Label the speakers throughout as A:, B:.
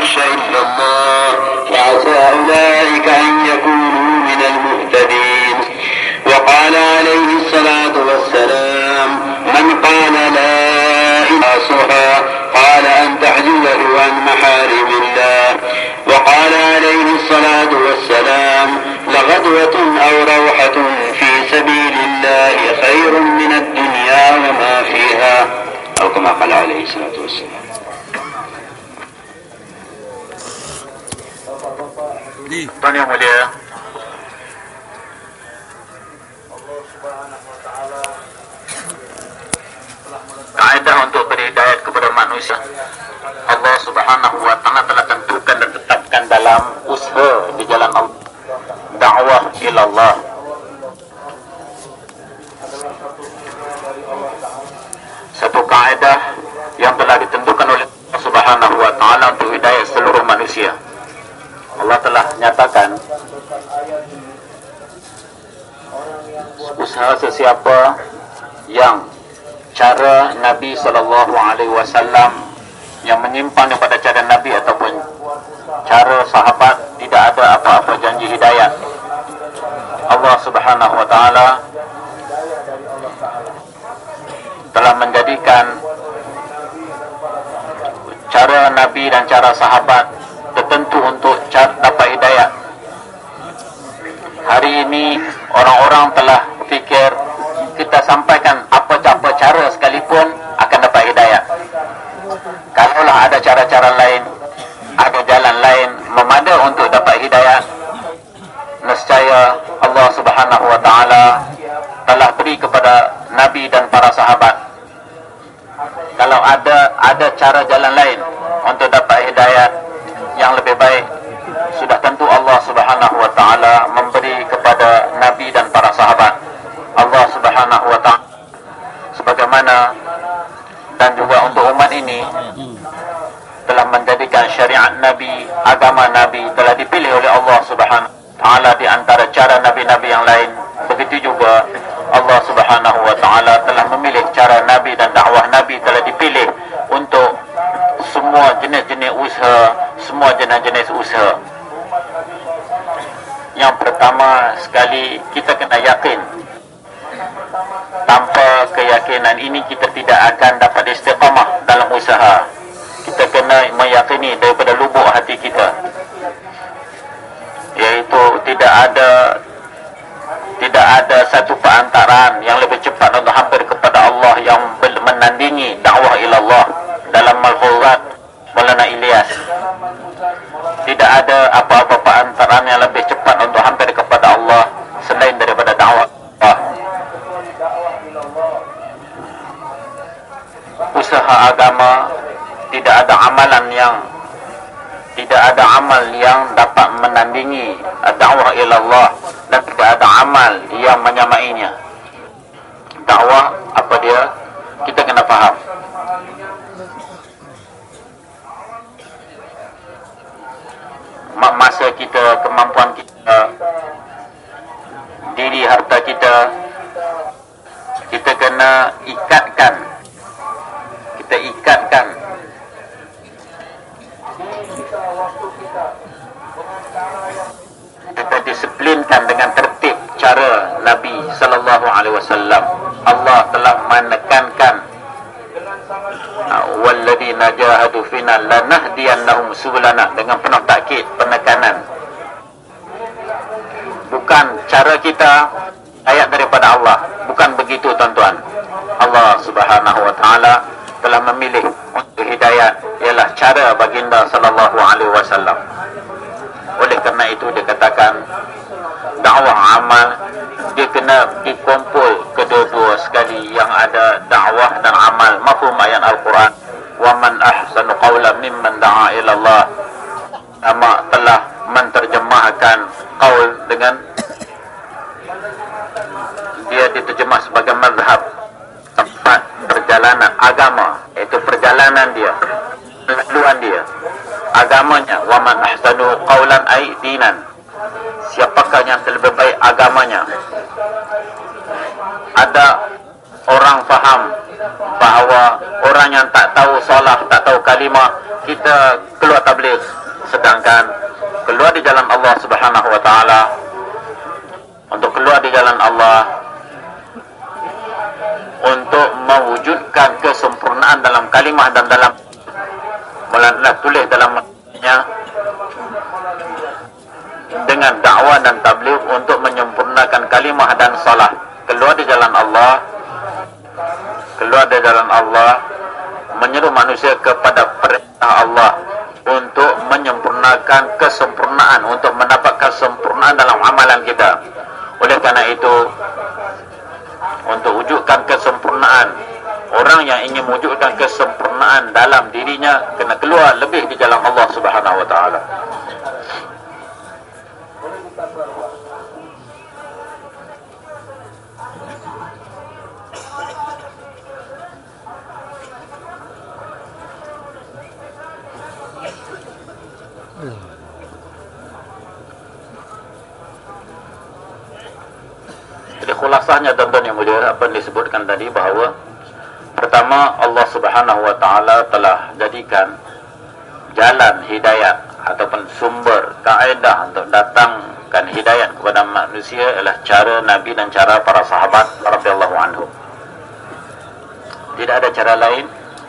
A: يخش إلا الله فعسى أولئك أن يكونوا من المهتدين. وقال عليه الصلاة والسلام من قال لا إله قال أن تحجبه عن محارم الله. وقال عليه الصلاة والسلام لغدوة أو روحة في سبيل الله خير من الدنيا وما فيها. أو كما قال عليه الصلاة والسلام.
B: Tuan yang mulia. Kaedah untuk berhidayat kepada manusia. Allah subhanahu wa ta'ala telah tentukan dan tetapkan dalam usaha di jalan Allah. Da'wah ilallah Satu kaedah yang telah ditentukan oleh Allah subhanahu wa ta'ala untuk hidayat seluruh manusia Allah telah nyatakan usaha sesiapa yang cara Nabi sallallahu alaihi wasallam yang menyimpang daripada cara Nabi ataupun cara sahabat tidak ada apa-apa janji hidayah Allah Subhanahu wa taala telah menjadikan cara Nabi dan cara sahabat tertentu untuk dapat hidayah. Hari ini orang-orang telah fikir kita sampaikan apa-apa cara sekalipun akan dapat hidayah. Kalaulah ada cara-cara lain, ada jalan lain memada untuk dapat hidayah, nescaya Allah Subhanahu wa taala telah beri kepada nabi dan para sahabat. Kalau ada ada cara jalan lain untuk dapat hidayah yang lebih baik sudah tentu Allah Subhanahu wa taala memberi kepada nabi dan para sahabat. Allah Subhanahu wa taala sebagaimana dan juga untuk umat ini telah menjadikan syariat nabi, agama nabi telah dipilih oleh Allah Subhanahu wa taala di antara cara nabi-nabi yang lain. Begitu juga Allah Subhanahu wa taala telah memilih cara nabi dan dakwah nabi telah dipilih untuk semua jenis-jenis usaha, semua jenis-jenis usaha. Yang pertama sekali kita kena yakin tanpa keyakinan ini kita tidak akan dapat istiqamah dalam usaha. Kita kena meyakini daripada lubuk hati kita yaitu tidak ada tidak ada satu perantaraan yang lebih cepat untuk hampir kepada Allah yang menandingi dakwah ilallah dalam malfuzat Maulana Ilyas tidak ada apa-apa perantaraan yang lebih cepat untuk hampir kepada Allah selain daripada dakwah. Allah usaha agama tidak ada amalan yang tidak ada amal yang dapat menandingi dakwah ilallah dan tidak ada amal yang menyamainya. Dakwah apa dia? Kita kena faham masa kita kemampuan kita diri harta kita kita kena ikatkan. Kita ikatkan. Kita disiplinkan dengan tertib cara Nabi sallallahu alaihi wasallam. Allah telah menekankan walladzina jahadu fina lanahdiyannahum subulana. Dengan penuh takkid penekanan. Bukan cara kita ayat daripada Allah. Bukan begitu tuan-tuan. Allah Subhanahu wa taala telah memilih untuk hidayah ialah cara baginda sallallahu alaihi wasallam. Oleh kerana itu dikatakan dakwah amal dia kena dikumpul kedua-dua sekali yang ada dakwah dan amal. Mafhum ayat al-Quran. Wa man ahsanu qawlan mimman da'a ila Allah nama telah menterjemahkan qaul dengan dia diterjemah sebagai mazhab tempat perjalanan agama. Itu perjalanan dia laluan dia. Agamanya wa man ahsanu qawlan ay dinan siapakah yang lebih baik agamanya? Ada orang faham bahawa orang yang tak tahu salah tak tahu kalimah kita keluar tabligh. Sedangkan keluar di jalan Allah Subhanahu wa taala untuk keluar di jalan Allah untuk mewujudkan kesempurnaan dalam kalimah dan dalam melainlah tulis dalam nya dengan dakwah dan tabligh untuk menyempurnakan kalimah dan salah. Keluar di jalan Allah keluar di jalan Allah menyeru manusia kepada perintah Allah untuk menyempurnakan kesempurnaan untuk mendapatkan kesempurnaan dalam amalan kita. Oleh karena itu untuk wujudkan kesempurnaan orang yang ingin wujudkan kesempurnaan dalam dirinya kena keluar lebih di jalan Allah Subhanahu wa taala khulasahnya tuan-tuan yang mulia apa yang disebutkan tadi bahawa pertama Allah Subhanahu wa taala telah jadikan jalan hidayat ataupun sumber kaedah untuk datangkan hidayat kepada manusia adalah cara Nabi dan cara para sahabat radhiyallahu anhum. Tidak ada cara lain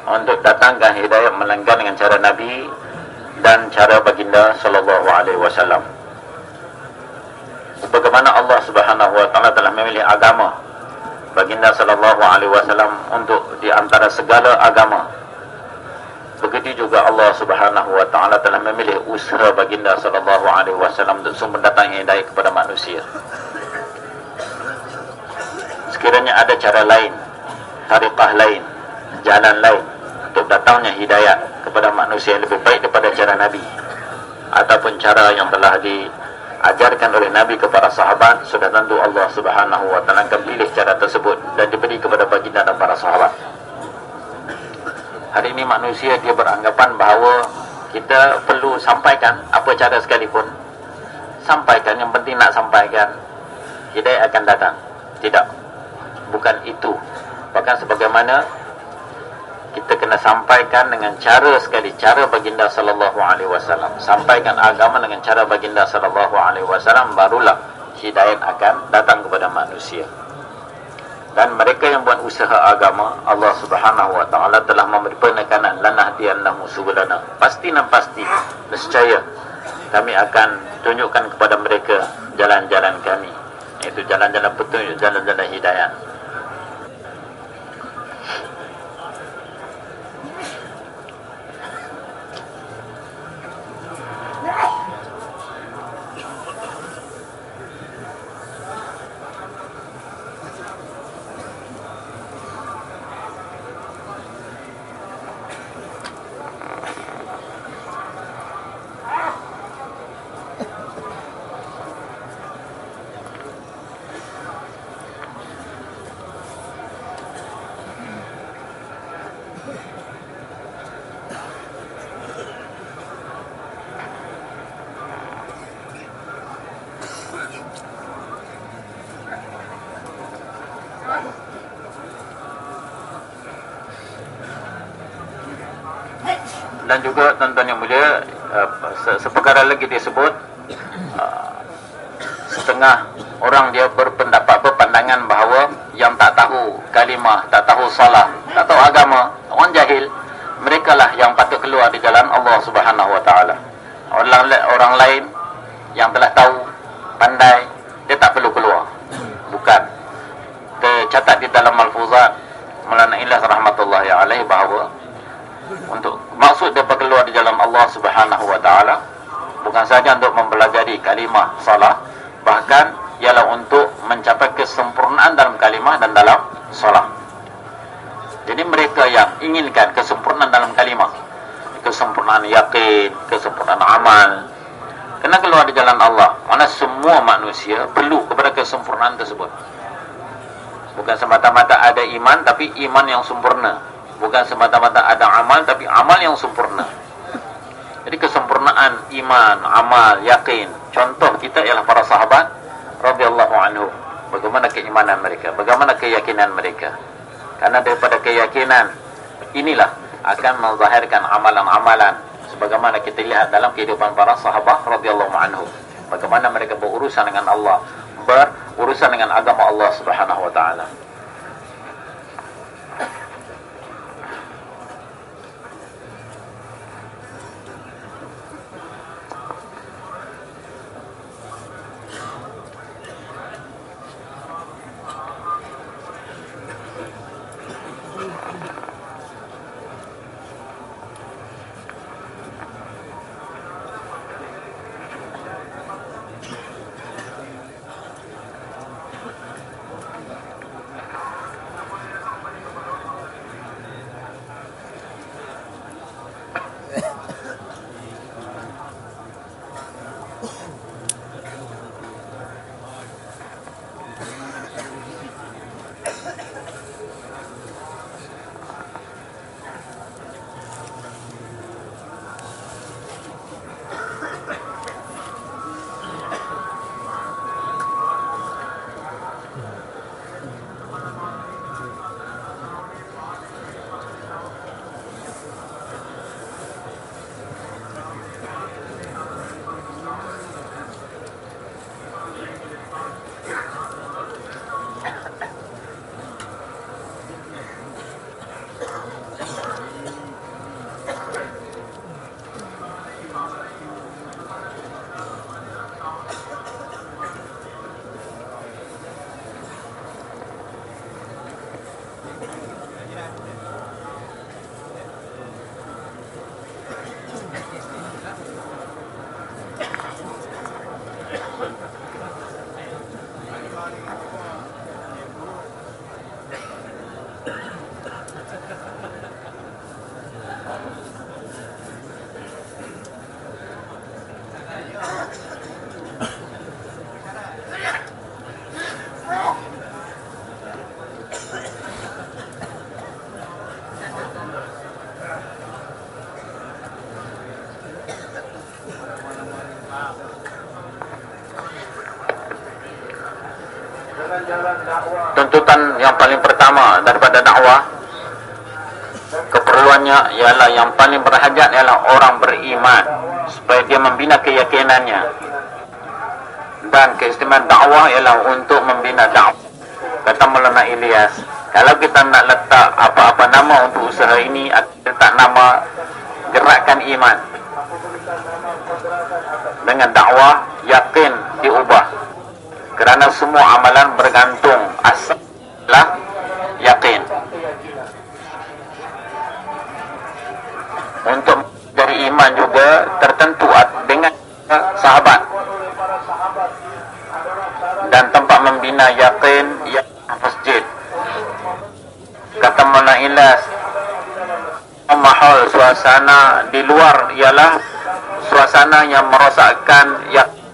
B: untuk datangkan hidayat melainkan dengan cara Nabi dan cara baginda sallallahu alaihi wasallam sebagaimana Allah Subhanahu wa taala telah memilih agama baginda sallallahu alaihi wasallam untuk di antara segala agama. Begitu juga Allah Subhanahu wa taala telah memilih usaha baginda sallallahu alaihi wasallam untuk datang hidayah kepada manusia. Sekiranya ada cara lain tariqah lain jalan lain untuk datangnya hidayah kepada manusia yang lebih baik daripada cara nabi ataupun cara yang telah di ajarkan oleh Nabi kepada sahabat sudah tentu Allah Subhanahu wa taala akan pilih cara tersebut dan diberi kepada baginda dan para sahabat. Hari ini manusia dia beranggapan bahawa kita perlu sampaikan apa cara sekalipun sampaikan yang penting nak sampaikan hidayah akan datang. Tidak. Bukan itu. Bahkan sebagaimana kita kena sampaikan dengan cara sekali. Cara baginda sallallahu alaihi wasallam. Sampaikan agama dengan cara baginda sallallahu alaihi wasallam barulah hidayah akan datang kepada manusia. Dan mereka yang buat usaha agama Allah Subhanahu wa taala telah memberi penekanan lanah diannahum subulana. Pasti dan pasti nescaya kami akan tunjukkan kepada mereka jalan-jalan kami. Itu jalan-jalan petunjuk jalan-jalan hidayah Yeah! seperkara lagi disebut uh, setengah orang dia berpendapat berpandangan bahawa yang tak tahu kalimah tak tahu salah tak tahu agama orang jahil mereka lah yang patut keluar di jalan Allah Subhanahu wa taala. Orang orang lain yang telah tahu pandai dia tak perlu keluar. Bukan. Tercatat di dalam malfuzat Maulana Ilyas rahmatullahi alaihi bahawa untuk maksud dia keluar di jalan Allah Subhanahu wa taala bukan saja untuk mempelajari kalimah salah bahkan ialah untuk mencapai kesempurnaan dalam kalimah dan dalam salah jadi mereka yang inginkan kesempurnaan dalam kalimah kesempurnaan yakin kesempurnaan amal kena keluar di jalan Allah mana semua manusia perlu kepada kesempurnaan tersebut. Bukan semata-mata ada iman tapi iman yang sempurna. Bukan semata-mata ada amal tapi amal yang sempurna. Jadi kesempurnaan iman amal yakin. Contoh kita ialah para sahabat radhiyallahu anhu. Bagaimana keimanan mereka? Bagaimana keyakinan mereka? Karena daripada keyakinan inilah akan menzahirkan amalan-amalan bagaimana kita lihat dalam kehidupan para sahabat radhiyallahu anhu bagaimana mereka berurusan dengan Allah? Berurusan dengan agama Allah Subhanahu wa taala tuntutan yang paling pertama daripada dakwah keperluannya ialah yang paling berhajat ialah orang beriman supaya dia membina keyakinannya. Dan keistimewaan dakwah ialah untuk membina dakwah. Kata Maulana Ilyas kalau kita nak letak apa-apa nama untuk usaha ini letak nama gerakkan iman. Dengan dakwah yakin diubah. Kerana semua amalan bergantung asal yakin untuk dari iman juga tertentu dengan sahabat dan tempat membina yakin yang masjid kata Mona Ilas mahal suasana di luar ialah suasana yang merosakkan yakin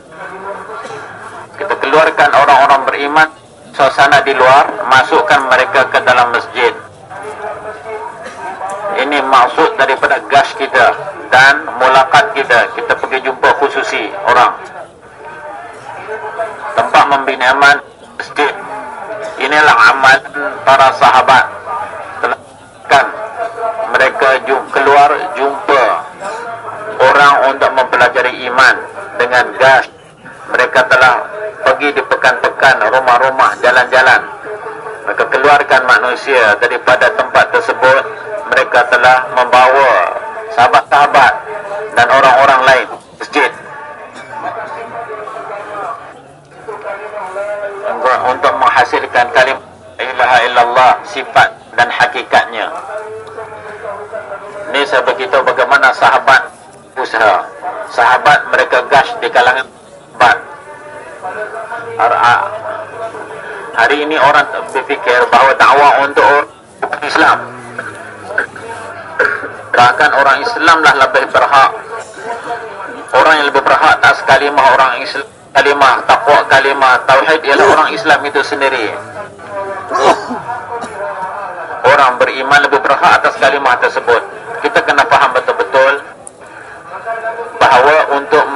B: kita keluarkan orang-orang beriman suasana di luar masukkan mereka ke dalam masjid. Ini maksud daripada gas kita dan mulakat kita. Kita pergi jumpa khususi orang. Tempat membina aman masjid. Inilah amalan para sahabat telah mereka keluar jumpa orang untuk mempelajari iman dengan gas. Mereka telah pergi di pekan-pekan rumah-rumah jalan-jalan. Mereka keluarkan manusia daripada tempat tersebut. Mereka telah membawa sahabat-sahabat dan orang-orang lain masjid. Untuk menghasilkan kalim ilaha illallah sifat dan hakikatnya. Ini saya beritahu bagaimana sahabat usaha. Sahabat mereka gash di kalangan sahabat hari ini orang berfikir bahawa dakwah untuk orang Islam. Bahkan orang Islam lah lebih berhak. Orang yang lebih berhak atas kalimah orang Islam kalimah takwa kalimah. Tauhid ialah orang Islam itu sendiri. Orang beriman lebih berhak atas kalimah tersebut. Kita kena faham betul-betul bahawa untuk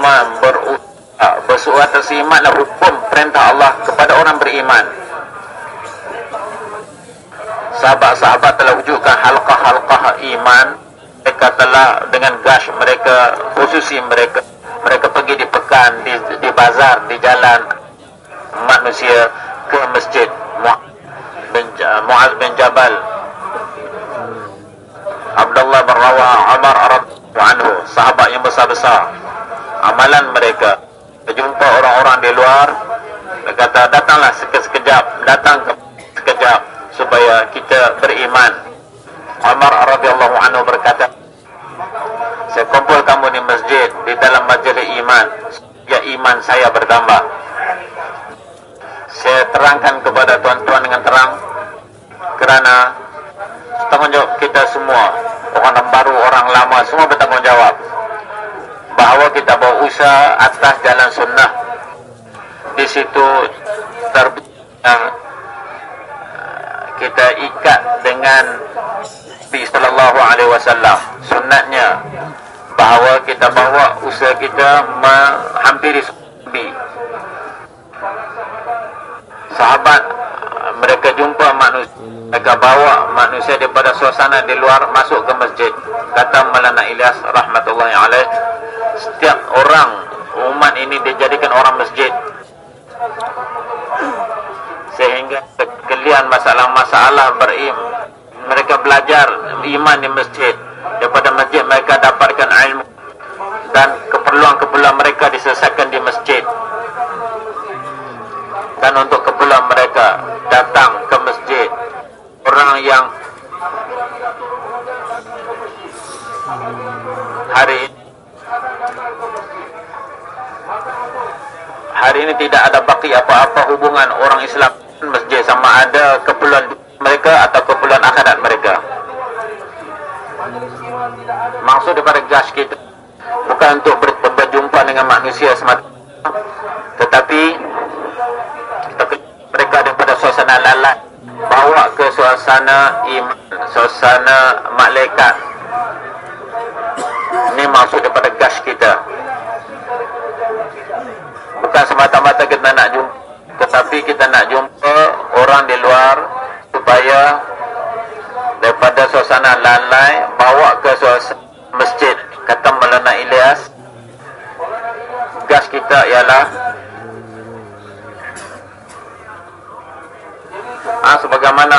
B: bersuara tersimat hukum perintah Allah kepada orang beriman. Sahabat-sahabat telah wujudkan halqah-halqah iman. Mereka telah dengan gas mereka khususi mereka mereka pergi di pekan di, di bazar di jalan manusia ke masjid Muaz bin Jabal. Abdullah bin Rawah Umar anhu sahabat yang besar-besar. Amalan mereka. Berjumpa orang-orang di luar. Dia kata datanglah sekejap datang ke sekejap supaya kita beriman. Umar radhiyallahu anhu berkata saya kumpul kamu di masjid di dalam majlis iman. Ya iman saya bertambah. Saya terangkan kepada tuan-tuan dengan terang kerana tanggungjawab kita semua orang baru orang lama semua bertanggungjawab. Bahawa kita berusaha atas jalan sunnah. Di situ terbitang kita ikat dengan Nabi sallallahu alaihi wasallam. Sunnatnya. Bahawa kita bawa usaha kita menghampiri Nabi. Sahabat mereka jumpa manusia mereka bawa manusia daripada suasana di luar masuk ke masjid. Kata Malana Ilyas rahmatullahi alaih. Setiap orang umat ini dijadikan orang masjid. Sehingga kekelian masalah-masalah berim mereka belajar iman di masjid. Daripada masjid mereka dapatkan ilmu dan keperluan-keperluan mereka diselesaikan di masjid dan untuk keperluan mereka datang ke masjid. Orang yang hari ini hari ini tidak ada baki apa-apa hubungan orang Islam masjid. Sama ada keperluan mereka atau keperluan akhirat mereka. Maksud daripada gas kita bukan untuk ber berjumpa dengan manusia semata tetapi mereka daripada suasana lalat. Bawa ke suasana iman suasana malaikat. Ini maksud daripada gas kita. Bukan semata-mata kita nak jumpa tetapi kita nak jumpa orang di luar supaya daripada suasana lalai bawa ke suasana masjid. Kata Malana Ilyas gas kita ialah ah, sebagaimana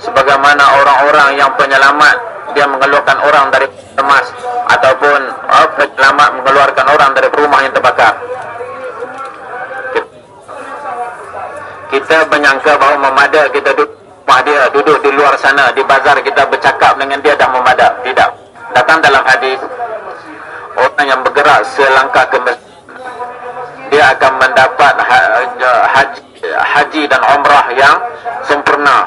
B: sebagaimana orang-orang yang penyelamat dia mengeluarkan orang dari emas ataupun oh, penyelamat mengeluarkan orang dari rumah yang terbakar. Kita menyangka bahawa memada kita duduk dia duduk di luar sana di bazar kita bercakap dengan dia dah memada tidak. Datang dalam hadis orang yang bergerak selangkah ke masjid dia akan mendapat haji, haji dan umrah yang sempurna.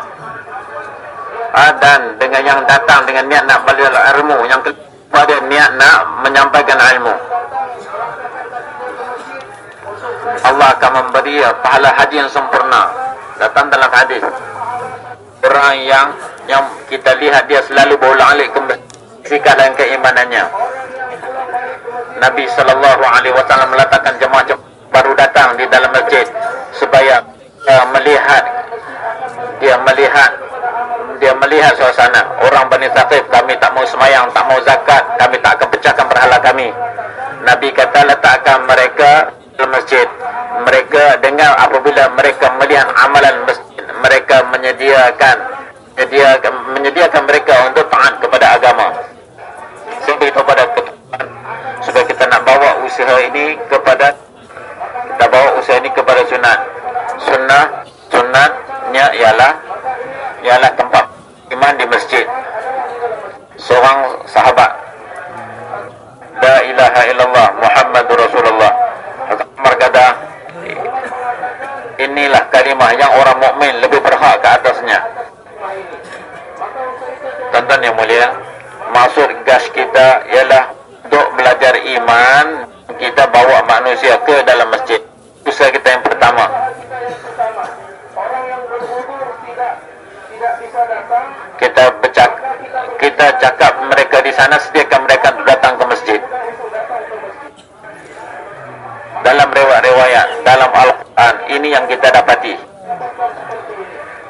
B: Ah, dan dengan yang datang dengan niat nak belajar ilmu yang pada niat nak menyampaikan ilmu. Allah akan memberi pahala haji yang sempurna. Datang dalam hadis. Orang yang yang kita lihat dia selalu berulang-alik kembali dan keimanannya. Nabi sallallahu alaihi wasallam meletakkan jemaah baru datang di dalam masjid supaya uh, melihat dia melihat dia melihat suasana. Orang Bani Thaqif kami tak mau semayang tak mau zakat kami tak akan pecahkan berhala kami. Nabi kata letakkan mereka di masjid. Mereka dengar apabila mereka melihat amalan masjid mereka menyediakan menyediakan, menyediakan mereka untuk taat kepada agama. Sehingga itu pada supaya kita nak bawa usaha ini kepada kita bawa usaha ini kepada sunat sunnah sunatnya ialah ialah tempat iman di masjid. Seorang sahabat. La ilaha illallah muhammadur rasulullah. Berkata inilah kalimah yang orang mukmin lebih berhak ke atasnya. Tuan yang mulia maksud gas kita ialah untuk belajar iman. Kita bawa manusia ke dalam masjid usaha kita yang pertama. Kita bercak kita cakap mereka di sana sediakan mereka datang ke masjid. Dalam riwayat-riwayat dalam Al-Quran ini yang kita dapati.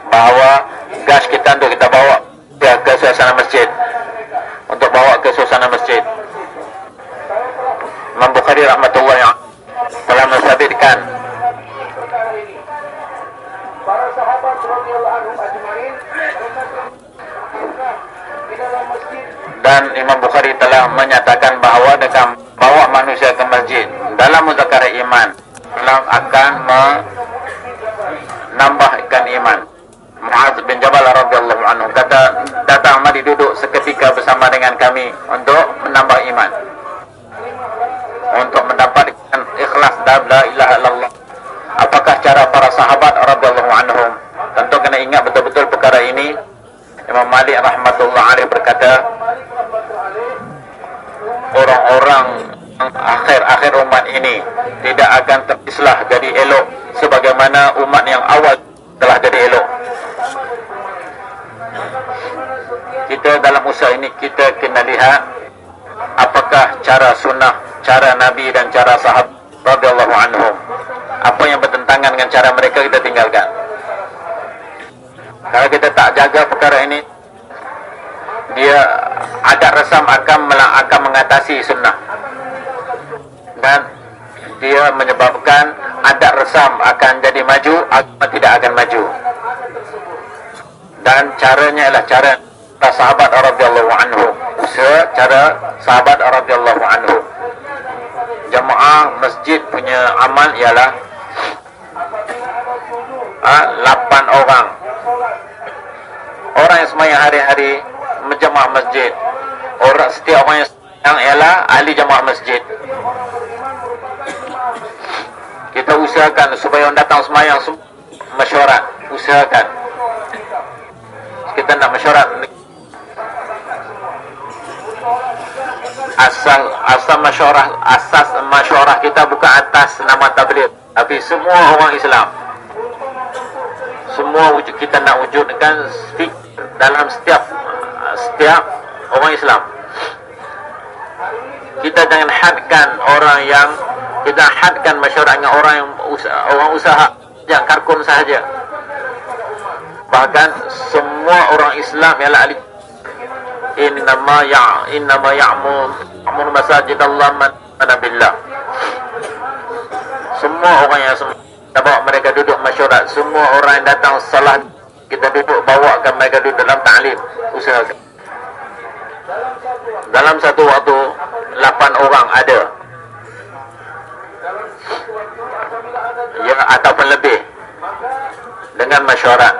B: Bahawa gas kita untuk kita bawa ke, ke suasana masjid. Masjid. Imam Bukhari rahmatullahi alaih telah mensabitkan
C: para sahabat
B: dan Imam Bukhari telah menyatakan bahawa dengan bawa manusia ke masjid dalam muzakarah iman dalam akan menambahkan iman. Muaz bin Jabal radhiyallahu anhu kata datang mari duduk seketika bersama dengan kami untuk menambah iman. Untuk mendapatkan dan la ilaha illallah. Apakah cara para sahabat radhiyallahu anhum? Tentu kena ingat betul-betul perkara ini. Imam Malik rahmatullah alaih berkata orang-orang akhir-akhir umat ini tidak akan terislah jadi elok sebagaimana umat yang awal telah jadi elok. Kita dalam usaha ini kita kena lihat apakah cara sunnah, cara Nabi dan cara sahabat radhiyallahu anhum. Apa yang bertentangan dengan cara mereka kita tinggalkan. Kalau kita tak jaga perkara ini, dia ada resam akan akan mengatasi sunnah dan dia menyebabkan ada resam akan jadi maju agama tidak akan maju dan caranya adalah cara sahabat radhiyallahu anhu cara sahabat radhiyallahu anhu jemaah masjid punya amal ialah ah, 8 orang. Orang yang semayang hari-hari menjemaah masjid. Orang setiap orang yang yang ialah ahli jemaah masjid. Kita usahakan supaya orang datang semayang mesyuarat. Usahakan. Kita nak mesyuarat asal asal masyarah asas masyarah kita bukan atas nama tabligh. Tapi semua orang Islam. Semua wujud kita nak wujudkan dalam setiap setiap orang Islam. Kita jangan hadkan orang yang kita hadkan masyarakat dengan orang yang usaha, orang usaha yang karkun sahaja. Bahkan semua orang Islam yang ahli innama ya innama ya'mur ya'mur masajid Allah man billah. Semua orang yang kita bawa mereka duduk masyarakat semua orang yang datang salah kita duduk bawakan mereka duduk dalam ta'lim usahakan dalam satu waktu lapan orang ada. Ya ataupun lebih. Dengan masyarakat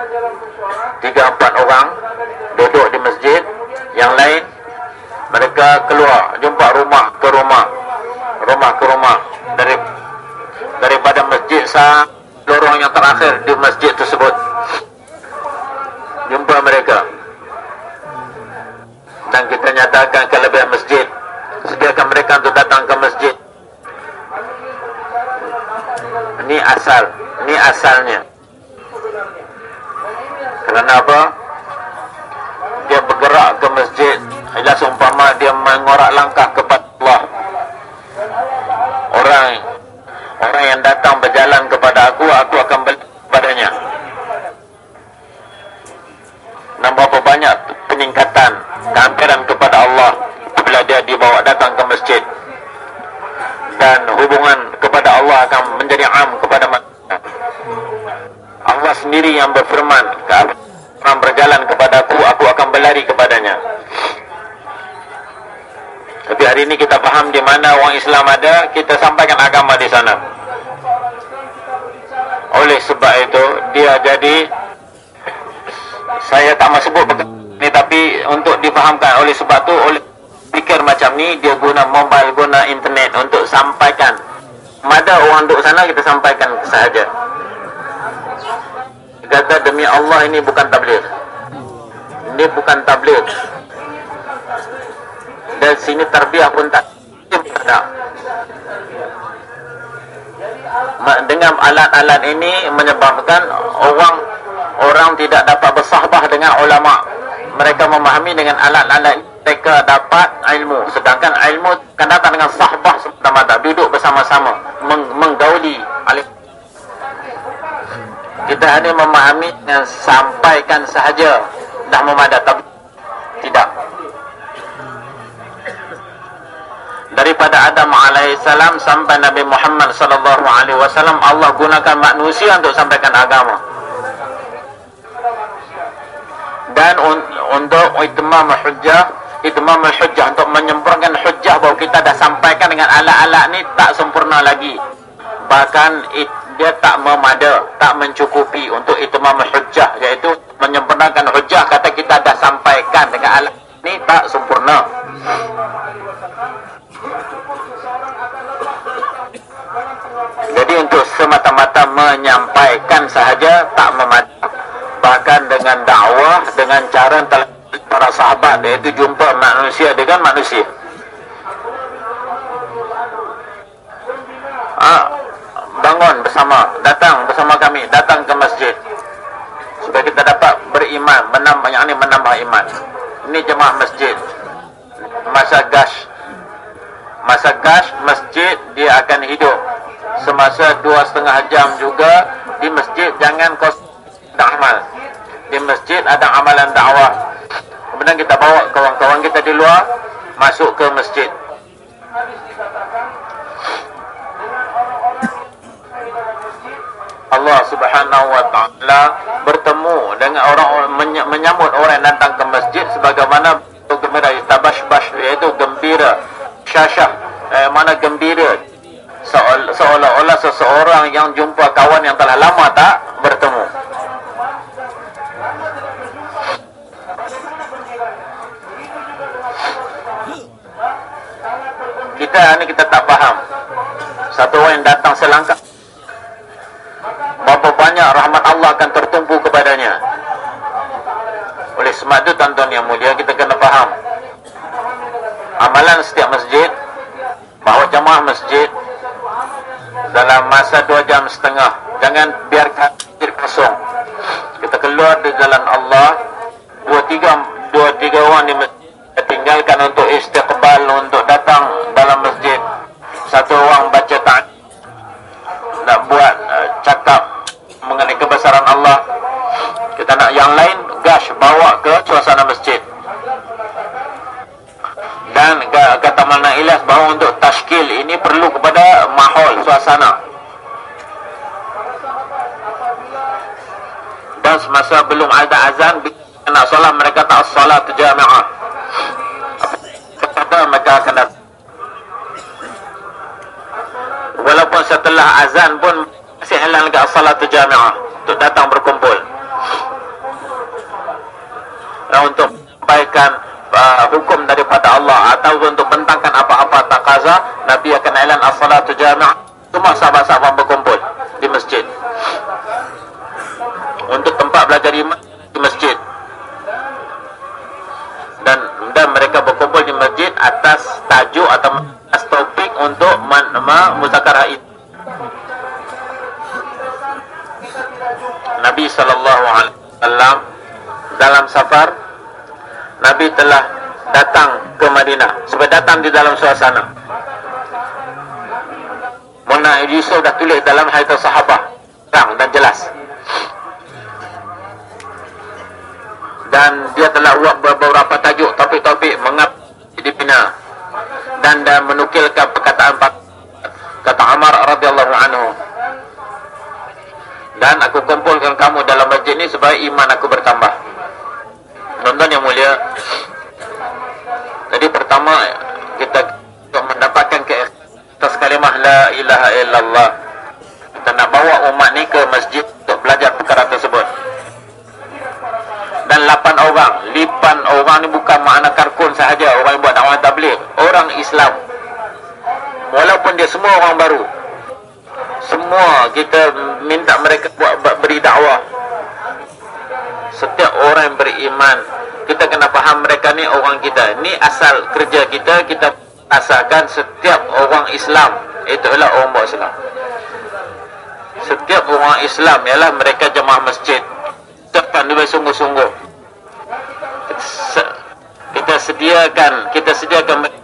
B: tiga empat orang duduk di masjid yang lain mereka keluar jumpa rumah ke rumah. Rumah ke rumah. Dari daripada masjid sah lorong yang terakhir di masjid tersebut. Jumpa mereka. Dan kita nyatakan kelebihan masjid. Sediakan mereka untuk datang ke masjid. Ini asal. Ini asalnya. Kerana apa dia bergerak ke masjid ialah seumpama dia mengorak langkah kepada Allah. Orang orang yang datang berjalan kepada aku aku akan kepadanya. Dan berapa banyak peningkatan kehampiran kepada Allah bila dia dibawa datang ke masjid. Dan hubungan kepada Allah akan menjadi am kepada manusia. Allah sendiri yang berfirman orang berjalan kepadaku aku akan berlari kepadanya. Tapi hari ini kita faham di mana orang Islam ada kita sampaikan agama di sana. Oleh sebab itu dia jadi saya tak mahu sebut ni tapi untuk difahamkan oleh sebab tu oleh fikir macam ni dia guna mobile guna internet untuk sampaikan. Ada orang duduk sana kita sampaikan sahaja kata demi Allah ini bukan tabligh. Ini bukan tabligh. Dan sini terbiah pun tak ada dengan alat-alat ini menyebabkan orang orang tidak dapat bersahabah dengan ulama. Mereka memahami dengan alat-alat mereka dapat ilmu. Sedangkan ilmu akan datang dengan sahbah semata-mata duduk bersama-sama meng menggauli. Alim kita hanya memahami dan sampaikan sahaja. Dah memadat tidak. Daripada Adam alaihissalam sampai Nabi Muhammad sallallahu alaihi wasallam Allah gunakan manusia untuk sampaikan agama. Dan un untuk itmam hujjah itmam hujjah untuk menyempurnakan hujjah bahawa kita dah sampaikan dengan alat-alat ni tak sempurna lagi. Bahkan it, dia tak memada tak mencukupi untuk itmam hujjah iaitu menyempurnakan hujjah. Kata kita dah sampaikan dengan alat ni tak sempurna. Jadi untuk semata-mata menyampaikan sahaja tak memadai bahkan dengan dakwah dengan cara para sahabat iaitu jumpa manusia dengan manusia. Ah, bangun bersama datang bersama kami datang ke masjid. Supaya kita dapat beriman menambah yang ini menambah iman. Ini jemaah masjid. Masa gash. Masa gash masjid dia akan hidup. Semasa dua setengah jam juga di masjid jangan kos amal. Di masjid ada amalan dakwah. Kemudian kita bawa kawan-kawan kita di luar masuk ke masjid Allah Subhanahu wa taala bertemu dengan orang menyambut orang yang datang ke masjid sebagaimana gembira tabashbash iaitu gembira syasyah eh, mana gembira. Seolah-olah seseorang yang jumpa kawan yang telah lama tak bertemu. Kita ni kita tak faham. Satu orang yang datang selangkah berapa banyak rahmat Allah akan tertumpu kepadanya? Oleh sebab itu tuan-tuan yang mulia kita kena faham. Amalan setiap masjid bahawa jemaah masjid dalam masa dua jam setengah jangan biarkan masjid kosong. Kita keluar di jalan Allah dua tiga dua tiga orang di masjid tinggalkan untuk istiqbal untuk datang dalam masjid. Satu orang baca tak nak buat uh, cakap mengenai kebesaran Allah kita nak yang lain gash bawa ke suasana masjid dan kata Malna Ilyas bahawa untuk tashkil ini perlu kepada mahol suasana dan semasa belum ada azan nak solat mereka tak solat jami'ah kata mereka datang. Walaupun setelah azan pun masih hilang lagi salat jami'ah untuk datang berkumpul. Dan untuk sampaikan uh, hukum daripada Allah atau untuk bentangkan apa-apa takaza Nabi akan ilan as-salatu jami'ah semua sahabat-sahabat berkumpul di masjid. Untuk tempat belajar iman di masjid. Dan dan mereka berkumpul di masjid atas tajuk atau atas topik untuk muzakarah itu Nabi sallallahu alaihi wasallam dalam safar Nabi telah datang ke Madinah. Supaya datang di dalam suasana. Mana Yusuf dah tulis dalam hadis sahabat terang dan jelas. Dan dia telah buat beberapa tajuk topik-topik mengapa dibina dan dan menukilkan perkataan kata Amar radhiyallahu anhu dan aku kumpulkan kamu dalam masjid ini supaya iman aku bertambah. Nonton yang mulia. Jadi pertama kita mendapatkan ke atas kalimah la ilaha illallah. Kita nak bawa umat ni ke masjid untuk belajar perkara tersebut. Dan lapan orang, lipan orang ni bukan makna karkun sahaja. Orang yang buat dakwah tabligh, orang Islam. Walaupun dia semua orang baru, semua kita minta mereka buat, beri dakwah. Setiap orang yang beriman. Kita kena faham mereka ni orang kita. Ni asal kerja kita. Kita asalkan setiap orang Islam itu adalah orang bawa Islam setiap orang Islam ialah mereka jemaah masjid kita dua sungguh-sungguh kita sediakan kita sediakan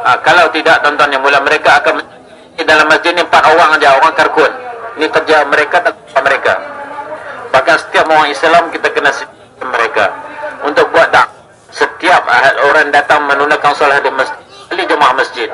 B: Ha, kalau tidak tuan-tuan yang mula mereka akan dalam masjid ni empat orang aja orang karkun. Ini kerja mereka tak mereka. Bahkan setiap orang Islam kita kena mereka untuk buat dak. Setiap orang datang menunaikan solat di masjid kali jemaah masjid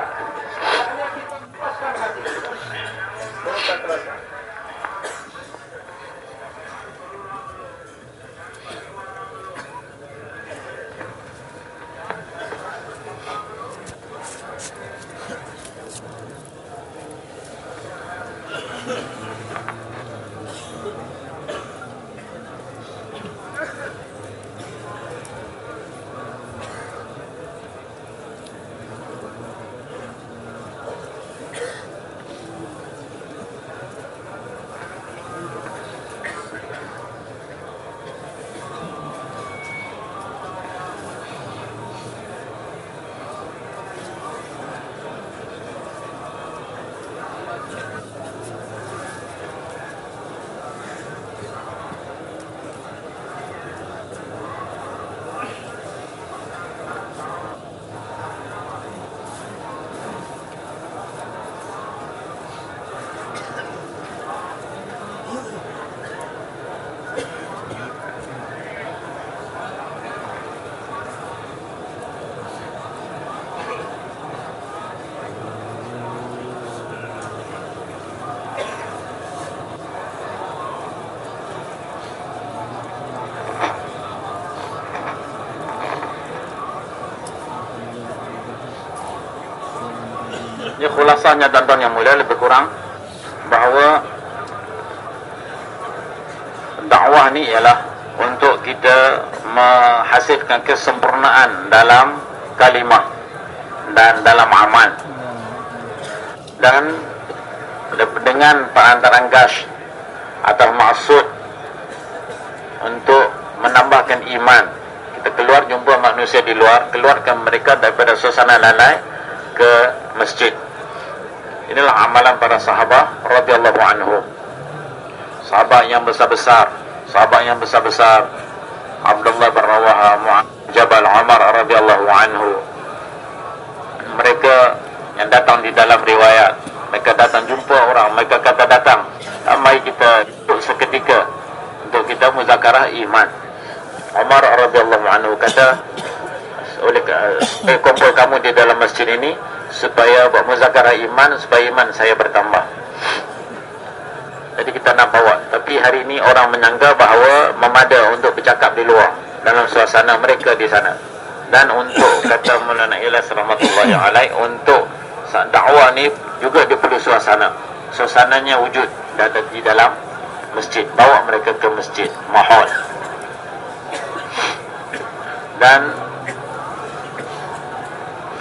B: Khulasanya tuan-tuan yang mulia lebih kurang bahawa dakwah ni ialah untuk kita menghasilkan kesempurnaan dalam kalimah dan dalam amal. Dan dengan perantaran gas atau maksud untuk menambahkan iman kita keluar jumpa manusia di luar keluarkan mereka daripada suasana lalai ke masjid inilah amalan para sahabat radhiyallahu anhu. Sahabat yang besar-besar sahabat yang besar-besar. Abdullah bin Rawaha Jabal Umar radhiyallahu anhu. Mereka yang datang di dalam riwayat mereka datang jumpa orang mereka kata datang mari kita duduk seketika untuk kita muzakarah iman. Umar radhiyallahu anhu kata oleh eh, kumpul kamu di dalam masjid ini supaya buat muzakarah iman supaya iman saya bertambah. Jadi kita nak bawa. Tapi hari ini orang menyangka bahawa memada untuk bercakap di luar dalam suasana mereka di sana. Dan untuk kata Maulana Ilyas rahmatullahi alaih untuk dakwah ni juga dia perlu suasana. Suasananya wujud ada di dalam masjid. Bawa mereka ke masjid mahal dan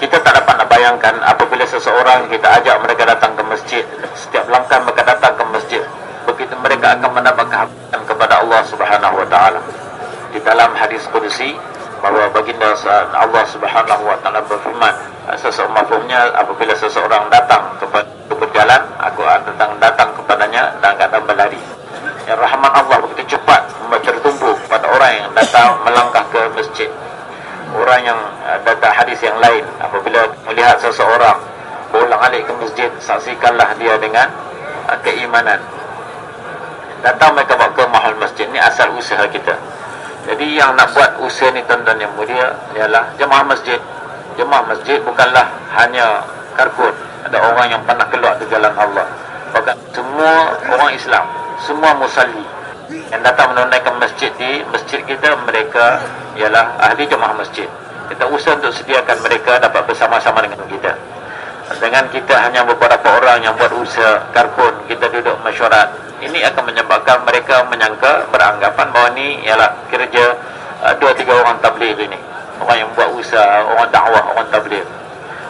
B: kita tak dapat nak bayangkan apabila seseorang kita ajak mereka datang ke masjid setiap langkah mereka datang ke masjid begitu mereka akan mendapat kehabisan kepada Allah Subhanahu wa taala. Di dalam hadis qudsi bahawa baginda Allah Subhanahu wa taala berfirman seseorang mafhumnya apabila seseorang datang kepada berjalan aku datang datang kepadanya dan akan berlari yang rahmat Allah begitu cepat tertumbuh pada orang yang datang melangkah ke masjid orang yang uh, datang hadis yang lain. Apabila melihat seseorang berulang alik ke masjid saksikanlah dia dengan uh, keimanan. Datang mereka bawa ke mahal masjid ni asal usaha kita. Jadi yang nak buat usaha ni tuan-tuan yang mulia ialah jemaah masjid. Jemaah masjid bukanlah hanya karkun ada orang yang pernah keluar ke jalan Allah. Bahkan semua orang Islam. Semua musalli yang datang menunaikan masjid di masjid kita mereka ialah ahli jemaah masjid. Kita usaha untuk sediakan mereka dapat bersama-sama dengan kita. Dengan kita hanya beberapa orang yang buat usaha karpun kita duduk mesyuarat. Ini akan menyebabkan mereka menyangka beranggapan bahawa ini ialah kerja uh, dua tiga orang tabligh ini. Orang yang buat usaha orang dakwah orang tabligh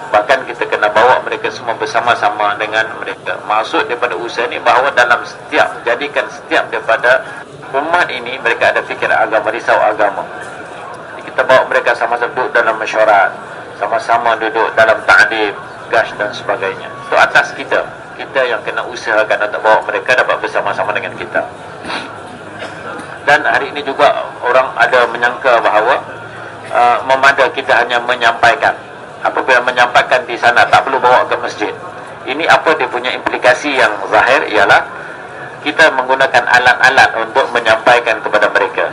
B: bahkan kita kena bawa mereka semua bersama-sama dengan mereka. Maksud daripada usaha ini bahawa dalam setiap jadikan setiap daripada umat ini mereka ada fikiran agama risau agama. Jadi kita bawa mereka sama-sama duduk dalam mesyuarat sama-sama duduk dalam ta'lim gas dan sebagainya. Itu atas kita kita yang kena usahakan untuk bawa mereka dapat bersama-sama dengan kita. Dan hari ini juga orang ada menyangka bahawa uh, memada kita hanya menyampaikan apabila menyampaikan di sana tak perlu bawa ke masjid. Ini apa dia punya implikasi yang zahir ialah kita menggunakan alat-alat untuk menyampaikan kepada mereka.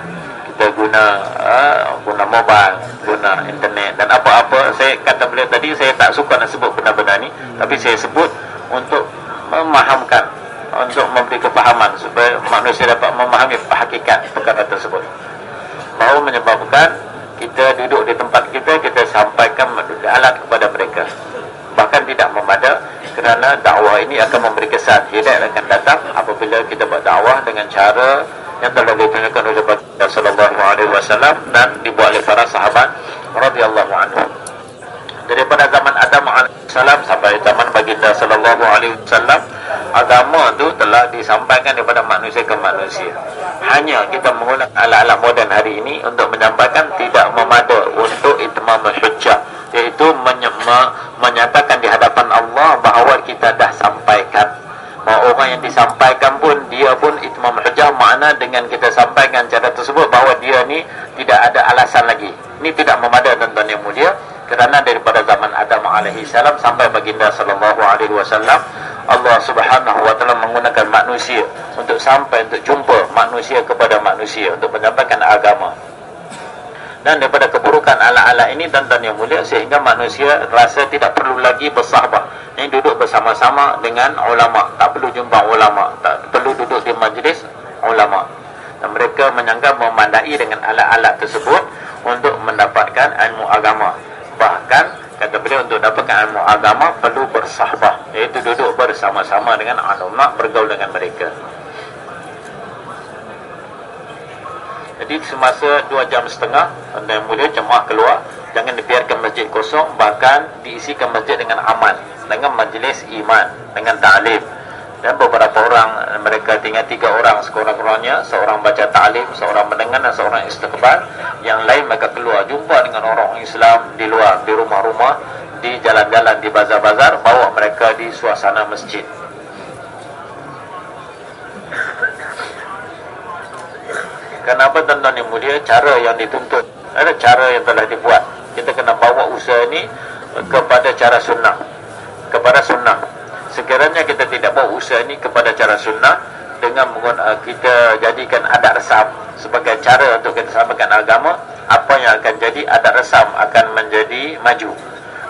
B: Kita guna uh, guna mobile, guna internet dan apa-apa. Saya kata beliau tadi saya tak suka nak sebut benda-benda ni. Tapi saya sebut untuk memahamkan untuk memberi kepahaman supaya manusia dapat memahami hakikat perkara tersebut. Bahawa menyebabkan kita duduk di tempat kita kita sampaikan alat kepada mereka. Bahkan tidak memada kerana dakwah ini akan memberi kesan. Hidayah akan datang apabila kita buat dakwah dengan cara yang telah ditunjukkan oleh Rasulullah sallallahu alaihi wasallam dan dibuat oleh para sahabat radhiyallahu anhu daripada zaman Adam alaihissalam sampai zaman baginda sallallahu alaihi wasallam agama itu telah disampaikan daripada manusia ke manusia. Hanya kita menggunakan alat-alat moden hari ini untuk menyampaikan tidak memada untuk itmam hujjah iaitu menyatakan di hadapan Allah bahawa kita dah sampaikan. Orang yang disampaikan pun dia pun itmam hujjah makna dengan kita sampaikan cara tersebut bahawa dia ni tidak ada alasan lagi. Ini tidak memada tuan-tuan yang mulia kerana daripada zaman Adam alaihi salam sampai baginda sallallahu alaihi wasallam Allah Subhanahu wa taala menggunakan manusia untuk sampai untuk jumpa manusia kepada manusia untuk menyampaikan agama. Dan daripada keburukan ala-ala ini dan yang mulia sehingga manusia rasa tidak perlu lagi bersahabat. Ini duduk bersama-sama dengan ulama, tak perlu jumpa ulama, tak perlu duduk di majlis ulama. Dan mereka menyangka memandai dengan alat-alat tersebut untuk mendapatkan ilmu agama. Bahkan kata beliau untuk dapatkan ilmu agama perlu bersahabat iaitu duduk bersama-sama dengan ulama bergaul dengan mereka. Jadi semasa dua jam setengah yang mulia jemaah keluar jangan dibiarkan masjid kosong bahkan diisikan masjid dengan aman dengan majlis iman dengan ta'lim dan beberapa orang mereka tinggal tiga orang sekurang-kurangnya. Seorang baca ta'lim seorang mendengar dan seorang istiqbal. Yang lain mereka keluar jumpa dengan orang Islam di luar di rumah-rumah di jalan-jalan di bazar-bazar bawa mereka di suasana masjid. Kenapa tuan-tuan yang mulia? Cara yang dituntut ada cara yang telah dibuat. Kita kena bawa usaha ini kepada cara sunnah. Kepada sunnah sekiranya kita tidak bawa usaha ini kepada cara sunnah dengan menggunakan kita jadikan adat resam sebagai cara untuk kita sampaikan agama apa yang akan jadi adat resam akan menjadi maju.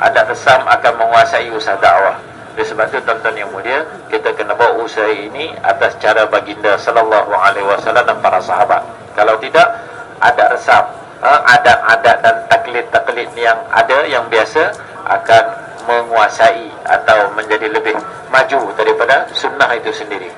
B: Adat resam akan menguasai usaha dakwah. Oleh sebab itu tuan-tuan yang mulia kita kena bawa usaha ini atas cara baginda sallallahu alaihi wasallam dan para sahabat. Kalau tidak adat resam ha, adat-adat dan taklid-taklid yang ada yang biasa akan menguasai atau menjadi lebih maju daripada sunnah itu sendiri.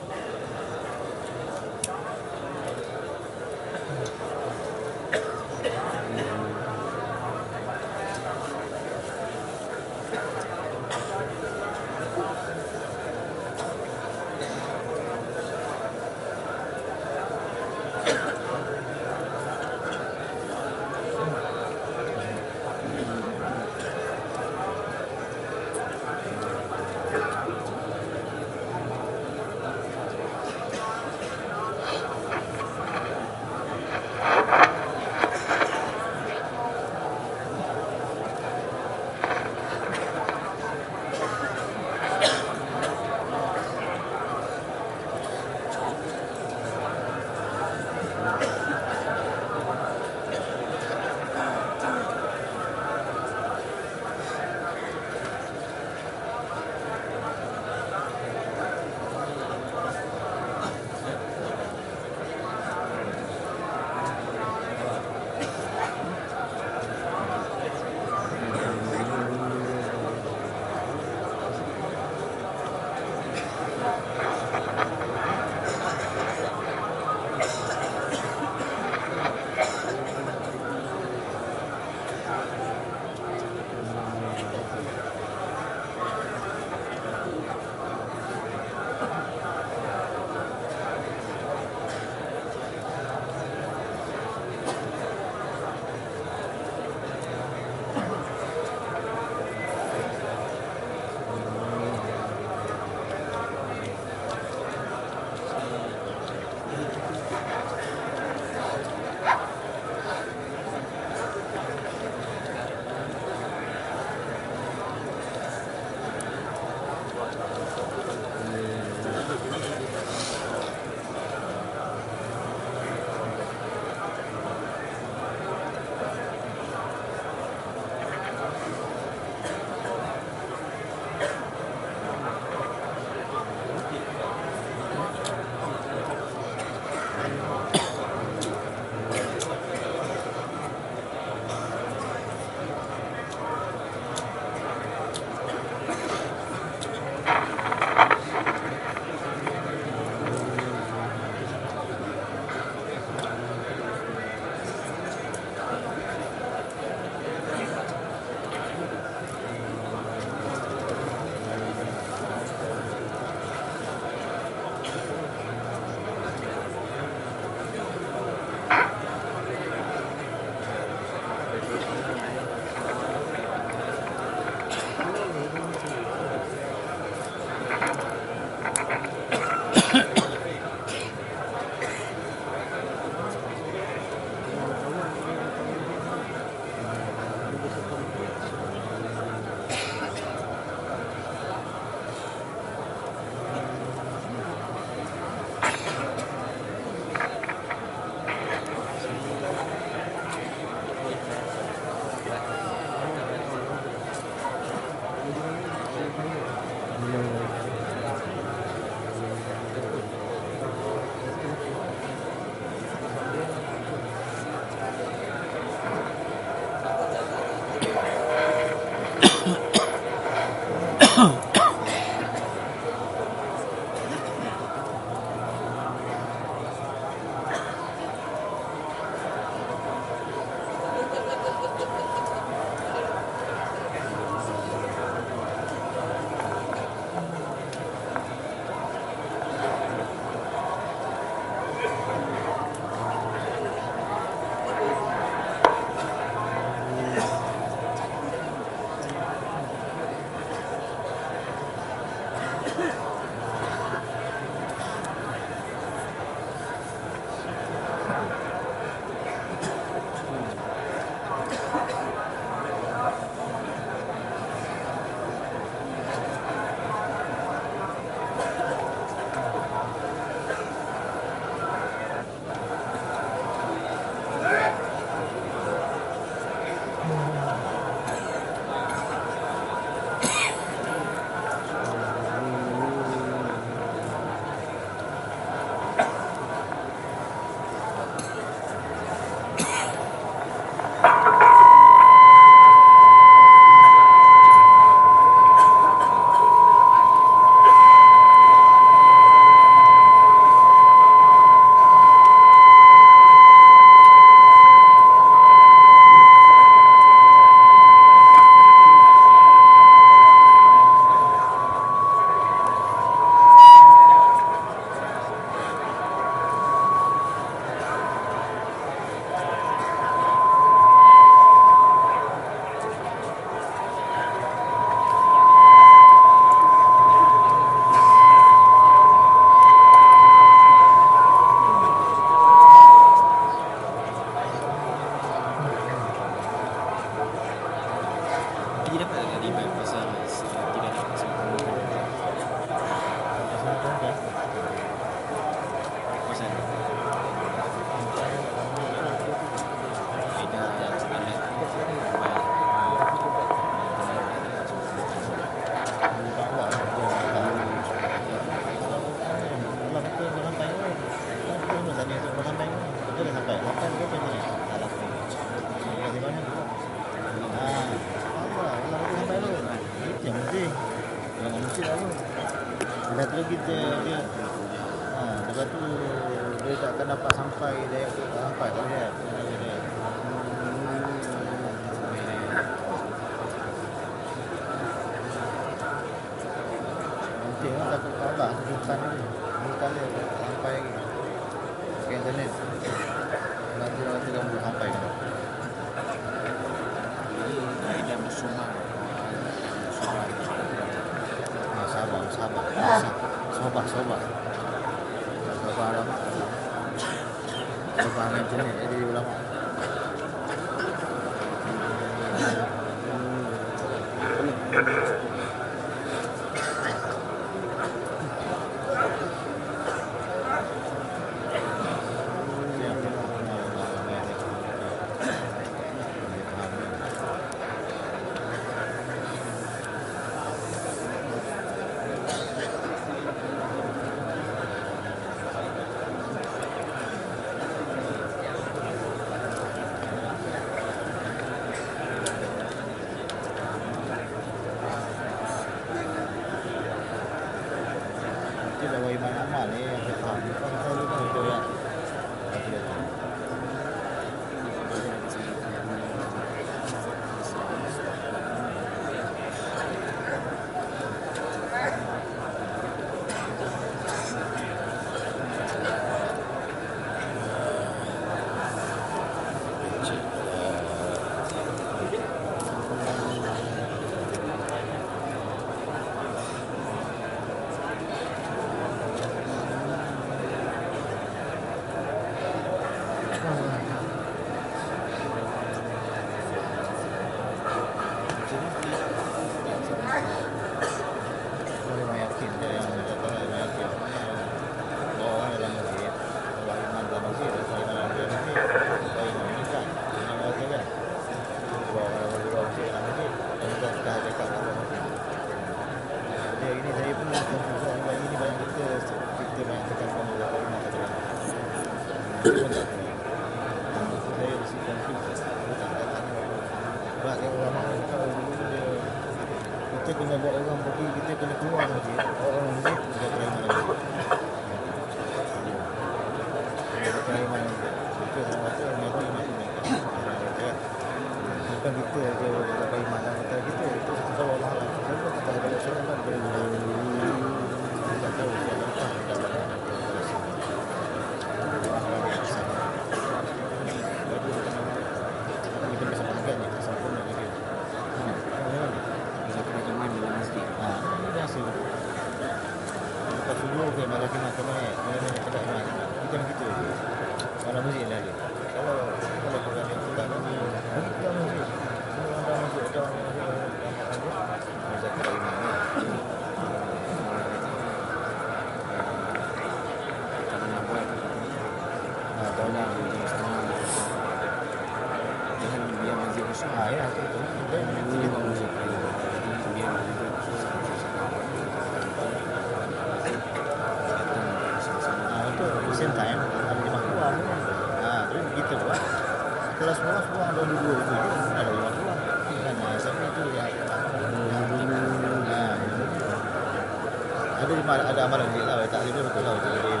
D: amal ada amalan dia lah tak dia betul lah dia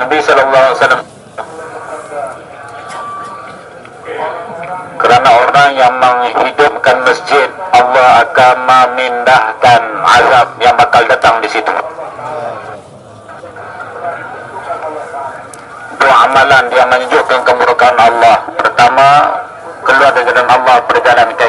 B: Nabi sallallahu alaihi wasallam kerana orang yang menghidupkan masjid Allah akan memindahkan azab yang bakal datang di situ. Dua amalan yang menunjukkan kemurkaan Allah. Pertama, berada dengan Allah berjalan ke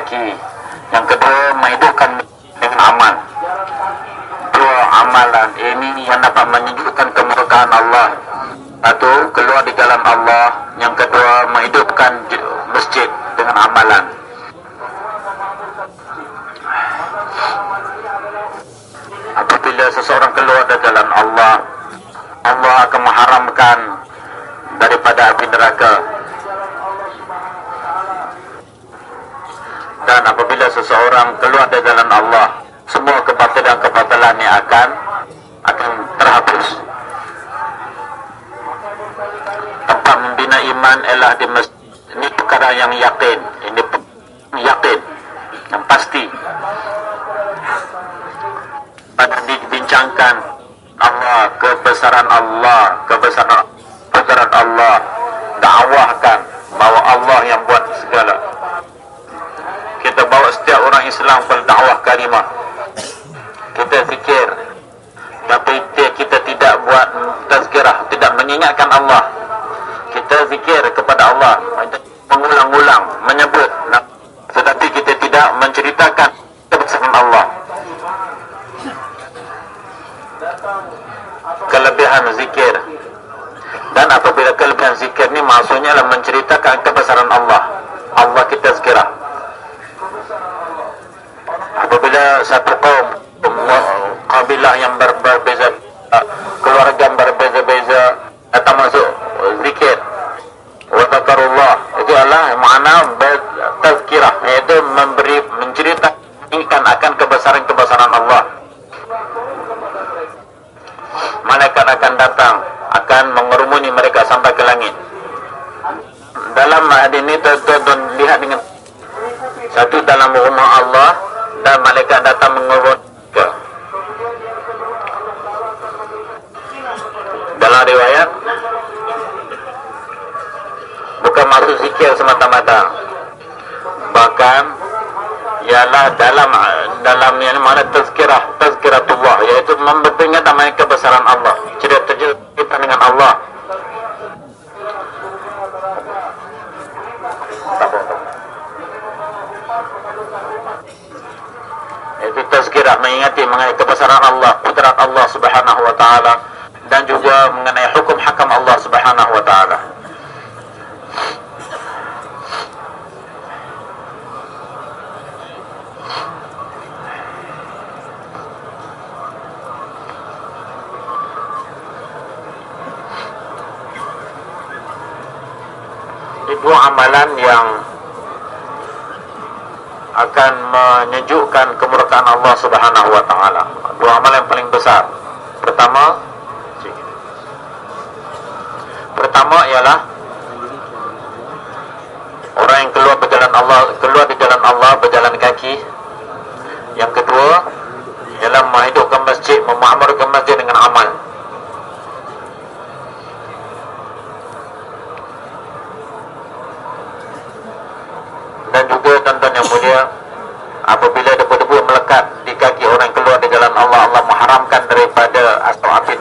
B: dihilangkan akan terhapus. Tempat membina iman ialah di masjid. adalah dalam eh, dalam yang mana tazkirah tazkiratullah iaitu memperingat nama kebesaran Allah. Cerita terjadi dengan Allah. Itu tazkirah mengingati mengenai kebesaran Allah kudrat Allah subhanahu wa ta'ala dan juga mengenai hukum hakam Allah subhanahu wa ta'ala. dua amalan yang akan menyejukkan kemurkaan Allah Subhanahu wa taala. Dua amalan yang paling besar. Pertama Pertama ialah orang yang keluar berjalan Allah keluar di jalan Allah berjalan kaki. Yang kedua ialah menghidupkan masjid, memakmurkan masjid dengan amal.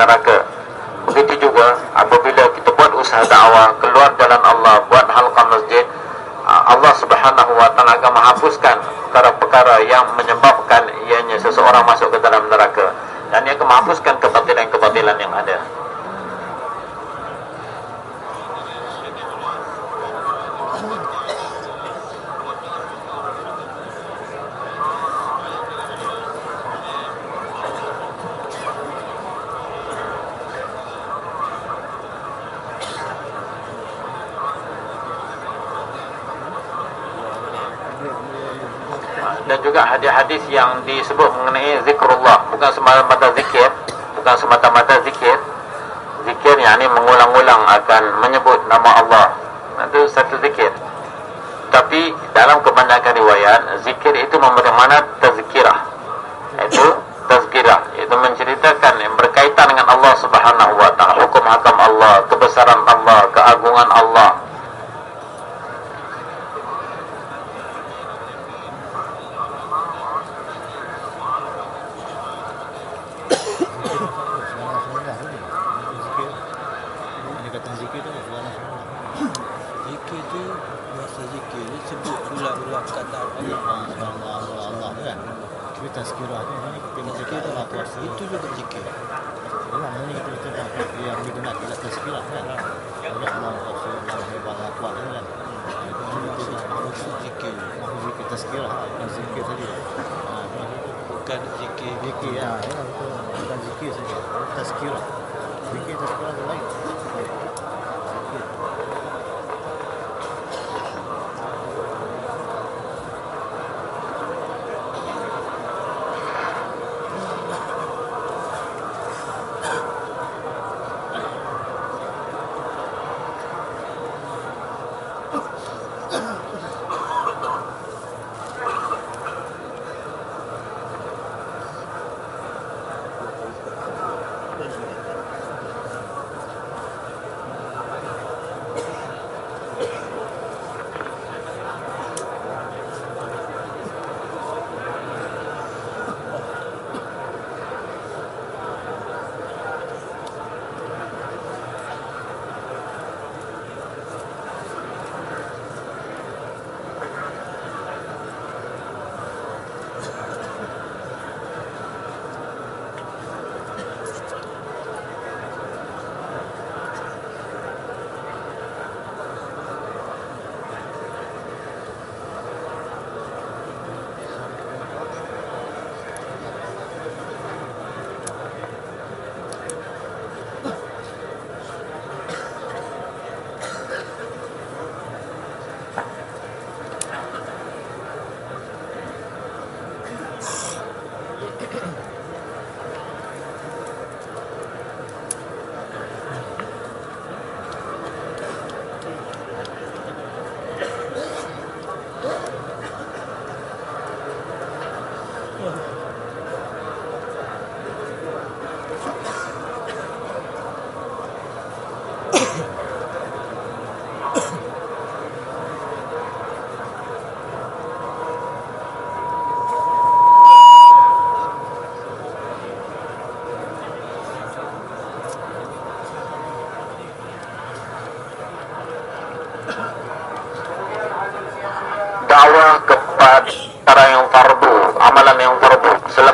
B: Neraka. Begitu juga apabila kita buat usaha dakwah keluar jalan Allah buat halqa masjid ah, Allah subhanahu wa ta'ala akan menghapuskan perkara-perkara yang menyebabkan ianya seseorang masuk ke dalam neraka. Dan ia akan menghapuskan kebatilan-kebatilan yang ada juga hadis-hadis yang disebut mengenai zikrullah. Bukan semata-mata zikir bukan semata-mata zikir. Zikir yang ini mengulang-ulang akan menyebut nama Allah. Itu satu zikir. Tapi dalam kebanyakan riwayat zikir itu memberi mana? Tazkirah. Itu tazkirah. Itu menceritakan yang berkaitan dengan Allah Subhanahu wa taala. Hukum hakam Allah kebesaran Allah keagungan Allah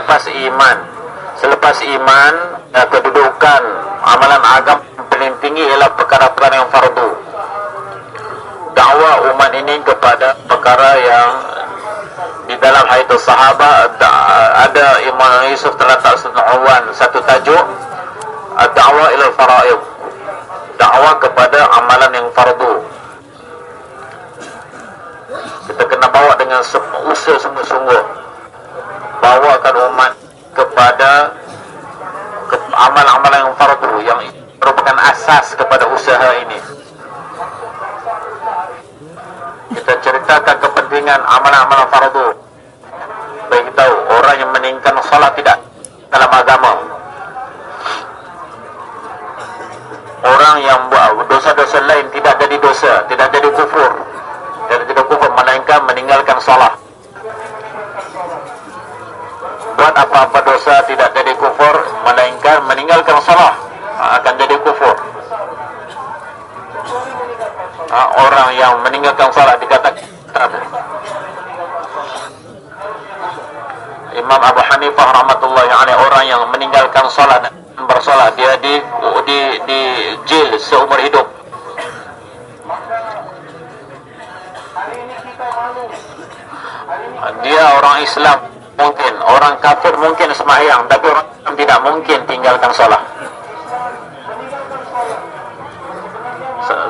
B: selepas iman. Selepas iman, eh, kedudukan amalan agama paling tinggi ialah perkara-perkara yang fardu. Dakwah umat ini kepada perkara yang di dalam hadis sahabat ada, Imam Yusuf telah tak senu'wan satu tajuk dakwah ila faraid dakwah kepada amalan yang fardu kita kena bawa dengan usaha sungguh-sungguh bawakan umat kepada ke, amalan-amalan yang fardu yang merupakan asas kepada usaha ini kita cerita semata-mata ke kepentingan amalan-amalan fardu. Bagi tahu orang yang meninggalkan salat tidak dalam agama. Orang yang buat dosa-dosa lain tidak jadi dosa, tidak jadi kufur. Tidak jadi kufur melainkan meninggalkan salat. Buat apa-apa dosa tidak jadi kufur melainkan meninggalkan salat akan jadi kufur. Ha, orang yang meninggalkan salat dikatakan Imam Abu Hanifah rahmatullahi alaih orang yang meninggalkan salat bersolat dia di di di jail seumur hidup. Dia orang Islam mungkin, orang kafir mungkin sembahyang tapi orang Islam tidak mungkin tinggalkan. Se-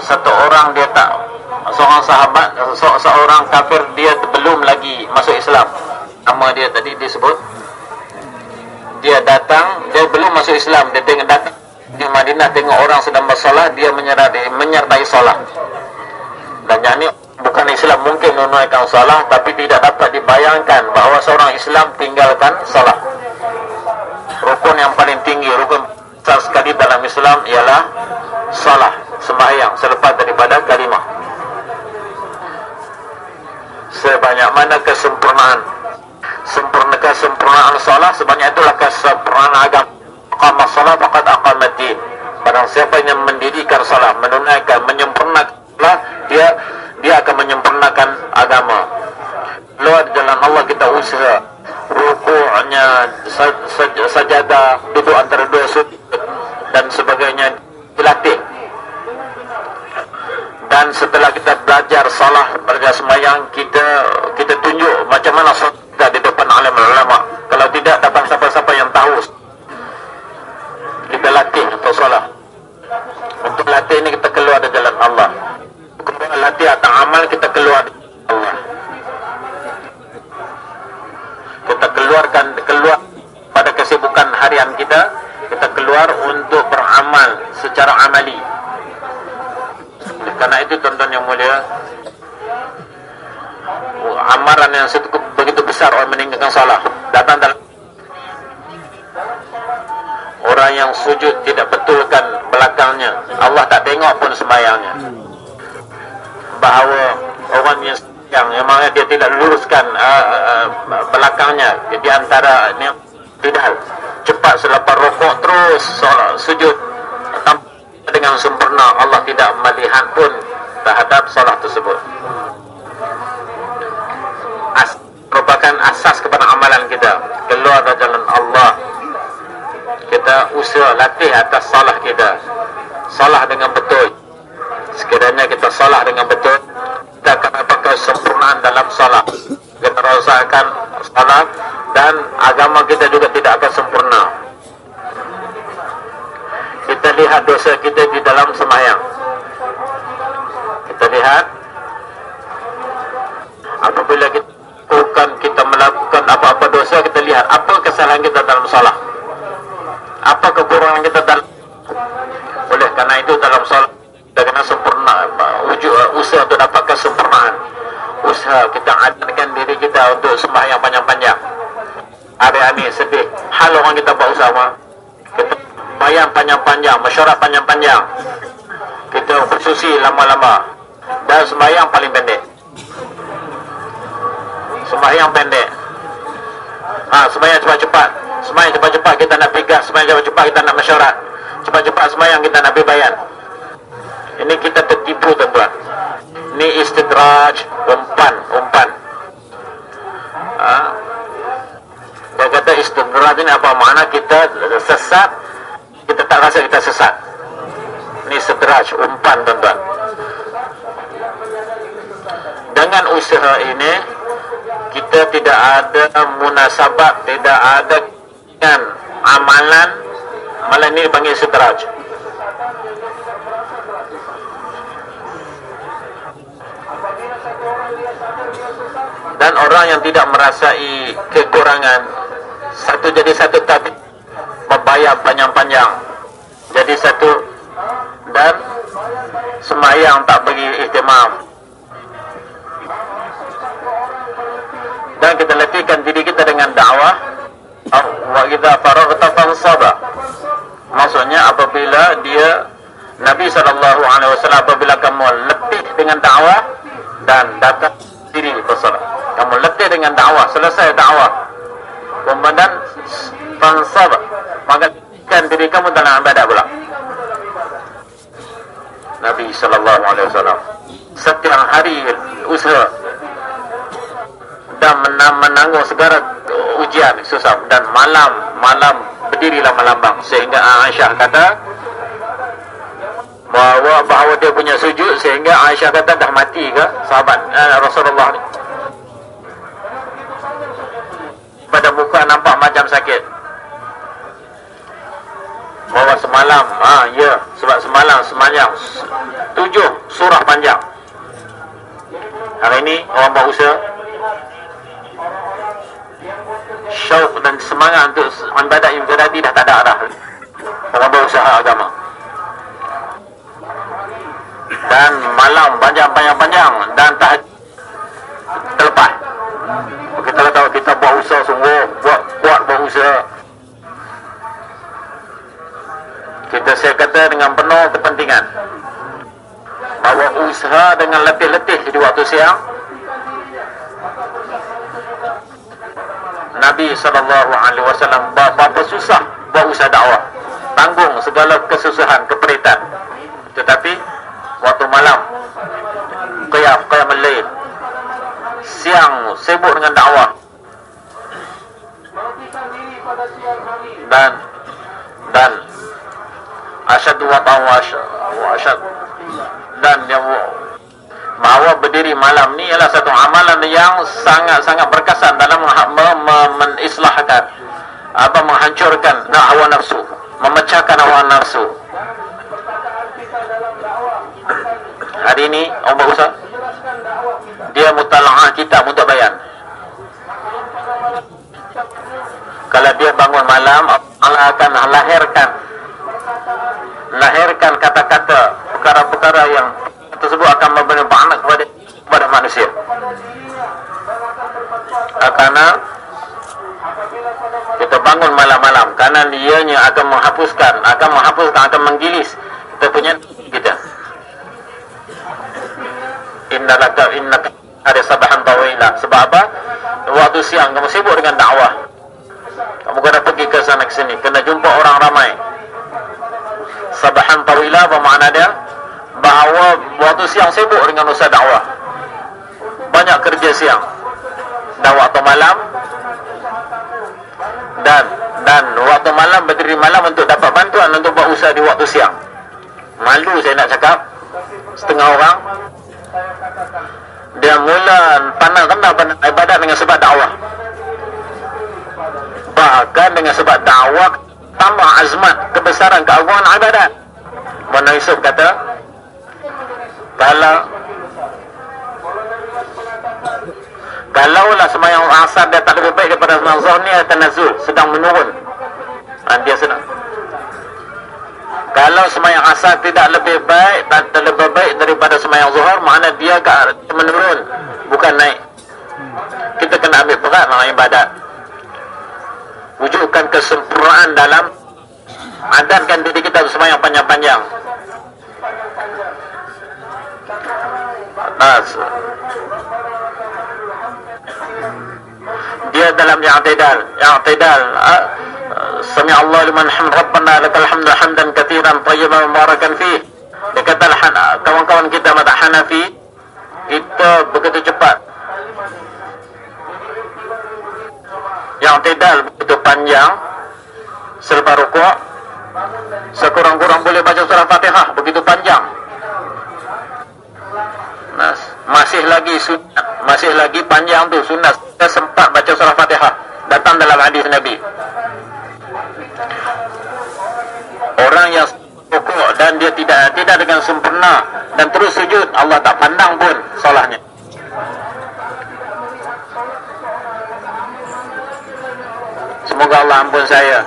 B: Satu orang dia tak seorang sahabat se- seorang kafir dia belum lagi masuk Islam. Nama dia tadi disebut dia datang dia belum masuk Islam dia tengok datang di Madinah tengok orang sedang bersolat dia menyertai menyertai solat dan yang ini bukan Islam mungkin menunaikan solat tapi tidak dapat dibayangkan bahawa seorang Islam tinggalkan solat rukun yang paling tinggi rukun besar sekali dalam Islam ialah solat sembahyang selepas daripada kalimah. Sebanyak mana kesempurnaan? Sempurna kesempurnaan salat sebanyak itulah kesempurnaan agama. Qama salat faqad aqamat din barang siapa yang mendirikan salat menunaikan menyempurnakan dia dia akan menyempurnakan agama. Luar jalan Allah kita usaha rukuknya saj- saj- sajadah duduk antara dua sujud dan sebagainya dilatih. Dan setelah kita belajar salah belajar semayang kita kita tunjuk macam mana solat di depan alim ulama. Kalau tidak datang siapa-siapa yang tahu. Kita latih untuk salah. Untuk latih ini kita keluar dari jalan Allah latih atau amal kita keluar. Allah. Kita keluarkan keluar pada kesibukan harian kita kita keluar untuk beramal secara amali. Karena itu tuan-tuan yang mulia amaran yang cukup begitu besar orang meninggalkan salah datang dalam orang yang sujud tidak betulkan belakangnya. Allah tak tengok pun sembahyangnya bahawa orang yang yang memang dia tidak luruskan uh, uh, belakangnya di antara ni tidak cepat selepas rokok terus solat, sujud dengan sempurna Allah tidak melihat pun terhadap solat tersebut. As, merupakan asas kepada amalan kita. Keluar dari jalan Allah. Kita usaha latih atas salah kita. Salah dengan betul sekiranya kita salah dengan betul kita akan dapat kesempurnaan dalam salah kita rasakan salah dan agama kita juga tidak akan sempurna. Kita lihat dosa kita di dalam semayang. Kita lihat apabila kita melakukan kita melakukan apa-apa dosa kita lihat apa kesalahan kita dalam salah apa kekurangan kita dalam oleh karena itu dalam salat kita kena sempurna wujud usaha untuk dapatkan sempurnaan. Usaha kita ajarkan diri kita untuk sembahyang panjang-panjang. Hari-hari sedih. Hal orang kita buat usaha kita bayang panjang-panjang mesyuarat panjang-panjang. Kita khususi lama-lama. Dan sembahyang paling pendek. Sembahyang pendek. Ha, sembahyang cepat-cepat. Sembahyang cepat-cepat kita nak pegang sembahyang cepat-cepat kita nak mesyuarat. Cepat-cepat sembahyang kita nak bayan ini kita tertipu tuan-tuan. Ini istidraj umpan umpan. Ha? dia kata istidraj ini apa makna kita sesat kita tak rasa kita sesat. Ini istidraj umpan tuan-tuan. Dengan usaha ini kita tidak ada munasabah tidak ada amalan. Malah ini dipanggil sidraj dan orang yang tidak merasai kekurangan. Satu jadi satu tapi membayar panjang-panjang. Jadi satu dan semayang tak bagi ihtimam. Dan kita letihkan diri kita dengan dakwah. Wa idza faragta sabah maksudnya apabila dia Nabi saw apabila kamu letih dengan dakwah dan datang diri bersolat kamu letih dengan dakwah. Selesai dakwah. Kemudian fansab maka kan diri kamu dalam ibadah pula. Nabi sallallahu alaihi wasallam. Setiap hari usaha. Dan menang, menanggung segala ujian susah. Dan malam malam berdirilah melambang. Sehingga Aisyah kata bahawa bahawa dia punya sujud sehingga Aisyah kata dah mati ke sahabat eh, Rasulullah ni pada muka nampak macam sakit. Bahawa semalam. Ah ya. Sebab semalam semayang tujuh surah panjang. Hari ini orang buat usaha. Syauq dan semangat untuk ibadat infiradi dah tak ada dah. Orang berusaha agama. Dan malam panjang-panjang-panjang dan tak terlepas kita buat usaha sungguh buat kuat buat usaha kita saya kata dengan penuh kepentingan bahawa usaha dengan letih-letih di waktu siang Nabi sallallahu alaihi wasallam susah buat usaha dakwah. Tanggung segala kesusahan, keperitan. Tetapi waktu malam qiyam qiyam al-lail siang sibuk dengan dakwah dan dan. Asyad wa asyad. Dan yang bahawa berdiri malam ni ialah satu amalan yang sangat-sangat berkesan dalam menislahkan apa menghancurkan hawa nafsu memecahkan hawa nafsu. Hari ini Umar Ustaz dia mutala'ah untuk bayan kalau dia bangun malam Allah akan lahirkan lahirkan kata-kata perkara-perkara yang tersebut akan memberi makna kepada kepada manusia. Ah, Karena kita bangun malam-malam karena dianya akan menghapuskan, akan menghapuskan, akan menggilis kita punya kita. Inna laka inna ada sabahan tawila. Sebab apa? Waktu siang kamu sibuk dengan dakwah. Kamu kena pergi ke sana ke sini, kena jumpa orang ramai. Sabahan tawila apa makna dia? bahawa waktu siang sibuk dengan usaha dakwah. Banyak kerja siang. Dan waktu malam dan dan waktu malam berdiri malam untuk dapat bantuan untuk buat usaha di waktu siang. Malu saya nak cakap setengah orang. Dia mula pandang rendah ibadat dengan sebab dakwah bahkan dengan sebab dakwah tambah azmat kebesaran keagungan ibadat. Mana Yusuf kata kalau kalaulah semayang asar dia tak lebih baik daripada semayang zuhur ni akan nazul sedang menurun. Ha, dia sedang kalau semayang asar tidak lebih baik tak lebih baik daripada semayang zuhur makna dia menurun bukan naik. Kita kena ambil berat dalam ibadat wujudkan kesempurnaan dalam adatkan diri kita semayang panjang-panjang. Atas dia dalam i'tidal i'tidal sami Allah liman hamd rabbana lakal hamdu hamdan katiran tayyiban mubarakan fi. Dia kata kawan-kawan kita mata Hanafi kita begitu cepat i'tidal begitu panjang selepas rukuk sekurang-kurang boleh baca surah Fatihah begitu panjang Nah, masih lagi sunat, masih lagi panjang tu sunat. Kita sempat baca surah Fatihah. Datang dalam hadis Nabi. Orang yang rukuk dan dia tidak tidak dengan sempurna dan terus sujud, Allah tak pandang pun salahnya. Semoga Allah ampun saya.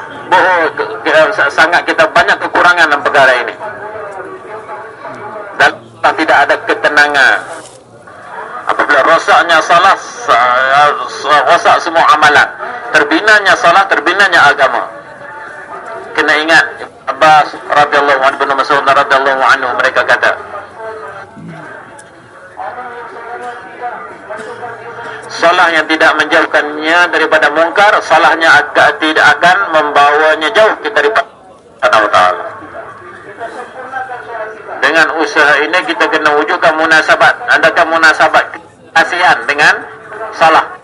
B: Sangat kita banyak kekurangan dalam perkara ini tak tidak ada ketenangan apabila rosaknya salah rosak semua amalan terbinanya salah, terbinanya agama. Kena ingat Abbas radhiyallahu anhu anhu mereka kata Salah yang tidak menjauhkannya daripada mungkar, salahnya agak tidak akan membawanya jauh daripada Allah Ta'ala. Dengan usaha ini kita kena wujudkan munasabat. Adakah munasabat kasihan dengan salah?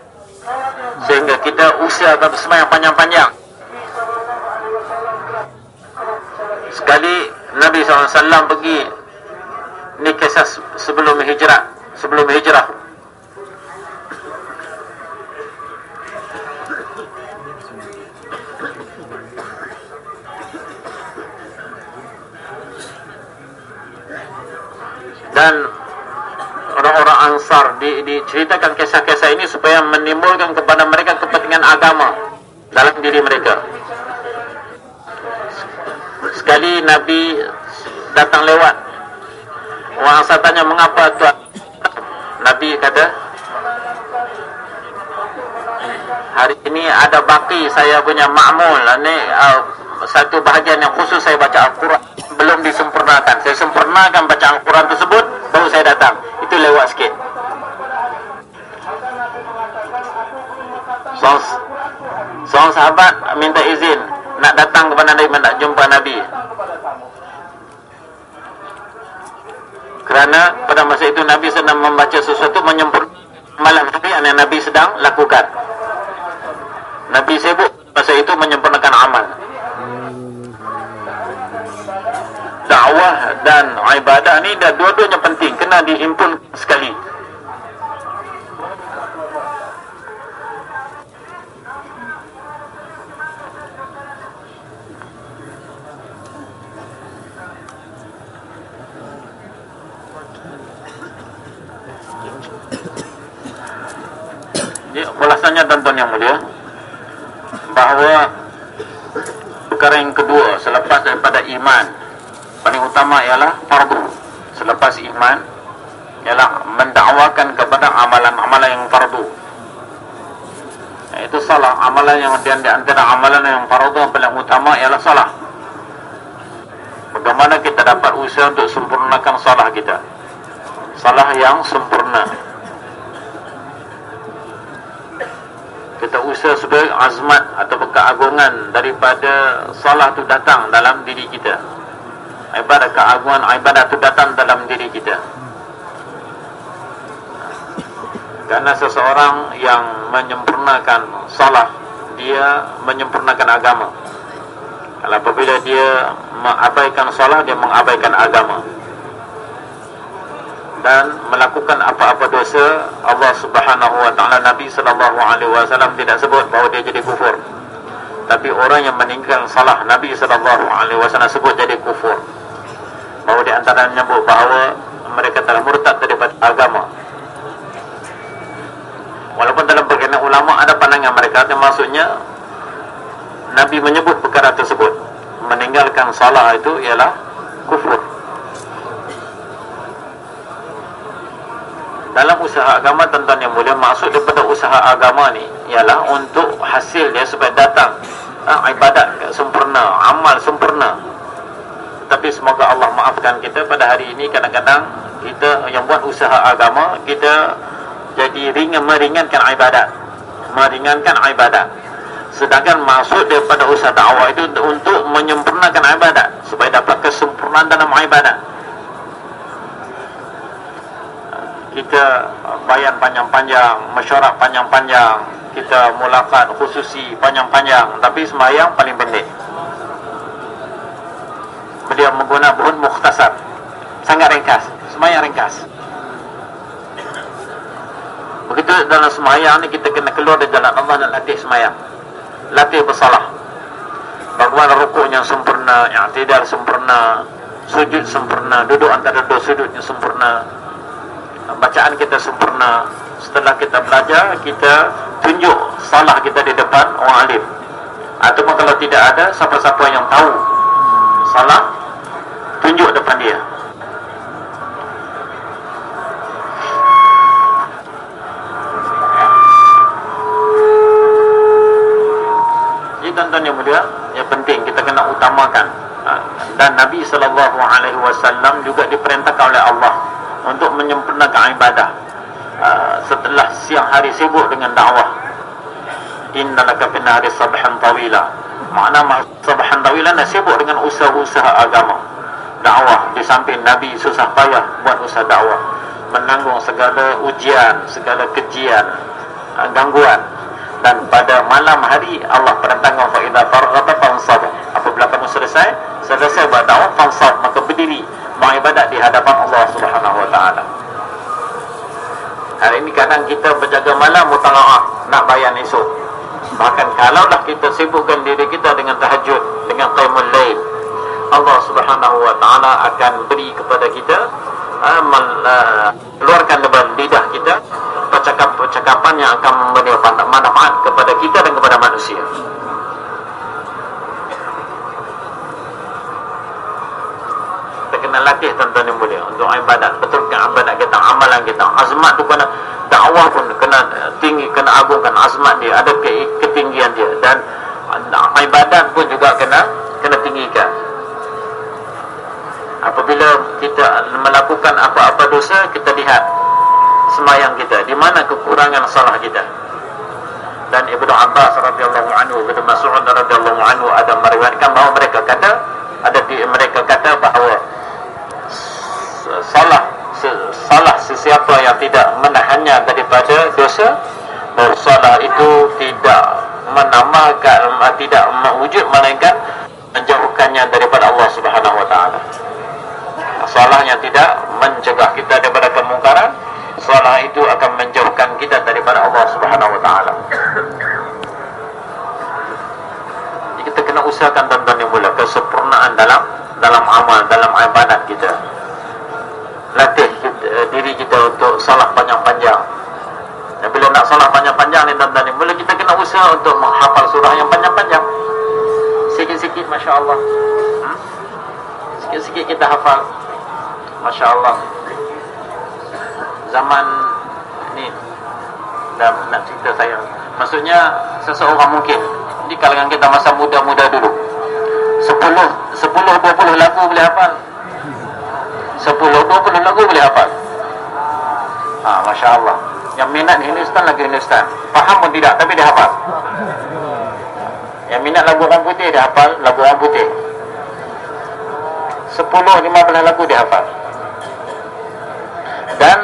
B: Sehingga kita usahakan semayang panjang-panjang. Sekali Nabi SAW pergi Ini kisah sebelum hijrah Sebelum hijrah dan orang-orang ansar di, diceritakan kisah-kisah ini supaya menimbulkan kepada mereka kepentingan agama dalam diri mereka. Sekali Nabi datang lewat orang ansar tanya mengapa tuan? Nabi kata hari ini ada baki saya punya makmul. Ini uh, satu bahagian yang khusus saya baca Al-Quran belum disempurnakan. Saya sempurnakan baca Al-Quran tersebut baru saya datang. Itu lewat sikit. Seorang, seorang sahabat minta izin nak datang kepada Nabi nak jumpa Nabi. Kerana pada masa itu Nabi sedang membaca sesuatu menyempurnakan malam Nabi yang Nabi sedang lakukan. Nabi sibuk masa itu menyempurnakan amal dakwah dan ibadah ni dah dua-duanya penting. Kena dihimpun sekali. Jadi ulasannya tuan-tuan yang mulia bahawa perkara yang kedua selepas daripada iman paling utama ialah fardu. Selepas iman ialah mendakwakan kepada amalan-amalan yang fardu. Itu salah. Amalan yang di antara amalan yang fardu yang paling utama ialah salah. Bagaimana kita dapat usaha untuk sempurnakan salah kita? Salah yang sempurna. Kita usaha sebagai azmat atau keagungan daripada salah itu datang dalam diri kita ibadah keagungan ibadah itu datang dalam diri kita. Karena seseorang yang menyempurnakan salah dia menyempurnakan agama. Kalau apabila dia mengabaikan salah dia mengabaikan agama. Dan melakukan apa-apa dosa Allah Subhanahu wa taala Nabi sallallahu alaihi wasallam tidak sebut bahawa dia jadi kufur. Tapi orang yang meninggal salah Nabi sallallahu alaihi wasallam sebut jadi kufur bahawa di antara menyebut bahawa mereka telah murtad daripada agama. Walaupun dalam bagian ulama ada pandangan mereka yang maksudnya Nabi menyebut perkara tersebut. Meninggalkan salah itu ialah kufur. Dalam usaha agama tuan-tuan yang mulia maksud daripada usaha agama ni ialah untuk hasil dia supaya datang ha, ibadat sempurna amal sempurna tapi semoga Allah maafkan kita pada hari ini. Kadang-kadang kita yang buat usaha agama kita jadi ringan meringankan ibadat. Meringankan ibadat. Sedangkan maksud daripada usaha dakwah itu untuk menyempurnakan ibadat. Supaya dapat kesempurnaan dalam ibadat. Kita bayan panjang-panjang, mesyuarat panjang-panjang, kita mulakan khususi panjang-panjang, tapi semayang paling pendek. Beliau menggunakan mukhtasar, sangat ringkas, semayang ringkas. Begitu dalam semayang ni kita kena keluar dari jalan Allah dan latih semayang. Latih bersalah. Bagaimana rukuknya sempurna, i'tidal sempurna, sujud sempurna, duduk antara dua sudutnya sempurna, bacaan kita sempurna setelah kita belajar kita tunjuk salah kita di depan orang alim ataupun kalau tidak ada siapa-siapa yang tahu salah tunjuk depan dia. Tuan-tuan yang mulia yang penting kita kena utamakan Ah, dan Nabi wasallam juga diperintahkan oleh Allah untuk menyempurnakan ibadah Ah, setelah siang hari sibuk dengan dakwah. Innalaka fil nahari sabhan tawila. Makna ma- sabhan tawila sibuk dengan usaha-usaha agama dakwah. Di samping Nabi susah payah buat usaha dakwah. Menanggung segala ujian segala kejian ah, gangguan. Dan pada malam hari Allah perintahkan fa idza farghata fansab. Apabila kamu selesai selesai buat dakwah fansab maka berdiri mengibadat di hadapan Allah Subhanahu wa taala. Hari ini kadang kita berjaga malam mutalaah nak bayan esok. Bahkan kalaulah kita sibukkan diri kita dengan tahajud, dengan qiyamul lail, Allah Subhanahu wa taala akan beri kepada kita uh, mel- uh, keluarkan dari lidah kita percakapan-percakapan yang akan memberi manfaat kepada kita dan kepada manusia. kena latih tuan-tuan yang mulia untuk ibadat. Betulkan ibadat kita amalan kita azmat tu kena dakwah pun kena tinggi kena agungkan azmat dia. Ada ke, ketinggian dia. Dan ibadat pun juga kena kena tinggikan apabila kita melakukan apa-apa dosa kita lihat semayang kita di mana kekurangan salah kita. Dan Ibnu Abbas radhiyallahu anhu Ibnu Mas'ud radhiyallahu anhu ada meriwayatkan bahawa mereka kata ada di mereka kata bahawa salah salah sesiapa yang tidak menahannya daripada dosa bahawa salah itu tidak menambahkan tidak mewujud melainkan menjauhkannya daripada Allah Subhanahu wa taala salahnya tidak mencegah kita daripada kemungkaran. Salah itu akan menjauhkan kita daripada Allah Subhanahu wa taala. Kita kena usahakan tuan-tuan yang mulia kesempurnaan dalam dalam amal dalam ibadat kita. Latih kita, eh, diri kita untuk salah panjang-panjang. Dan bila nak salah panjang-panjang ni tuan-tuan yang mulia kita kena usaha untuk menghafal surah yang panjang-panjang. Sikit-sikit Masya Allah. Hmm? sikit-sikit kita hafal Masya Allah. Zaman ni Dah nak cerita saya. Maksudnya Seseorang mungkin Di kalangan kita masa muda-muda dulu. 10 10 20 lagu boleh hafal. 10 20 lagu boleh hafal. Ha, Masya Allah. Yang minat Hindustan lagi Hindustan. Faham pun tidak Tapi dia hafal. Yang minat lagu orang putih Dia hafal lagu orang putih. 10 15 lagu dia hafal dan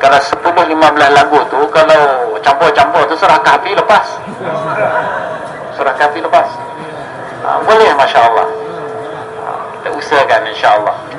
B: kalau 10 15 lagu tu kalau campur-campur tu surah kahfi lepas. Surah kahfi lepas. Ha, boleh masya-Allah ha, kita usahakan insya-Allah
C: Dia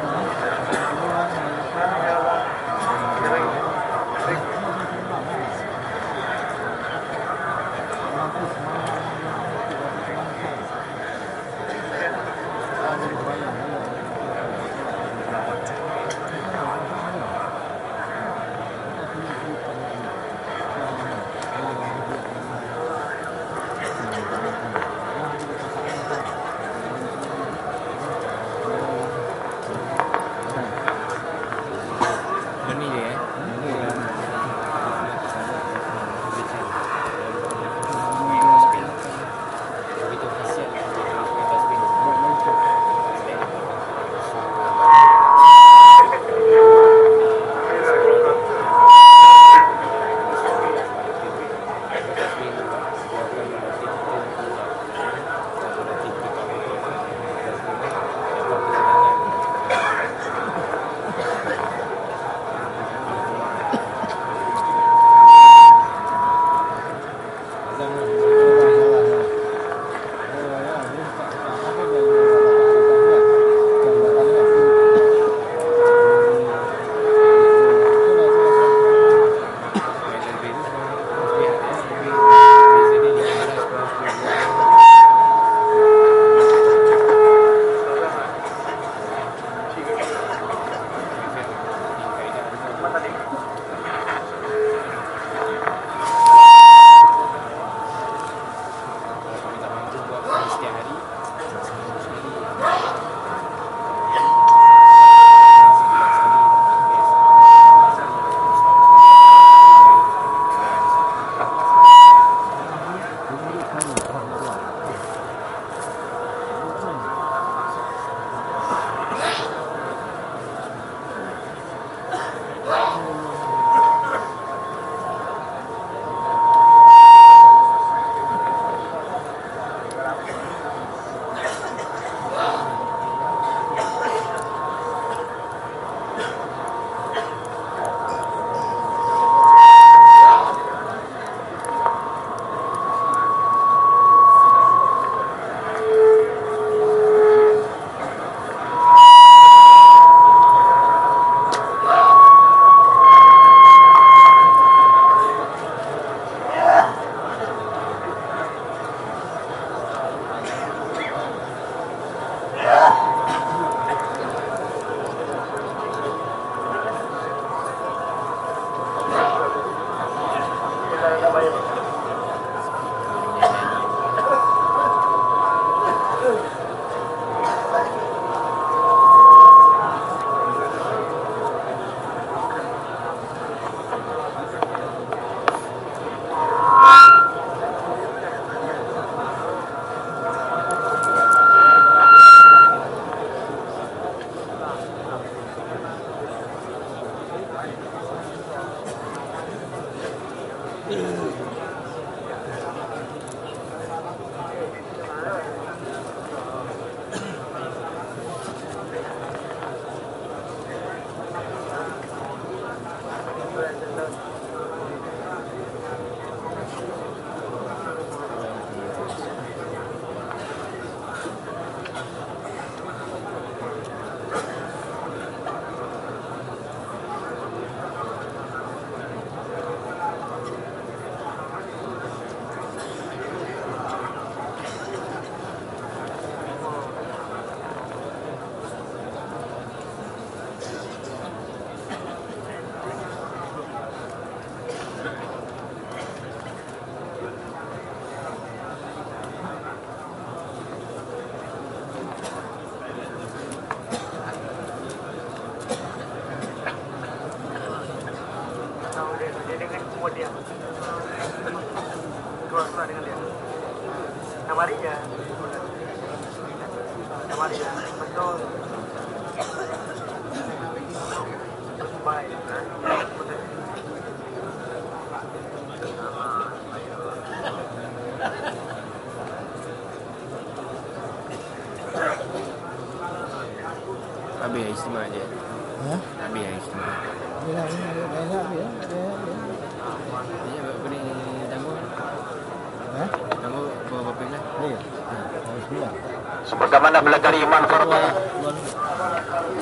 B: Sebagaimana belajar iman fardu,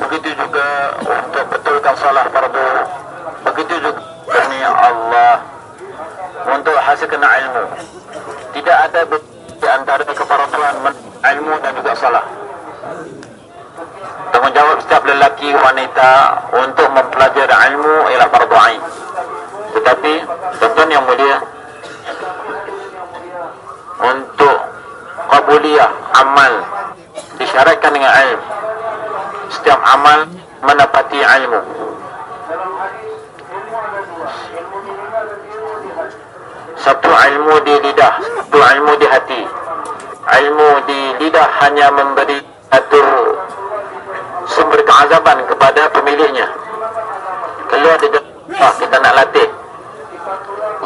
B: begitu juga untuk betulkan salah fardu. Begitu juga ini Allah untuk hasilkan ilmu. Tidak ada di antara kefarduan ilmu dan juga salah. Tanggungjawab setiap lelaki wanita untuk mempelajari ilmu ialah fardu ain. Tetapi tuan yang mulia untuk qabuliyah amal disyaratkan dengan ilmu. Setiap amal menepati ilmu. Satu ilmu di lidah, satu ilmu di hati. Ilmu di lidah hanya memberi satu sumber keazaban kepada pemiliknya. Keluar di dalam kita nak latih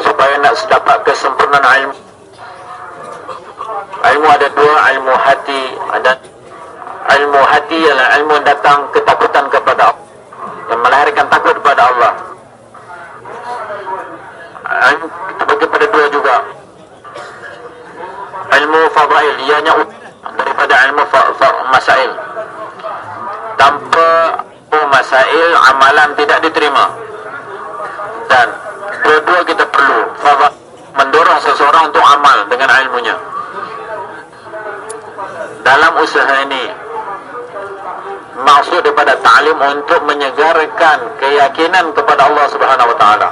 B: supaya nak dapat kesempurnaan ilmu. Ilmu ada dua, ilmu hati ada ilmu hati ialah ilmu yang datang ketakutan kepada Allah yang melahirkan takut kepada Allah. Ilmu terbagi pada dua juga. Ilmu fadail ianya ut- daripada ilmu fa- fa- masail. Tanpa ilmu masail amalan tidak diterima. Dan dua-dua kita perlu fadail mendorong seseorang untuk amal dengan ilmunya. Dalam usaha ini maksud daripada ta'lim untuk menyegarkan keyakinan kepada Allah Subhanahu wa taala.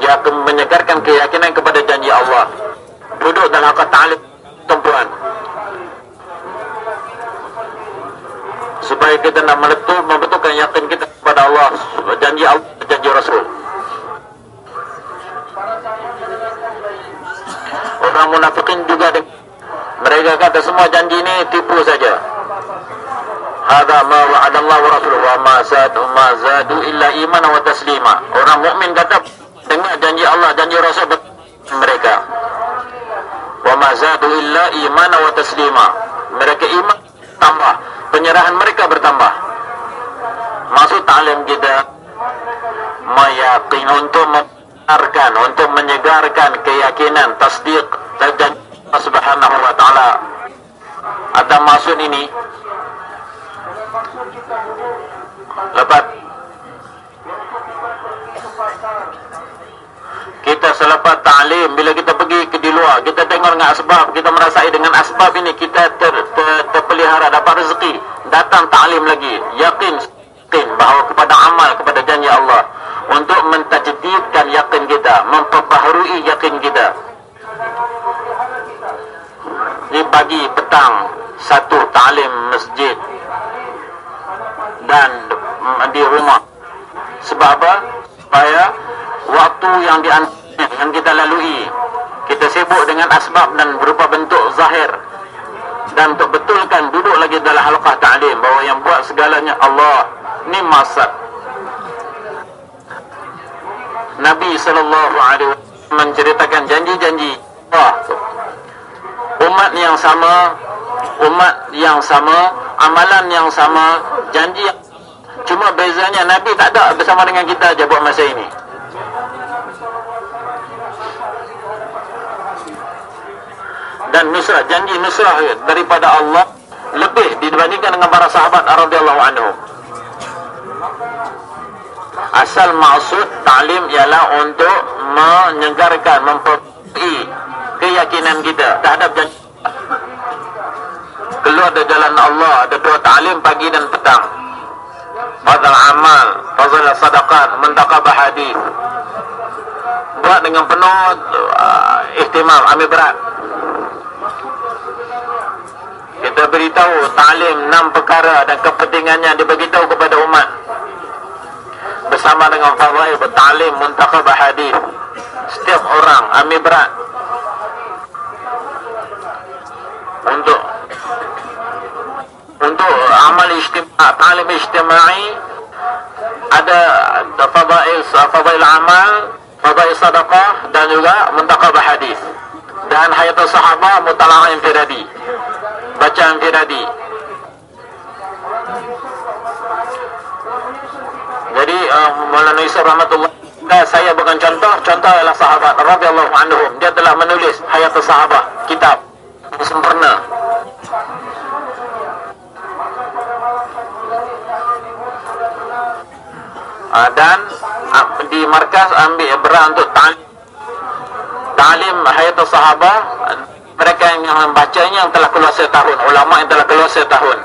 B: Ya menyegarkan keyakinan kepada janji Allah. Duduk dalam hak ta'lim tumpuan. Supaya kita nak meletup membetulkan yakin kita kepada Allah, janji Allah, janji Rasul. Orang munafikin juga mereka kata semua janji ini tipu. Hada ma wa'ada Allah wa rasuluhu wa ma zadu ma zadu illa iman wa taslima. Orang mukmin kata dengar janji Allah, janji Rasul mereka. Wa ma zadu illa iman wa taslima. Mereka iman tambah, penyerahan mereka bertambah. Maksud ta'lim kita meyakin untuk membenarkan, untuk menyegarkan keyakinan, tasdik dan Subhanahu wa taala. Ada maksud ini Lepas. Kita selepas ta'lim bila kita pergi ke di luar kita tengok dengan asbab kita merasai dengan asbab ini kita ter, ter, terpelihara dapat rezeki. Datang ta'lim lagi. Yakin yakin bahawa kepada amal kepada janji Allah. Untuk mentajdidkan yakin kita memperbaharui yakin kita. Di pagi petang satu ta'lim masjid dan di rumah. Sebab apa? Supaya waktu yang di yang kita lalui kita sibuk dengan asbab dan berupa bentuk zahir. Dan untuk betulkan duduk lagi dalam halqah ta'lim bahawa yang buat segalanya Allah ni masad Nabi sallallahu alaihi wasallam menceritakan janji-janji Allah. Umat yang sama umat yang sama amalan yang sama janji yang cuma bezanya Nabi tak ada bersama dengan kita je buat masa ini. Dan nusrah janji nusrah daripada Allah lebih dibandingkan dengan para sahabat radhiyallahu anhum asal maksud ta'lim ialah untuk menyegarkan memperbaiki keyakinan kita terhadap janji. Keluar dari jalan Allah ada dua ta'lim pagi dan petang fadal amal fadal sadaqat mentakabah hadis. Buat dengan penuh uh, ihtimam ambil berat. Kita beritahu ta'lim enam perkara dan kepentingannya diberitahu kepada umat. Bersama dengan fadhail bertalim muntakab hadis. Setiap orang ambil berat. Untuk untuk amal istimewa talim istimai ada fadail fadail amal fadail sadaqah dan juga muntakab hadis. Dan hayatul sahabah mutalaah infiradi baca infiradi jadi uh, Maulana Yusuf rahmatullah saya bukan contoh contoh adalah sahabat radhiyallahu anhum. Dia telah menulis hayatul sahabah kitab sempurna uh, dan uh, di markas ambil berat untuk ta'lim. Ta'lim hayatul sahabah mereka yang membacanya yang telah keluar setahun. Ulama yang telah keluar setahun.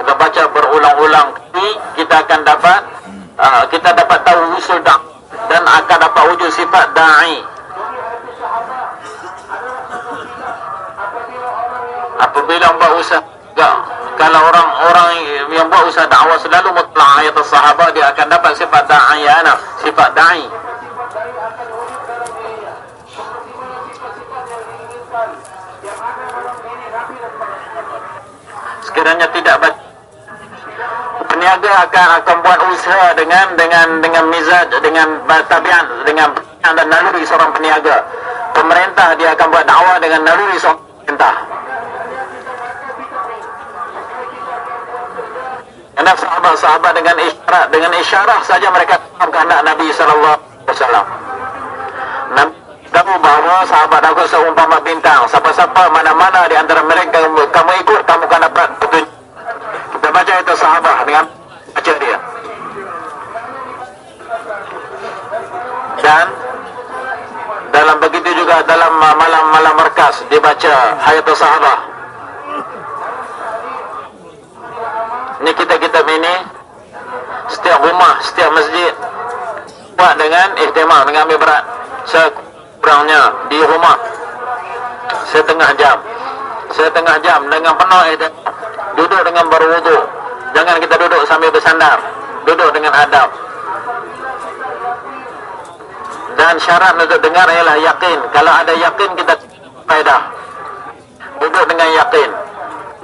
B: Kita baca berulang-ulang. Kita akan dapat uh, kita dapat tahu usul dak dan akan dapat wujud sifat da'i apabila buat usaha kalau orang-orang yang buat usaha dakwah selalu mutlak ayat sahabat dia akan dapat sifat da'iyana sifat da'i. Sekiranya tidak baca peniaga akan akan buat usaha dengan dengan dengan mizaj dengan tabiat dengan dan naluri seorang peniaga. Pemerintah dia akan buat dakwah dengan naluri seorang pemerintah Karena sahabat-sahabat dengan isyarat dengan isyarat saja mereka faham kehendak Nabi sallallahu alaihi wasallam. Nabi tahu bahawa sahabat aku seumpama bintang. Siapa-siapa mana-mana di antara mereka kamu ikut kamu akan dapat petunjuk. Kita baca itu sahabat dengan baca dia. Dan dalam begitu juga dalam malam-malam markas dibaca hayatul sahabat. Ini kita-kita ini setiap rumah, setiap masjid buat dengan ihtimam, dengan ambil berat. Sekurangnya di rumah setengah jam. Setengah jam dengan penuh ihtimam. Duduk dengan berwudu. Jangan kita duduk sambil bersandar. Duduk dengan adab. Dan syarat untuk dengar ialah yakin. Kalau ada yakin kita faedah. Duduk dengan yakin.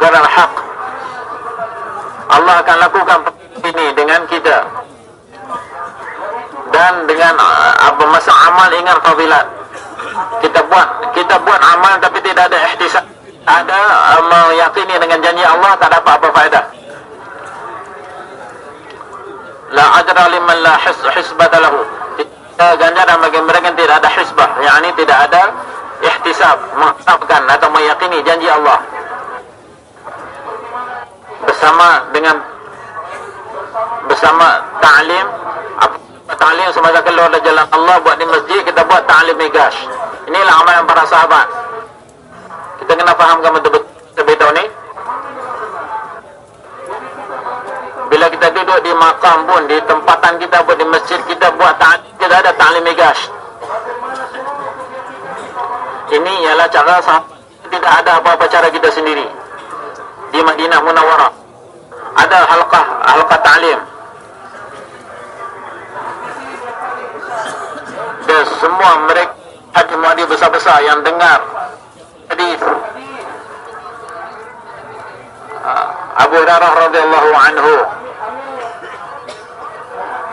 B: Kerana hak Allah akan lakukan ini dengan kita. Dan dengan apa masa amal ingat fadilat. Kita buat kita buat amal tapi tidak ada ihtisab ada uh, meyakini dengan janji Allah tak dapat apa faedah. La ajra liman la his, hisbata lahu. Ganjaran bagi mereka yang tidak ada hisbah. Yakni tidak ada ihtisab mengharapkan atau meyakini janji Allah bersama dengan bersama ta'lim. Ta'lim semasa keluar dari jalan Allah buat di masjid kita buat ta'lim migash inilah amalan para sahabat. Kita kena fahamkan betul-betul beritahu ni. Bila kita duduk di makam pun di tempatan kita pun di masjid kita buat ta'lim kita ada ta'lim migash ini ialah cara sahabat. Tidak ada apa-apa cara kita sendiri. Di Madinah Munawwarah ada halqah halqah ta'lim. Dan semua mereka haji muadi besar-besar yang dengar hadis. Uh, Abu Hurairah radhiyallahu anhu.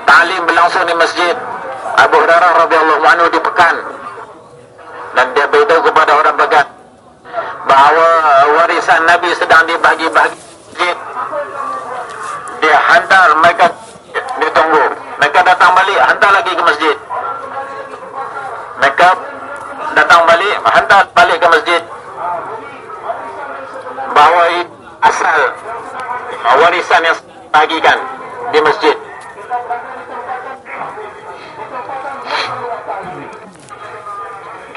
B: Ta'lim berlangsung di masjid. Abu Hurairah radhiyallahu anhu di Pekan. Dan dia beritahu kepada orang Pekan bahawa warisan Nabi sedang dibagi-bagi masjid dia hantar. Mereka dia tunggu. Mereka datang balik hantar lagi ke masjid. Mereka datang balik hantar balik ke masjid. Bahawa asal warisan yang bagikan di masjid.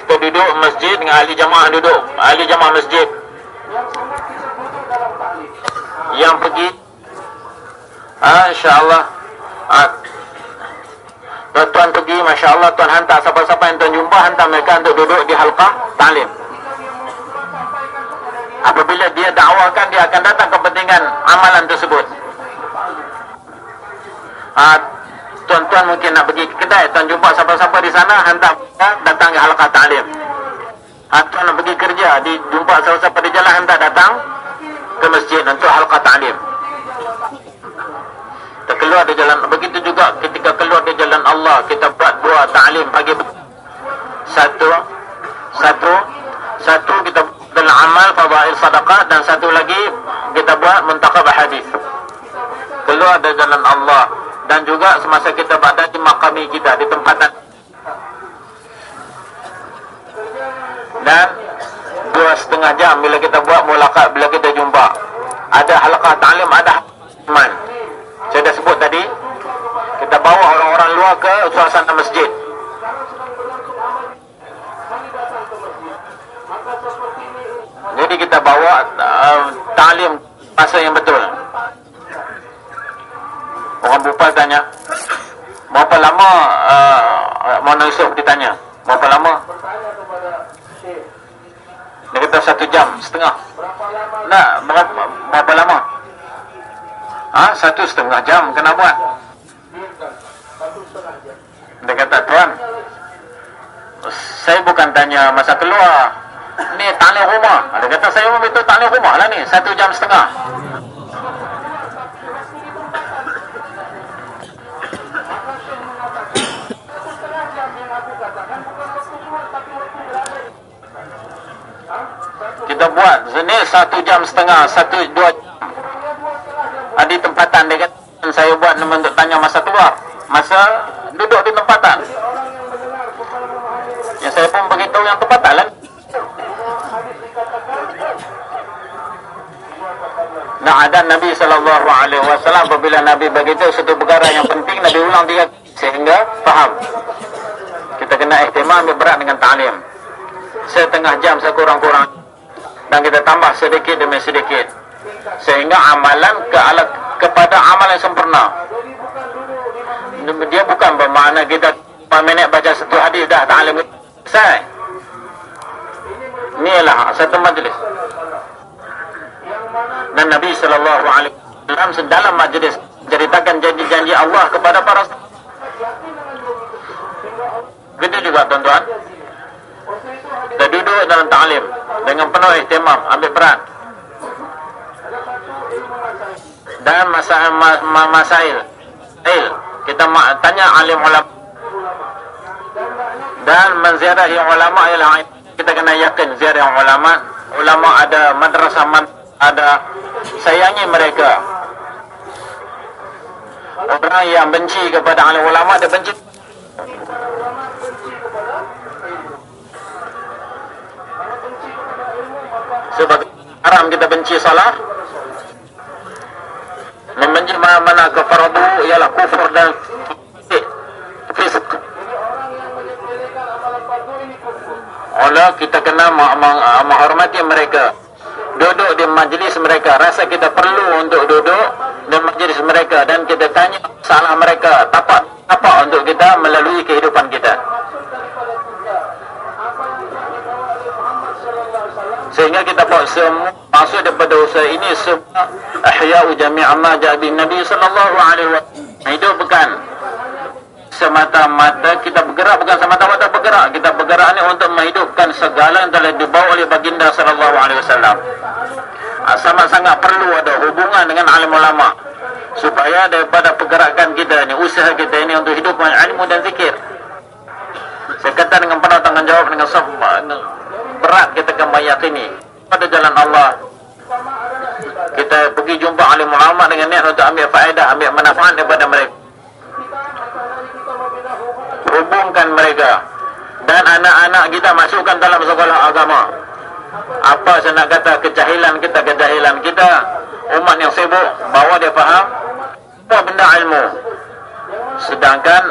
B: Kita duduk masjid dengan ahli jamaah duduk. Ahli jamaah masjid. Yang pergi ah, insyaAllah. Ah, tuan pergi Masya Allah tuan hantar siapa-siapa yang tuan jumpa hantar mereka untuk duduk di halqah ta'lim. Apabila dia dakwakan dia akan datang kepentingan amalan tersebut. Ah, tuan-tuan mungkin nak pergi ke kedai tuan jumpa siapa-siapa di sana hantar mereka datang ke halqah ta'lim. Ah, tuan nak pergi kerja di jumpa siapa-siapa di jalan hantar datang ke masjid untuk halqah ta'lim kita keluar di jalan begitu juga ketika keluar di jalan Allah kita buat dua ta'lim pagi satu satu satu kita dalam amal fadail sadaqah dan satu lagi kita buat muntakab hadis. Keluar dari jalan Allah dan juga semasa kita berada di makami kita di tempatan dan dua setengah jam bila kita buat mulakat bila kita jumpa ada halaqah ta'lim ada iman saya dah sebut tadi kita bawa orang-orang luar ke suasana masjid. Jadi kita bawa uh, ta'lim masa yang betul. Orang bupal tanya berapa lama uh, Mona Yusuf ditanya berapa lama? Dia kata satu jam setengah. Nak berapa, berapa lama ha, satu setengah jam kena buat. Dia kata tuan saya bukan tanya masa keluar. Ni taklim rumah. Dia kata saya memang betul taklim rumah lah ni satu jam setengah. Kita buat sini satu jam setengah satu dua ada tempatan dia kata saya buat untuk tanya masa keluar. Masa duduk di tempatan. Yang saya pun beritahu yang tempatan lah. Nah ada Nabi Sallallahu Alaihi Wasallam apabila Nabi begitu satu perkara yang penting Nabi ulang tiga sehingga faham. Kita kena ihtimam berat dengan ta'lim. Setengah jam sekurang-kurang. Dan kita tambah sedikit demi sedikit sehingga amalan ke alat kepada amal yang sempurna. Dia bukan bermakna kita 5 minit baca satu hadis dah ta'lim selesai. Inilah satu majlis. Dan Nabi wasallam dalam majlis ceritakan janji-janji Allah kepada para Begitu juga tuan-tuan. Kita duduk dalam ta'lim dengan penuh ihtimam, ambil peran. Dan masail masail il kita tanya alim ulama. Dan menziarahi ulama ialah kita kena yakin ziarah ulama. Ulama ada madrasah ada sayangi mereka. Orang yang benci kepada alim ulama dia benci. Sebab haram kita benci membenci mana-mana kefardu ialah kufur dan fisk. Allah kita kena menghormati mereka. Duduk di majlis mereka. Rasa kita perlu untuk duduk di majlis mereka. Dan kita tanya salah mereka. Tapak tapak untuk kita melalui kehidupan kita sehingga kita semua maksud daripada usaha ini semua ahya'u jami'a ma ja'a Nabi sallallahu alaihi wasallam hidup bukan semata-mata kita bergerak bukan semata-mata bergerak. Kita bergerak ni untuk menghidupkan segala yang telah dibawa oleh baginda sallallahu alaihi wasallam ah, sangat-sangat perlu ada hubungan dengan alim ulama supaya daripada pergerakan kita ini usaha kita ini untuk hidup dengan ilmu dan zikir. Saya kata dengan penuh tanggungjawab dengan semua berat kita akan meyakini. Pada jalan Allah kita pergi jumpa alim ulama dengan niat untuk ambil faedah ambil manfaat daripada mereka. Hubungkan mereka. Dan anak-anak kita masukkan dalam sekolah agama. Apa saya nak kata? Kejahilan kita kejahilan kita. Umat yang sibuk bawa dia faham. Apa benda ilmu? Sedangkan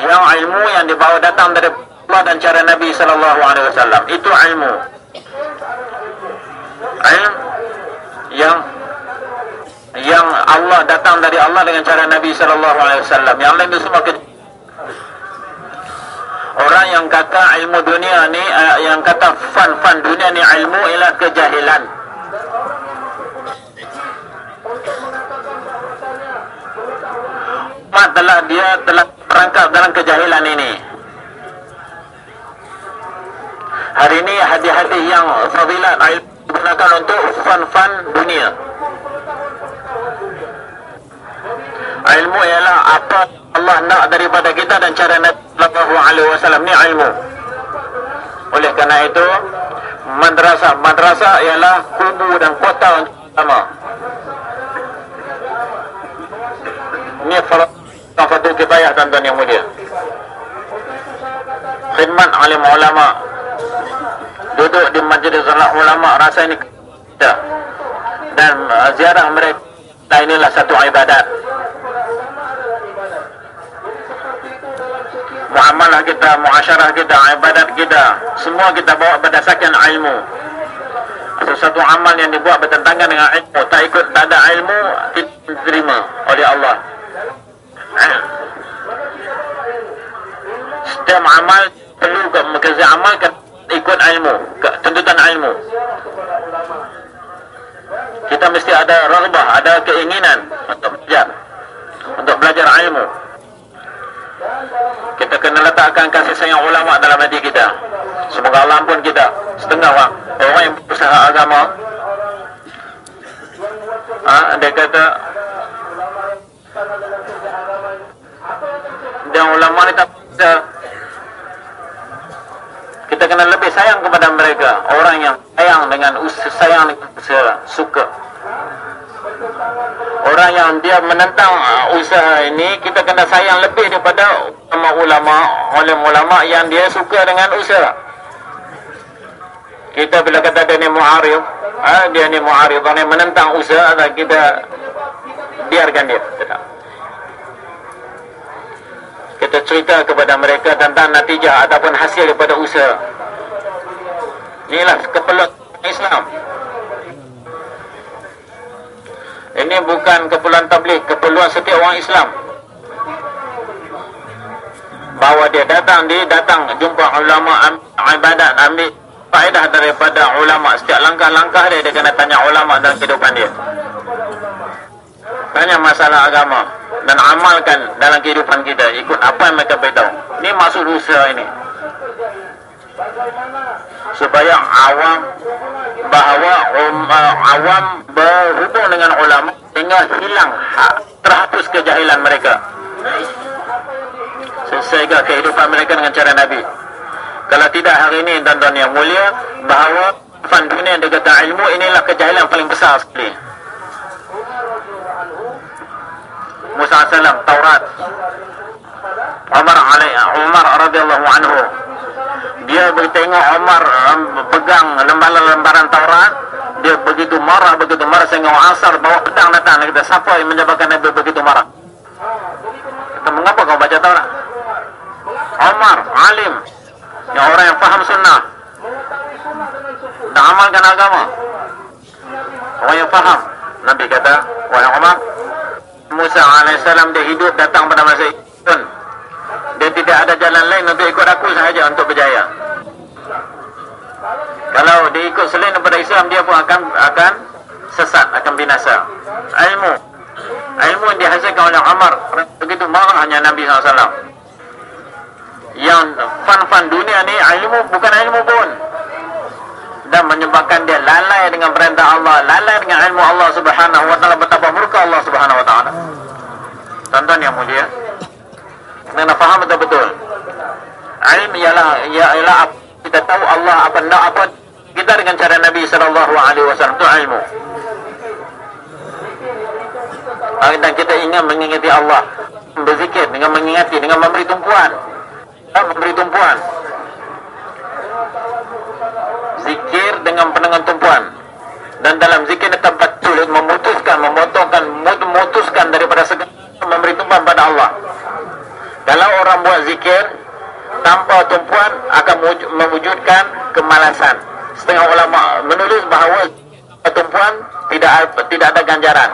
B: yang ilmu yang dibawa datang dari Allah dan cara Nabi sallallahu alaihi wasallam itu ilmu ilmu yang yang Allah datang dari Allah dengan cara Nabi sallallahu alaihi wasallam yang lain itu semua ke Orang yang kata ilmu dunia ni uh, yang kata fan-fan dunia ni ilmu ialah kejahilan. Mak telah dia telah perangkap dalam kejahilan ini. Hari ini hadis-hadis yang fadilat ilmu digunakan untuk fan-fan dunia. Ilmu ialah apa Allah nak daripada kita dan cara Nabi alaihi wasallam ni ilmu. Oleh kerana itu madrasah madrasah ialah kubu dan kota untuk sama. Ini fardu kifayah tuan-tuan yang mulia. Khidmat alim ulama duduk di majlis ulama rasa ini dan ziarah mereka inilah satu ibadat muamalah kita, muasyarah kita, ibadat kita, semua kita bawa berdasarkan ilmu. Sesuatu amal yang dibuat bertentangan dengan ilmu, tak ikut, tak ada ilmu, tidak diterima oleh Allah. Setiap amal perlu kerja amal ikut ilmu, tuntutan ilmu. Kita mesti ada ragbah, ada keinginan untuk belajar, untuk belajar ilmu. Kita kena letakkan kasih sayang ulama dalam hati kita. Semoga Allah ampun kita setengah orang. Orang yang berusaha agama. Ha, dia kata dan ulama ni tak bisa kita kena lebih sayang kepada mereka. Orang yang sayang dengan usaha sayang usaha suka. Orang yang dia menentang uh, usaha ini kita kena sayang lebih daripada ulama-ulama ulama-ulama yang dia suka dengan usaha. Kita bila kata dia ni mu'arif ha, dia ni mu'arif dia menentang usaha kita biarkan dia kita cerita kepada mereka tentang natijah ataupun hasil daripada usaha inilah keperluan Islam ini bukan keperluan tablik, keperluan setiap orang Islam. Bahawa dia datang, dia datang jumpa ulama ibadat, ambil faedah daripada ulama. Setiap langkah-langkah dia, dia kena tanya ulama dalam kehidupan dia. Tanya masalah agama dan amalkan dalam kehidupan kita. Ikut apa yang mereka beritahu. Ini maksud usaha ini. Supaya awam bahawa um, uh, awam berhubung dengan ulama sehingga hilang hak terhapus kejahilan mereka sehingga kehidupan mereka dengan cara Nabi kalau tidak hari ini tuan-tuan yang mulia bahawa fan dunia yang ilmu inilah kejahilan paling besar sekali Musa AS Taurat. Umar alaih Umar radhiyallahu anhu. Dia bertengok Umar um, pegang lembaran-lembaran Taurat. Dia begitu marah begitu marah sehingga asar bawa pedang datang. Kita siapa yang menyebabkan Nabi begitu marah? Kita mengapa kau baca Taurat? Umar alim. Yang orang yang faham sunnah. Dan amalkan agama. Orang yang faham. Nabi kata wahai Umar Musa AS dia hidup datang pada masa itu. Dia tidak ada jalan lain untuk ikut aku sahaja untuk berjaya. Kalau dia ikut selain daripada Islam dia pun akan akan sesat akan binasa. Ilmu. Ilmu yang dihasilkan oleh Umar begitu marahnya Nabi SAW yang fan-fan dunia ni ilmu bukan ilmu pun dan menyebabkan dia lalai dengan perintah Allah, lalai dengan ilmu Allah Subhanahu wa taala betapa murka Allah Subhanahu wa taala. Tuan-tuan yang mulia, kena faham betul-betul. Ilmu ialah ialah apa kita tahu Allah apa nak apa kita dengan cara Nabi sallallahu alaihi wasallam itu ilmu. Dan kita ingin mengingati Allah Berzikir dengan mengingati Dengan memberi tumpuan Dan memberi tumpuan Zikir dengan pendengar tumpuan. Dan dalam zikir tempat sulit Memutuskan, memotongkan Memutuskan daripada segala Memberi tumpuan pada Allah. Kalau orang buat zikir Tanpa tumpuan Akan mewujudkan kemalasan. Setengah ulama menulis bahawa Tumpuan tidak tidak ada ganjaran.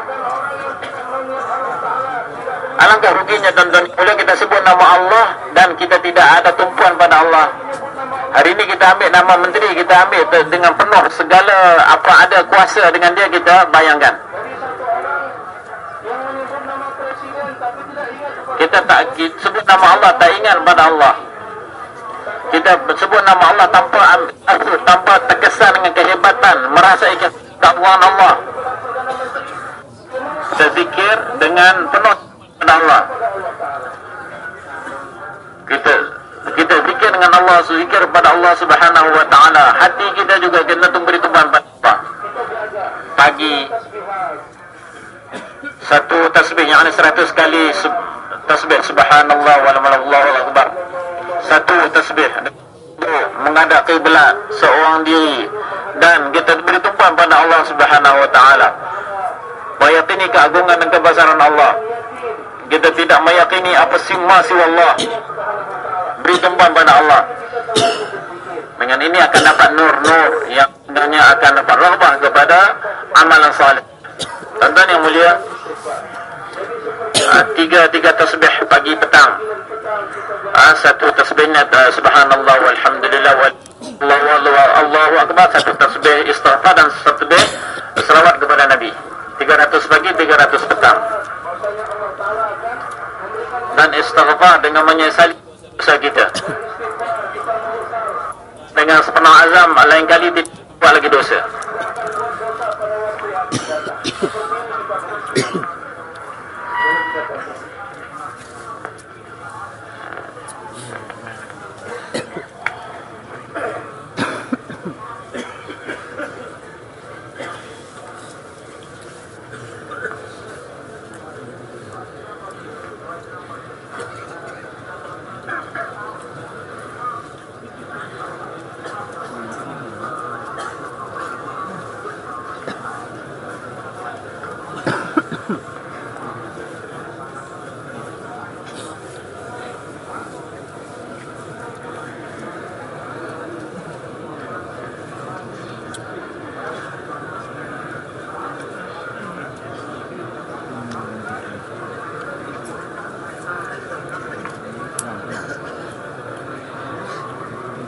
B: Alangkah ruginya tuan-tuan. Kita sebut nama Allah Dan kita tidak ada tumpuan pada Allah Hari ini kita ambil nama menteri Kita ambil dengan penuh segala Apa ada kuasa dengan dia Kita bayangkan. Kita tak kita sebut nama Allah Tak ingat pada Allah. Kita sebut nama Allah Tanpa tanpa terkesan dengan kehebatan Merasa keagungan Allah. Kita zikir dengan penuh kepada Allah. Kita kita zikir dengan Allah, zikir kepada Allah Subhanahu wa taala. Hati kita juga kena beri tumpuan pada Allah. Pagi satu tasbih yang ada seratus kali tasbih subhanallah walhamdulillah akbar. Satu tasbih menghadap kiblat seorang diri dan kita beri tumpuan pada Allah Subhanahu wa taala. Meyakini keagungan dan kebesaran Allah kita tidak meyakini apa simma siwa Allah beri tumpuan pada Allah. Dengan ini akan dapat nur-nur yang sebenarnya akan dapat rahbah kepada amalan salih tuan-tuan yang mulia ah, tiga tiga tasbih pagi petang. Ah, satu tasbihnya uh, subhanallah walhamdulillah Allahu akbar satu tasbih istighfar dan satu tasbih selawat kepada Nabi. 300 pagi 300 petang. Dan istighfar dengan menyesali kita. Dengan sepenuh azam lain kali tidak buat lagi dosa.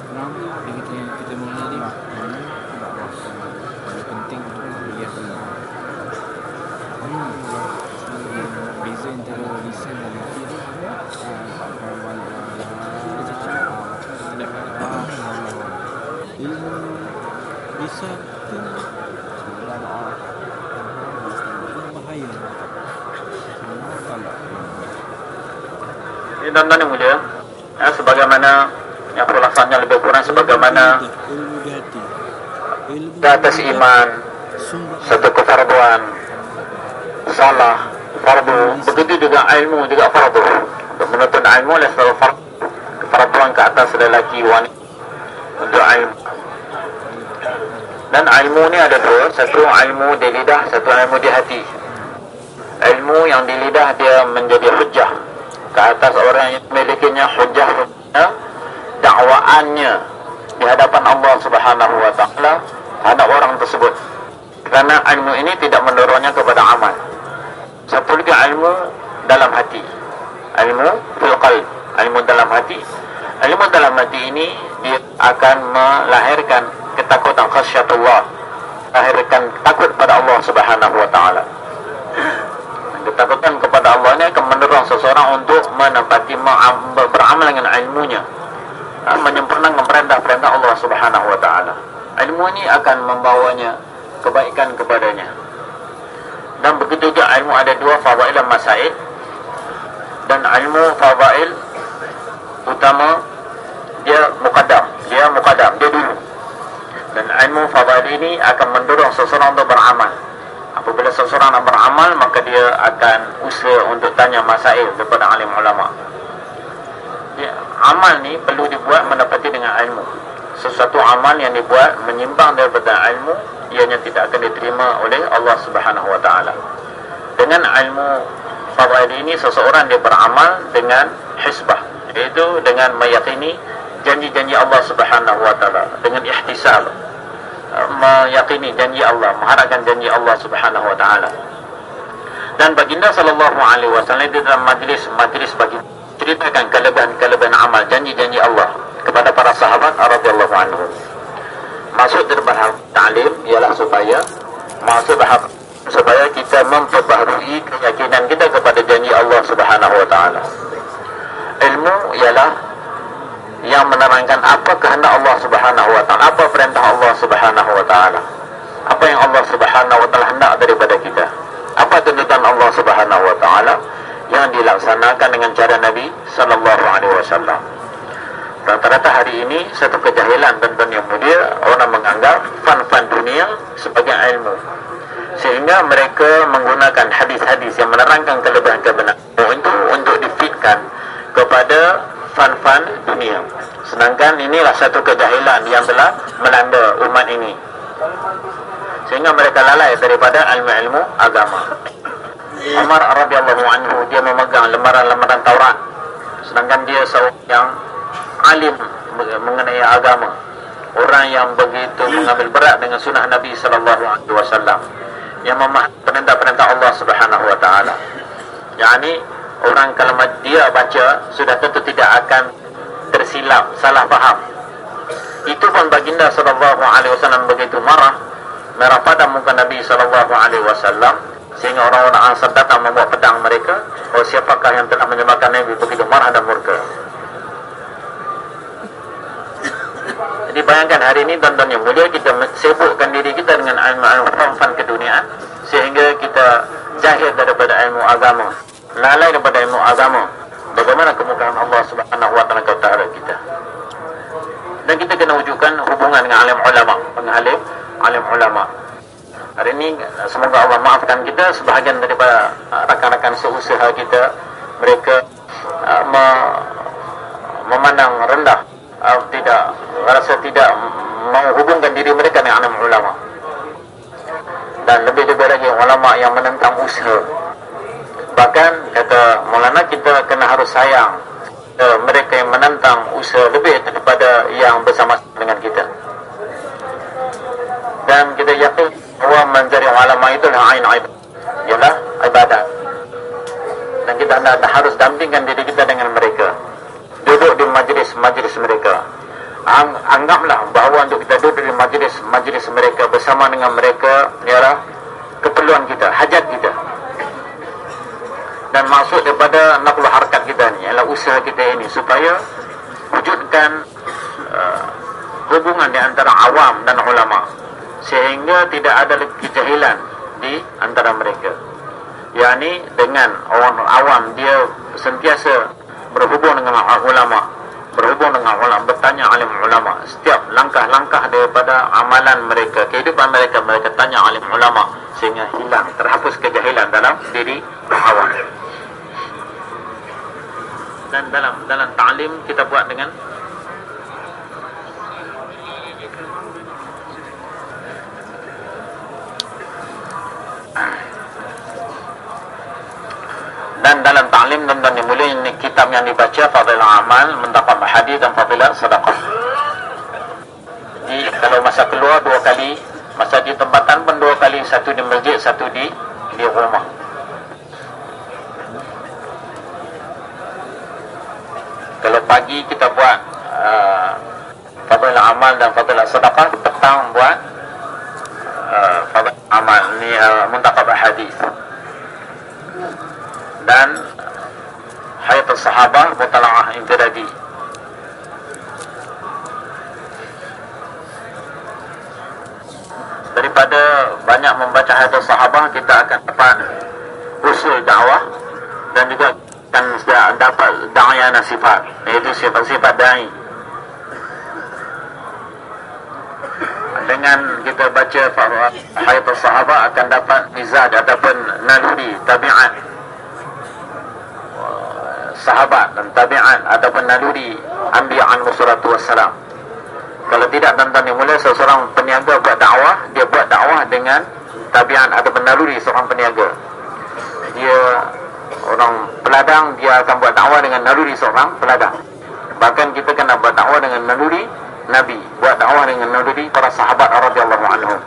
E: Kenapa? Dia kita kita mula ni. Tak bos. Yang penting tu dia kena. Hmm. Beza antara lisan dan hati tu. Ilmu lisan tu bahaya.
B: Ini tuan-tuan yang mulia ya, Sebagaimana Yang perlasannya lebih kurang sebagaimana
F: di
B: atas iman Satu kefarduan Salah Fardu Begitu juga ilmu juga fardu. Menuntut ilmu adalah satu fardu. Kefarduan ke atas lelaki wanita Untuk ilmu. Dan ilmu ni ada dua Satu ilmu di lidah Satu ilmu di hati. Ilmu yang di lidah dia menjadi hujah Ke atas orang yang memilikinya hujah hujah Dakwaannya Di hadapan Allah subhanahu wa ta'ala Terhadap orang tersebut. Kerana ilmu ini tidak mendorongnya kepada amal. Lagi ilmu dalam hati. Ilmu fil Ilmu dalam hati. Ilmu dalam hati ini Dia akan melahirkan ketakutan khasyatullah Lahirkan takut pada Allah subhanahu wa ta'ala Ketakutan kepada Allah ini akan mendorong seseorang untuk menempati ma'am- beramal dengan ilmunya. Ha, menyempurnakan perintah-perintah Allah Subhanahu wa taala. ilmu ini akan membawanya kebaikan kepadanya. Dan begitu juga ilmu ada dua fadail dan masail dan ilmu fadail utama dia muqaddam. Dia muqaddam dia dulu. Dan ilmu fadail ini akan mendorong seseorang untuk beramal apabila seseorang nak beramal maka dia akan usaha untuk tanya masail daripada alim ulama. Ya, amal ni perlu dibuat mendapati dengan ilmu. Sesuatu amal yang dibuat menyimpang daripada ilmu ianya tidak akan diterima oleh Allah Subhanahu taala. Dengan ilmu fadail ini seseorang dia beramal dengan hisbah iaitu dengan meyakini janji-janji Allah Subhanahu wa taala dengan ihtisab meyakini janji Allah mengharapkan janji Allah Subhanahu wa taala. Dan baginda sallallahu alaihi wasallam di dalam majlis-majlis bagi ceritakan kelebihan-kelebihan amal janji-janji Allah kepada para sahabat radhiyallahu anhum maksud daripada ta'lim ialah supaya maksud bahar supaya kita memperbaharui keyakinan kita kepada janji Allah Subhanahu wa taala. Ilmu ialah yang menerangkan apa kehendak Allah Subhanahu wa taala apa perintah Allah Subhanahu wa taala. Apa yang Allah Subhanahu wa taala hendak daripada kita. Apa tuntutan Allah Subhanahu wa taala yang dilaksanakan dengan cara Nabi sallallahu alaihi wasallam. Rata-rata hari ini satu kejahilan dan yang mulia orang menganggap fan-fan dunia sebagai ilmu. Sehingga mereka menggunakan hadis-hadis yang menerangkan kelebihan kebenaran itu untuk difitkan kepada fan-fan dunia. Sedangkan inilah satu kejahilan yang telah melanda umat ini. Sehingga mereka lalai daripada ilmu-ilmu agama. Umar radhiyallahu anhu dia memegang lembaran-lembaran Taurat. Sedangkan dia seorang yang alim mengenai agama. Orang yang begitu mengambil berat dengan sunnah Nabi sallallahu alaihi wasallam. Yang memahami perintah-perintah Allah Subhanahu wa taala. Yakni orang kalau dia baca sudah tentu tidak akan tersilap salah faham. Itu pun baginda sallallahu alaihi wasallam begitu marah. Merah pada muka Nabi sallallahu alaihi wasallam sehingga orang-orang Ansar datang membawa pedang mereka. Oh siapakah yang telah menyebabkan Nabi begitu marah dan murka? Jadi bayangkan hari ini tuan-tuan yang mulia kita sibukkan diri kita dengan ilmu-ilmu fan keduniaan sehingga kita jahil daripada ilmu agama lalai daripada ilmu agama. Bagaimana kemukaan Allah subhanahu wa ta'ala keutara kita? Dan kita kena wujudkan hubungan dengan alim ulama dengan alim alim ulama. Hari ini semoga Allah maafkan kita sebahagian daripada uh, rakan-rakan seusaha kita. Mereka uh, me memandang rendah uh, tidak rasa tidak menghubungkan diri mereka dengan alim ulama. Dan lebih-lebih lagi ulama yang menentang usaha bahkan kata Maulana kita kena harus sayang uh, mereka yang menentang usaha lebih daripada yang bersama dengan kita. Dan kita yakin bahawa mencari ulama itu adalah ain aib ialah ibadat dan kita anda harus dampingkan diri kita dengan mereka. Duduk di majlis-majlis mereka. Ang, anggaplah bahawa untuk kita duduk di majlis-majlis mereka bersama dengan mereka ialah keperluan kita, hajat kita dan maksud daripada nakluh harkat kita ni ialah usaha kita ini supaya wujudkan uh, hubungan di antara awam dan ulama' sehingga tidak ada kejahilan di antara mereka. Yakni dengan orang awam dia sentiasa berhubung dengan ulama berhubung dengan ulama bertanya alim ulama setiap langkah-langkah daripada amalan mereka kehidupan mereka mereka tanya alim ulama sehingga hilang terhapus kejahilan dalam diri awam dan dalam dalam ta'lim kita buat dengan dan dalam ta'lim dan dan mulia ini kitab yang dibaca fadilah amal mendapat hadis dan fadilah sedekah. Jadi kalau masa keluar dua kali. Masa di tempatan pun dua kali. Satu di masjid satu di di rumah. Kalau pagi kita buat uh, fadilah amal dan fadilah sedekah petang buat uh, fadilah amal ni uh, mendapat hadis dan hayat sahabah mutala'ah infiradi daripada banyak membaca hadis sahabah kita akan dapat usul dakwah dan juga akan dapat da'ayana sifat iaitu sifat-sifat da'i. Dengan kita baca hayat sahabat akan dapat mizaj ataupun naluri tabiat sahabat dan tabiat ataupun naluri alaihi salatu wassalam. Kalau tidak tuan-tuan dimulai seseorang peniaga buat dakwah dia buat dakwah dengan tabiat ataupun naluri seorang peniaga. Dia orang peladang dia akan buat dakwah dengan naluri seorang peladang bahkan kita kena buat dakwah dengan naluri Nabi buat dakwah dengan naluri para sahabat radhiyallahu anhum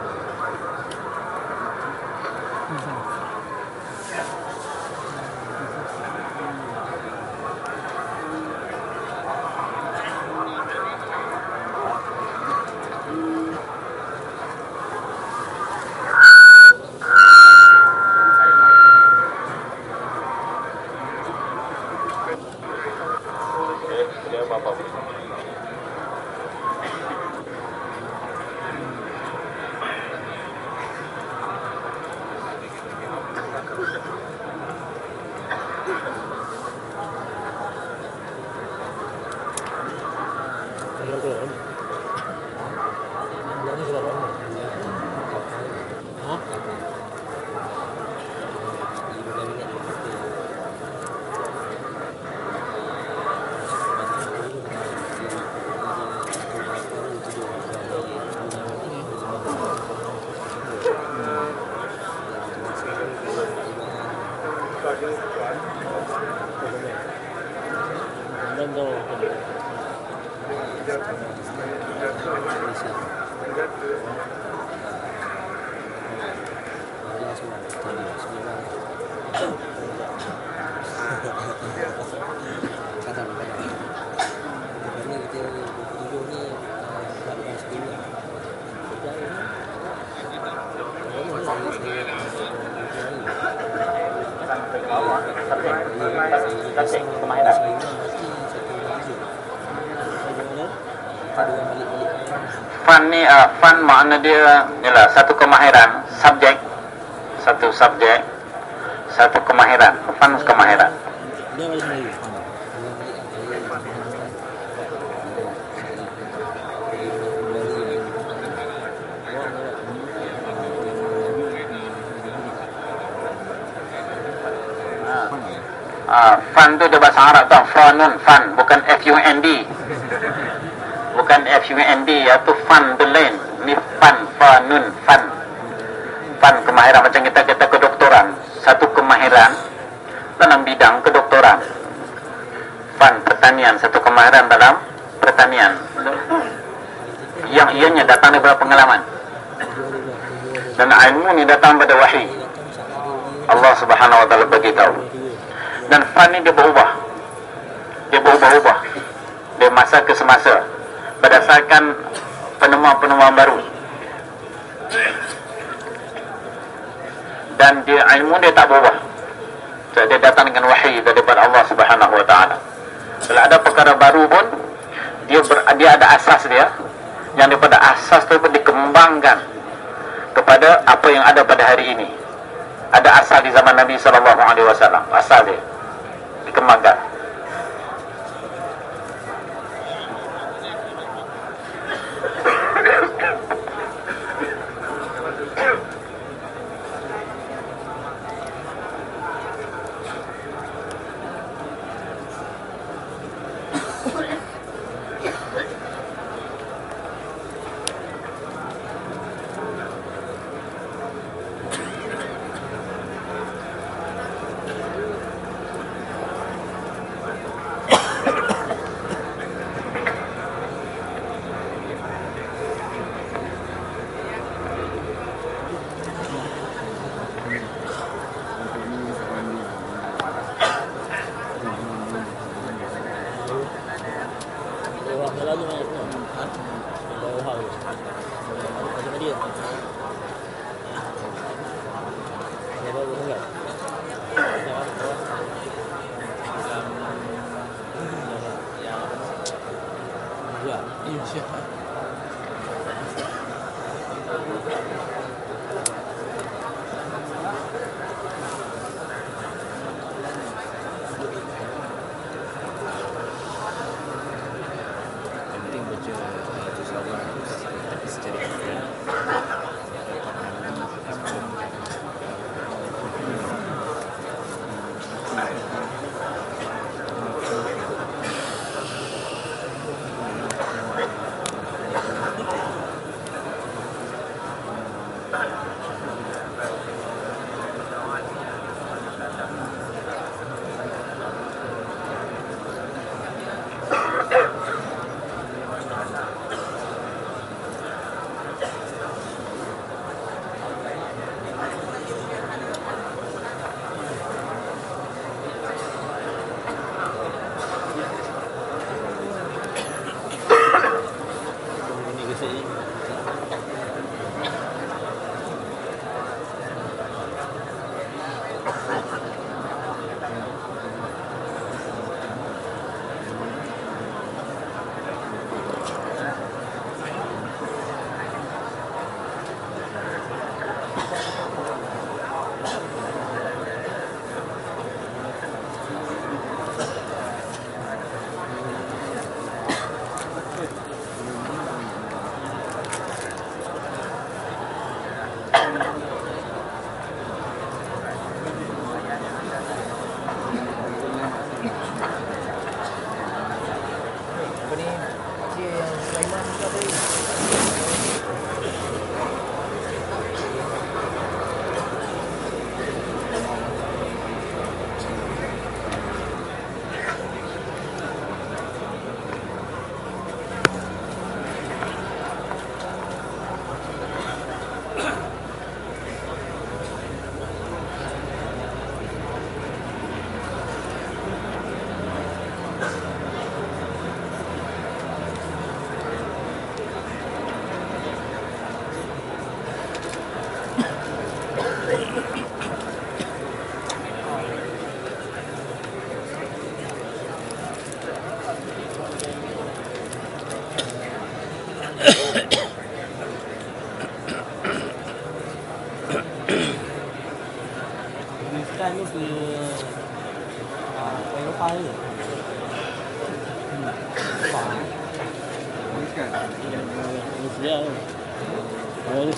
B: ialah satu kemahiran subjek. Satu subjek satu kemahiran. Fan kemahiran. Uh, fan tu dia bahasa Arab tau. Fanun fan bukan F U N D. Bukan F U N D iaitu tu ni fan fanun fan. Fan kemahiran macam kita kata kedoktoran. Satu kemahiran dalam bidang kedoktoran. Fan pertanian satu kemahiran dalam pertanian. Yang ianya datang daripada pengalaman. Dan ilmu ni datang pada wahyu Allah Subhanahu wa taala beritahu dan fan ni dia berubah. Dia berubah-ubah. Dia masa ke semasa. Berdasarkan penemuan-penemuan baru dan dia ilmu dia tak berubah. So, dia datang dengan wahyu daripada Allah Subhanahu wa taala. Kalau ada perkara baru pun dia ber, dia ada asas dia. Yang daripada asas tu pun dikembangkan kepada apa yang ada pada hari ini. Ada asal di zaman Nabi sallallahu alaihi wasallam. Asal dia dikembangkan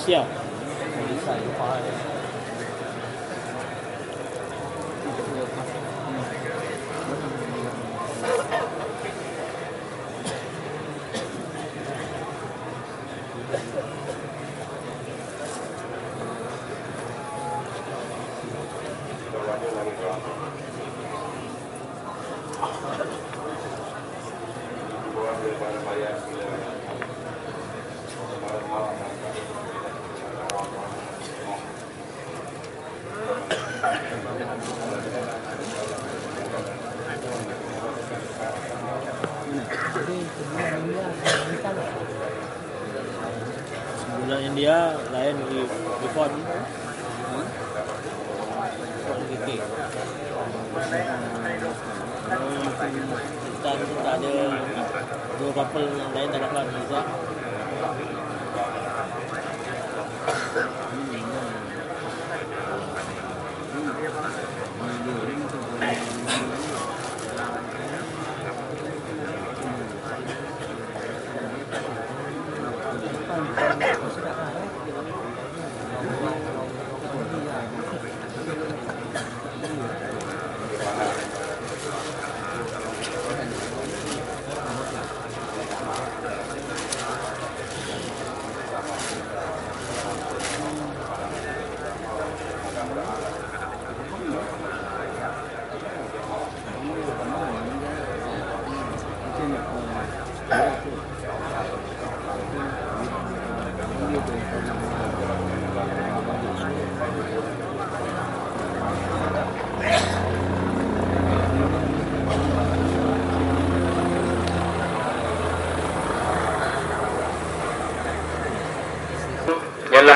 F: Orang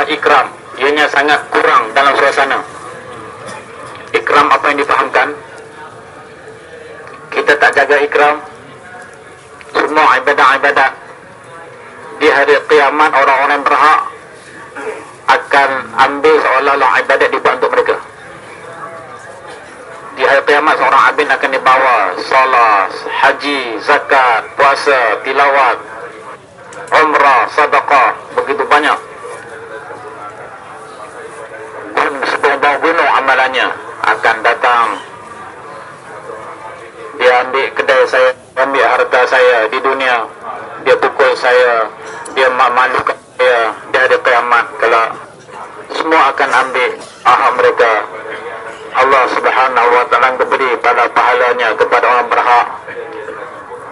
B: ikram. Ianya sangat kurang dalam suasana. Ikram apa yang difahamkan? Kita tak jaga ikram. Semua ibadat-ibadat di hari kiamat orang-orang berhak akan ambil seolah-olah ibadat dibuat untuk mereka. Di hari kiamat seorang abid akan dibawa salat, haji, zakat, puasa, tilawat, umrah, sedekah, begitu banyak gunung amalannya. Akan datang. Dia ambil kedai saya ambil harta saya di dunia. Dia pukul saya. Dia malukan saya. Di hari kiamat kalau semua akan ambil aham mereka. Allah subhanahu wa ta'ala beri pada pahalanya kepada orang berhak.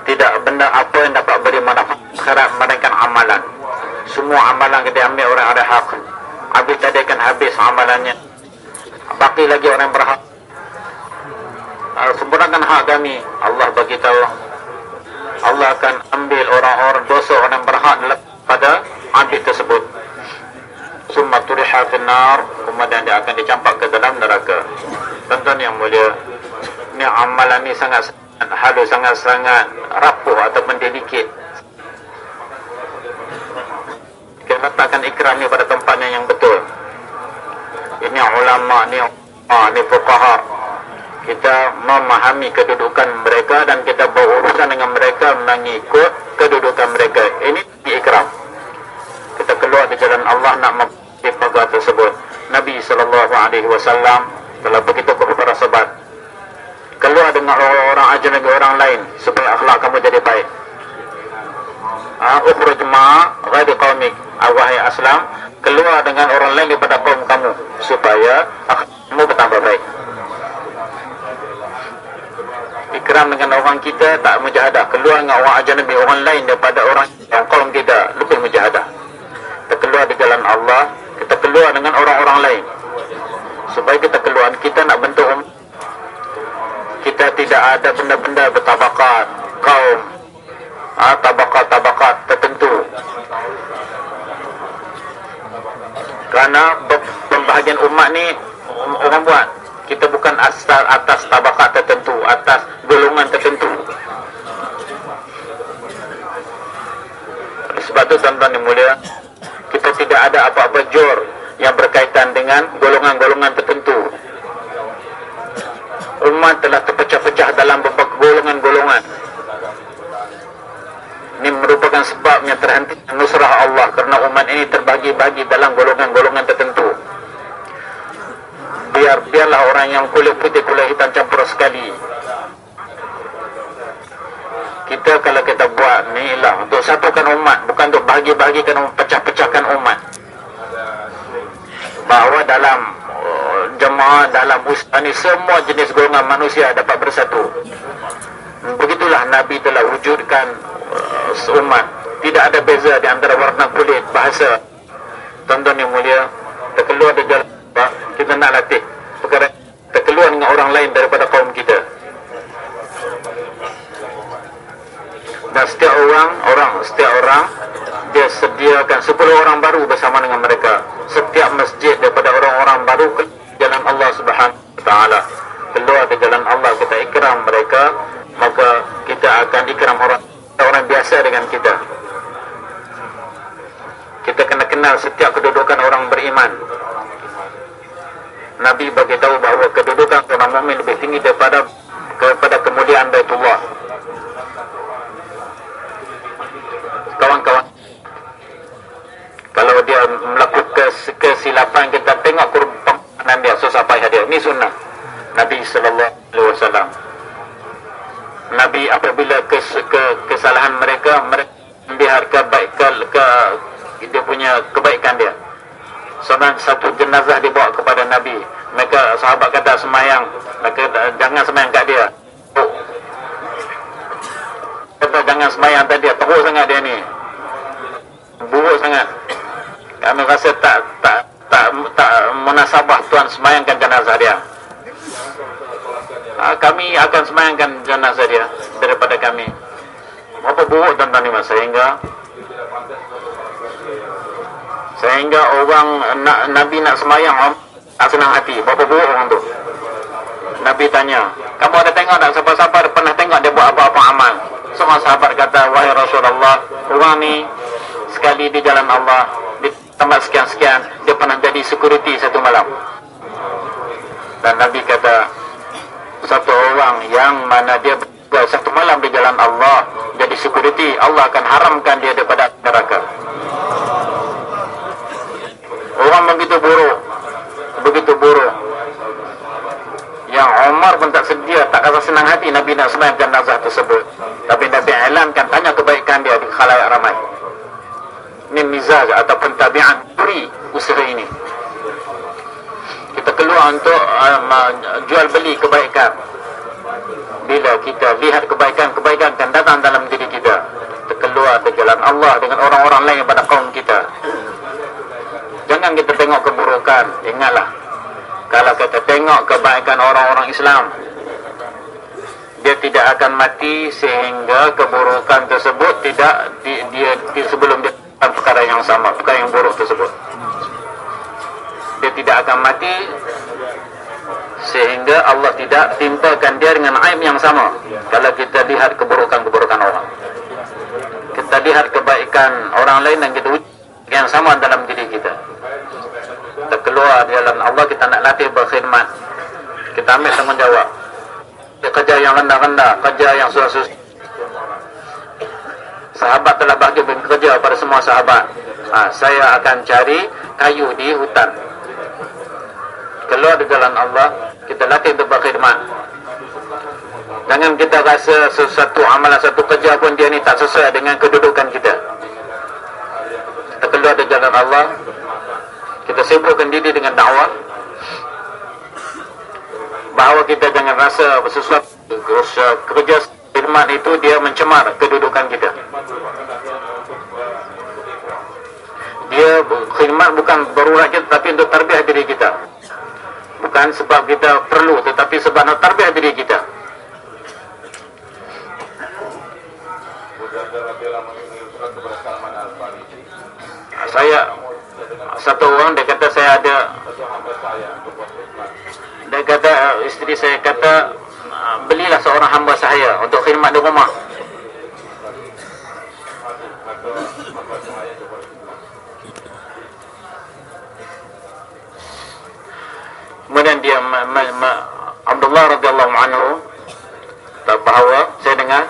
B: Tidak benda apa yang dapat beri manfaat akhirat melainkan amalan. Semua amalan kita ambil orang ada hak. Habis tadi akan habis amalannya baki lagi orang yang berhak. Uh, sempurnakan hak kami. Allah bagi tahu. Allah akan ambil orang-orang dosa orang yang berhak pada abid tersebut. Summa turiha finnar. Kemudian dia akan dicampak ke dalam neraka. Tuan-tuan yang mulia ni amalan ni sangat halus sangat-sangat rapuh ataupun delicate kita letakkan ikram ni pada tempatnya yang betul ini ulama ni ah, ni fuqaha. Kita memahami kedudukan mereka dan kita berurusan dengan mereka mengikut kedudukan mereka. Ini ikram kita keluar di jalan Allah nak perkara tersebut. Nabi wasallam telah begitu kepada sahabat. Keluar dengan orang-orang ajnabi orang lain supaya akhlak kamu jadi baik. Ah ukhruj ma ghadi qaumik wahai aslam keluar dengan orang lain daripada kaum kamu supaya kamu bertambah baik. Ikram dengan orang kita tak mujahadah. Keluar dengan orang ajnabi orang lain daripada orang yang kaum kita lebih mujahadah. Kita keluar di jalan Allah, kita keluar dengan orang-orang lain. Supaya kita keluar, kita nak bentuk um- kita tidak ada benda-benda bertabakat, kaum, ah, tabakat-tabakat tertentu kerana pembahagian umat ni orang buat kita bukan asal atas tabakat tertentu atas golongan tertentu sebab tu tuan-tuan yang mulia kita tidak ada apa-apa jor yang berkaitan dengan golongan-golongan tertentu umat telah terpecah-pecah dalam beberapa golongan-golongan. Ini merupakan sebabnya terhenti nusrah Allah kerana umat ini terbagi-bagi dalam golongan-golongan tertentu. Biar biarlah orang yang kulit putih kulit hitam campur sekali. Kita kalau kita buat ni lah untuk satukan umat, bukan untuk bagi-bagikan pecah-pecahkan umat. Bahawa dalam uh, jemaah dalam usaha ni semua jenis golongan manusia dapat bersatu. Begitulah Nabi telah wujudkan uh, umat. Tidak ada beza di antara warna kulit, bahasa. Tuan-tuan yang mulia, terkeluar dari jalan kita nak latih perkara terkeluar dengan orang lain daripada kaum kita. Dan setiap orang, orang, setiap orang dia sediakan 10 orang baru bersama dengan mereka. Setiap masjid daripada orang-orang baru ke jalan Allah Subhanahu Wa Taala. Keluar ke jalan Allah kita ikram mereka, maka kita akan ikram orang orang biasa dengan kita. Kita kena kenal setiap kedudukan orang beriman. Nabi bagi tahu bahawa kedudukan orang mukmin lebih tinggi daripada kepada kemuliaan Baitullah. Kawan-kawan kalau dia melakukan kes, kesilapan kita tengok kurban dia susah payah dia ini sunnah Nabi sallallahu alaihi wasallam Nabi apabila kes, ke, kesalahan mereka mereka melihat kebaik ke, ke dia punya kebaikan dia. Seorang satu jenazah dibawa kepada Nabi. Mereka sahabat kata semayang. Mereka jangan semayang kat dia. Kata jangan semayang tadi Teruk sangat dia ni. Buruk sangat. Kami rasa tak tak tak tak munasabah Tuan semayangkan jenazah dia ha, Kami akan semayangkan jenazah dia Daripada kami. Berapa buruk tuan-tuan ni Sehingga Sehingga orang nak, Nabi nak semayang Tak senang hati. Berapa buruk orang tu? Nabi tanya Kamu ada tengok tak siapa-siapa? Pernah tengok dia buat apa-apa amal? Semua sahabat kata Wahai Rasulullah Orang ni Sekali di jalan Allah Di tempat sekian-sekian Dia pernah jadi security satu malam. Dan Nabi kata Satu orang yang mana dia satu malam di jalan Allah Jadi security Allah akan haramkan dia daripada neraka. Orang begitu buruk Begitu buruk. Yang Umar pun tak sedia Tak rasa senang hati Nabi nak semayang jenazah tersebut. Tapi Nabi alamkan Tanya kebaikan dia di khalayak ramai. Ini mizaj ataupun tabiat Puri usaha ini Kita keluar untuk um, Jual beli kebaikan. Bila kita lihat kebaikan-kebaikan Akan datang dalam diri kita Kita keluar ke jalan Allah Dengan orang-orang lain pada kaum kita. Jangan kita tengok keburukan. Ingatlah Kalau kita tengok kebaikan orang-orang Islam Dia tidak akan mati Sehingga keburukan tersebut Tidak di, dia di, sebelum dia perkara yang sama Perkara yang buruk tersebut Dia tidak akan mati Sehingga Allah tidak timpakan dia dengan aib yang sama. Kalau kita lihat keburukan-keburukan orang. Kita lihat kebaikan orang lain Dan kita yang sama dalam diri kita. Kita keluar di jalan Allah kita nak latih berkhidmat. Kita ambil tanggungjawab. Kerja yang rendah-rendah kerja yang susah-susah. Sahabat telah bagi bekerja pada semua sahabat. Ha, saya akan cari kayu di hutan keluar di jalan Allah kita latih untuk berkhidmat jangan kita rasa sesuatu amalan satu kerja pun dia ni tak sesuai dengan kedudukan kita. Kita keluar di jalan Allah kita sibukkan diri dengan dakwah. Bahawa kita jangan rasa sesuatu kerja firman itu dia mencemar kedudukan kita. Dia khidmat bukan berurat kita tapi untuk terbiah diri kita bukan sebab kita perlu tetapi sebab nak terbiah diri kita. Saya satu orang dia kata saya ada dia kata isteri saya kata belilah seorang hamba saya untuk khidmat di rumah kemudian dia ma, ma, ma, Abdullah radhiyallahu anhu bahawa saya dengar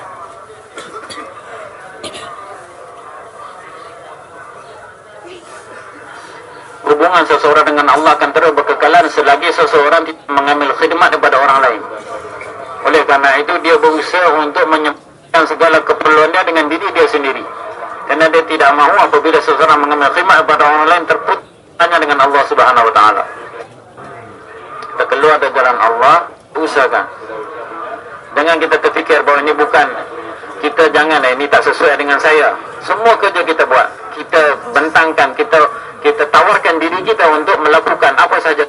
B: hubungan seseorang dengan Allah akan terus berkekalan selagi seseorang mengambil khidmat daripada orang lain. Oleh karena itu dia berusaha untuk menyempurnakan segala keperluan dia dengan diri dia sendiri. Karena dia tidak mahu apabila seseorang mengambil khidmat daripada orang lain terputus hanya dengan Allah Subhanahu Wa Taala. Kita keluar dari jalan Allah, usahakan. Dengan kita terfikir bahawa ini bukan kita jangan eh, ini tak sesuai dengan saya. Semua kerja kita buat, kita bentangkan, kita kita tawarkan diri kita untuk melakukan apa saja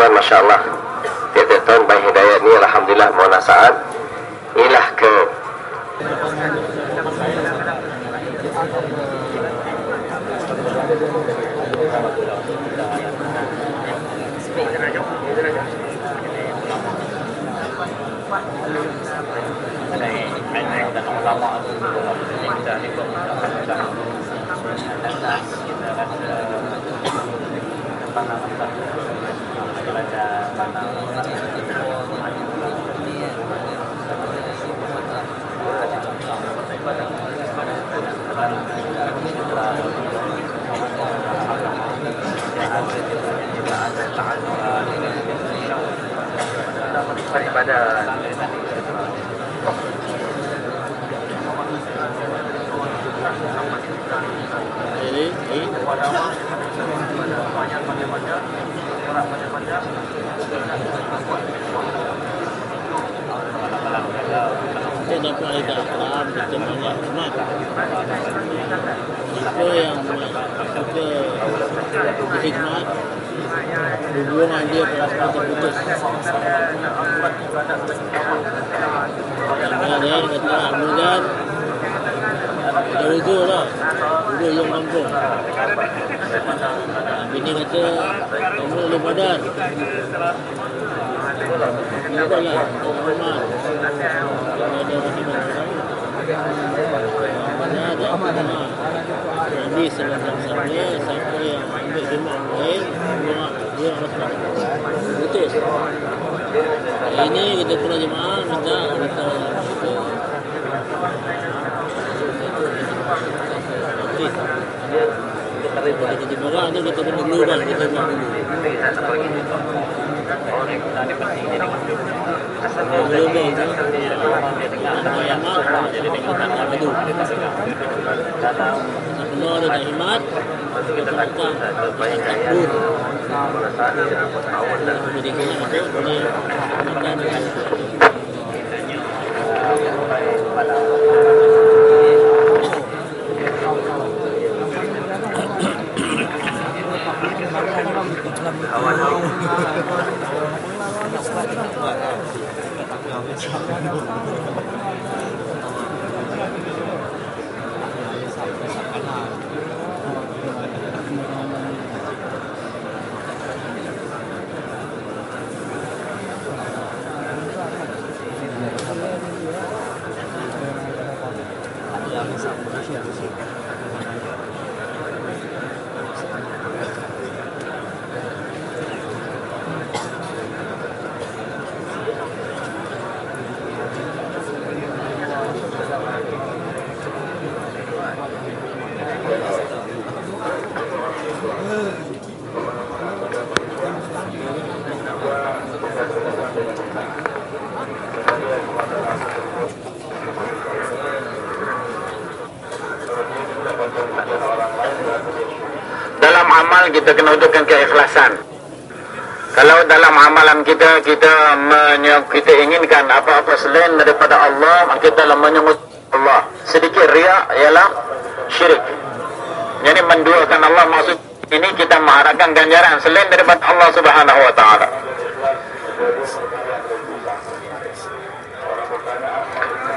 B: Tuan-tuan masya-Allah. Tiap-tiap tahun baik hidayah ni alhamdulillah mohon nasihat. Inilah ke
F: Jadi, ini kita dapat ada akram, kita banyak semak. Itu yang kita berkhidmat, hubungan dia terasa terputus. Ya, dia kata, kemudian ada rujuk lah, rujuk yang kampung. Bini kata, kamu boleh badar. Tidak lah, Muhammad. Kalau ada orang di mana Mana ada. Nabi Sallallahu Alaihi Wasallam siapa yang ambil jemaah lain, dia dia putus. Ini kita pernah jemaah minta kita mesti. Kalau kita bawa tu kita kena global kita buat dulu. Kalau tu, yang mak jadi dengan tanah itu. Semua ada himat, kita kita takbur. Jadi kita masuk, jadi makan dengan
B: dalam that's what I'm kita kena wujudkan keikhlasan. Kalau dalam amalan kita kita kita inginkan apa-apa selain daripada Allah, kita adalah menyebut Allah. Sedikit riak ialah syirik. Jadi menduakan Allah maksud ini kita mengharapkan ganjaran selain daripada Allah Subhanahu wa taala.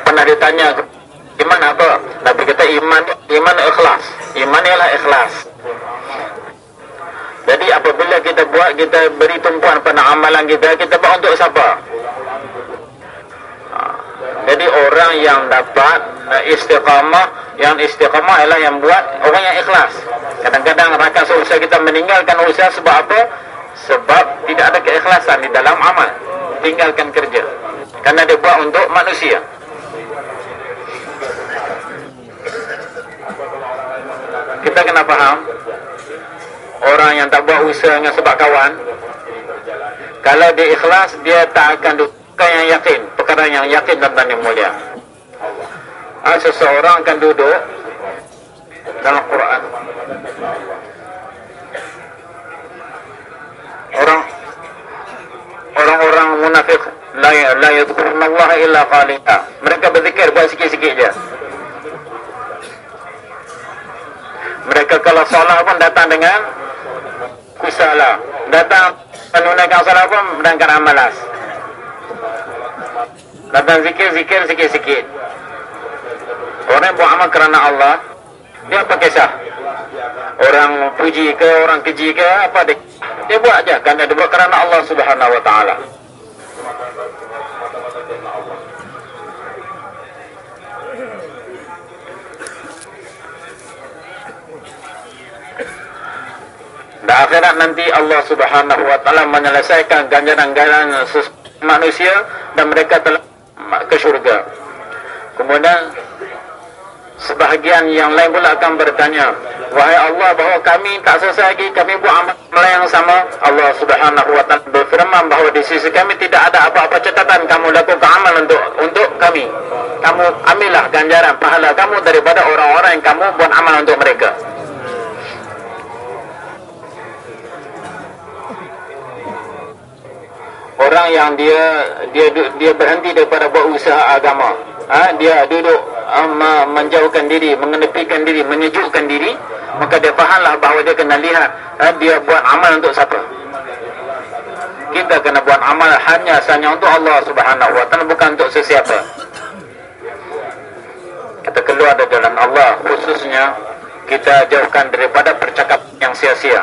B: Pernah ditanya iman apa? Nabi kata iman iman ikhlas. Iman ialah ikhlas. Apabila kita buat, kita beri tumpuan pada amalan kita, kita buat untuk siapa? Ha. Jadi orang yang dapat uh, istiqamah, yang istiqamah ialah yang buat orang yang ikhlas. Kadang-kadang rakan seusaha kita meninggalkan usaha sebab apa? Sebab tidak ada keikhlasan di dalam amal. Tinggalkan kerja. Karena dia buat untuk manusia. Kita kena faham orang yang tak buat usaha dengan sebab kawan kalau dia ikhlas dia tak akan duduk yang yakin perkara yang yakin tentang yang mulia. Ha, seseorang akan duduk dalam Quran. Orang orang-orang munafik la la yadhkuruna Allah illa mereka berzikir buat sikit-sikit je. Mereka kalau solat pun datang dengan kusala datang menunaikan solat pun berangkat amalas datang zikir-zikir sikit-sikit. Orang buat amal kerana Allah. Dia apa kisah? Orang puji ke orang keji ke apa dia? Dia buat aja. Kerana dia buat kerana Allah subhanahu wa ta'ala Dan akhirat nanti Allah subhanahu wa ta'ala menyelesaikan ganjaran-ganjaran manusia dan mereka telah ke syurga. Kemudian sebahagian yang lain pula akan bertanya, Wahai Allah bahawa kami tak selesai lagi, kami buat amal yang sama. Allah subhanahu wa ta'ala berfirman bahawa di sisi kami tidak ada apa-apa catatan kamu lakukan amal untuk untuk kami. Kamu ambillah ganjaran pahala kamu daripada orang-orang yang kamu buat amal untuk mereka. Orang yang dia dia dia berhenti daripada buat usaha agama. Ha, dia duduk um, menjauhkan diri mengenepikan diri menyejukkan diri maka dia fahamlah bahawa dia kena lihat ha, dia buat amal untuk siapa. Kita kena buat amal hanya sahaja untuk Allah subhanahu wa ta'ala bukan untuk sesiapa. Kita keluar dari jalan Allah khususnya kita jauhkan daripada percakapan yang sia-sia.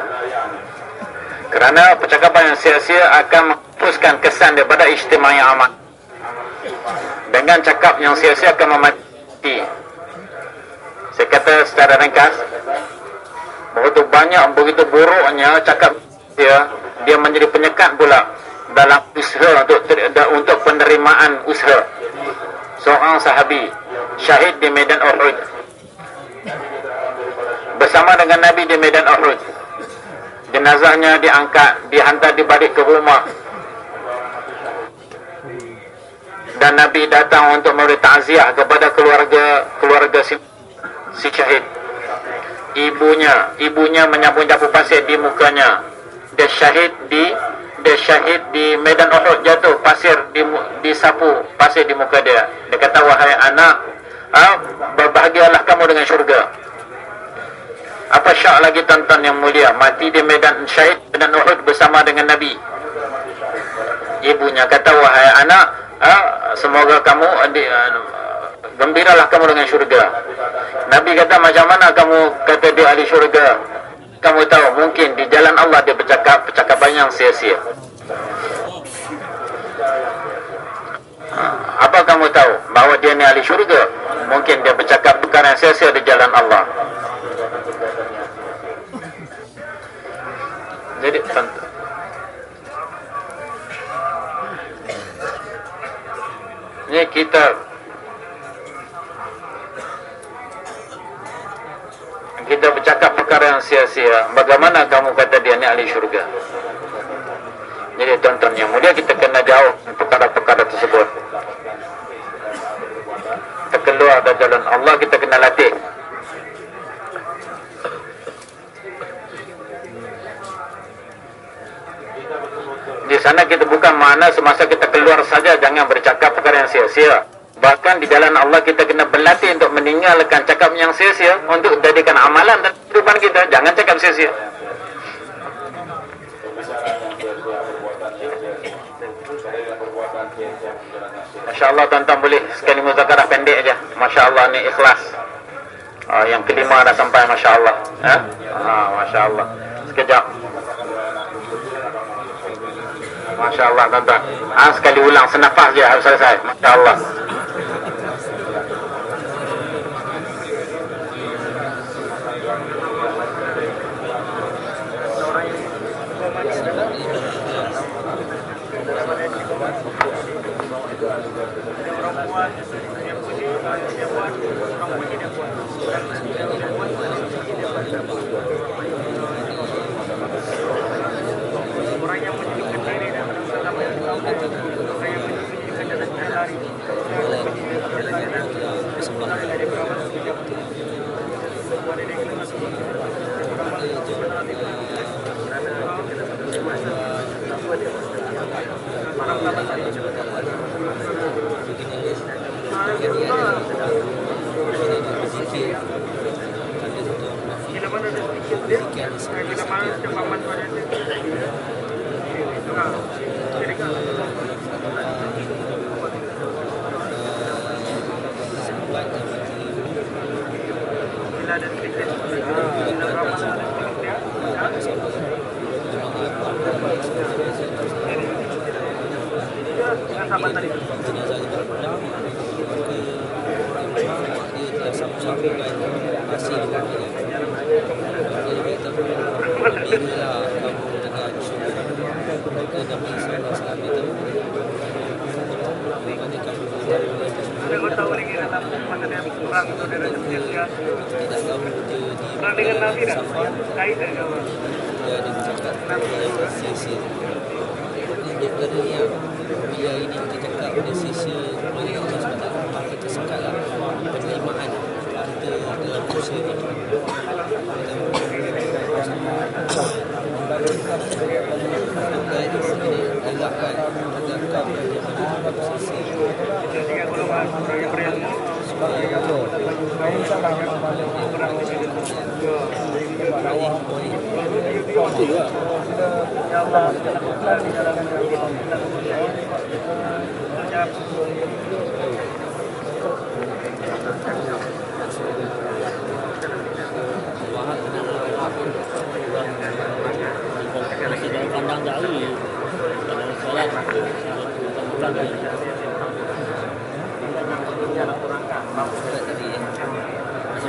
B: Kerana percakapan yang sia-sia akan menghapuskan kesan daripada istimewa yang amat. Dengan cakap yang sia-sia akan memati. Saya kata secara ringkas, begitu banyak, begitu buruknya cakap dia, dia menjadi penyekat pula dalam usaha untuk untuk penerimaan usaha. Seorang sahabi syahid di medan Uhud. bersama dengan Nabi di Medan Uhud. Jenazahnya diangkat, dihantar dibalik ke rumah. Dan Nabi datang untuk memberi takziah kepada keluarga keluarga si, si syahid. Ibunya, ibunya menyapu-nyapu pasir di mukanya. Dia syahid di dia syahid di Medan Uhud jatuh pasir di disapu pasir di muka dia. Dia kata wahai anak, ah, berbahagialah kamu dengan syurga. Apa syak lagi tuan-tuan yang mulia mati di medan syahid dan Uhud bersama dengan Nabi. Ibunya kata wahai anak, ah, semoga kamu adik, uh, gembiralah kamu dengan syurga. Nabi kata macam mana kamu kata dia ahli syurga? Kamu tahu mungkin di jalan Allah dia bercakap percakapan yang sia-sia. Ah, apa kamu tahu bahawa dia ni ahli syurga? Mungkin dia bercakap perkara yang sia-sia di jalan Allah. Jadi tentu. Ini kita kita bercakap perkara yang sia-sia. Bagaimana kamu kata dia ni ahli syurga? Jadi tuan-tuan yang mulia kita kena jauh perkara-perkara tersebut. Kita keluar dari jalan Allah kita kena latih. Di sana kita bukan mana semasa kita keluar saja jangan bercakap perkara yang sia-sia. Bahkan di jalan Allah kita kena berlatih untuk meninggalkan cakap yang sia-sia untuk jadikan amalan dalam kehidupan kita. Jangan cakap sia-sia. Masya Allah tuan-tuan boleh sekali muzakarah pendek aja. Masya Allah ni ikhlas. Uh, yang kelima dah sampai Masya Allah. Ha? Uh, Masya Allah. Sekejap. Masya Allah tuan-tuan. Ah sekali ulang senafas je harus selesai. Masya Allah.
C: Orang yang menyebutkan diri dan bersama yang tahu Orang yang menyebutkan dan berlari Menyebutkan dan berlari dari berawal sejak Semua dari kelas Berawal sebenarnya Kerana kita bermasa Apa dia Malam lama tadi Bila mana ada sedikit dia Bila mana ada paman pada dia Itu lah Jadi kan Bila ada sedikit Bila ramah sedikit dia Dengan sahabat tadi Ada kau tahu lagi dalam masa dia perang itu dia ada menjaga Perang dengan Nabi dah Kait dah kau
F: Bila ini kita cakap dari sisi mana Allah SWT maka kita sekatlah penerimaan kita dalam usaha ini dari sini elakkan agar kau dalam sisi
C: Tiga golongan orang yang berilmu
F: masih dalam pandang jauh dalam solat bukan masih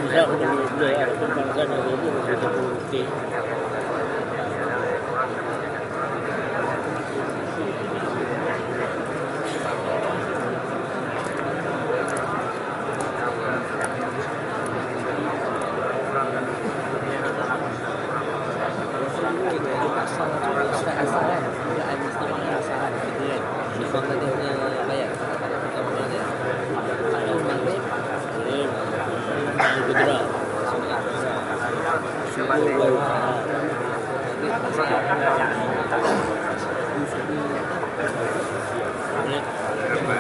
F: bisa aku dulu dulu ya aku bangsa dulu dulu kita bukti asal asal asal kan dia ada mesti mana asal kan gitu kan di Bangladesh punya bayar kita punya dia ada maghrib boleh di Gujarat subuh baru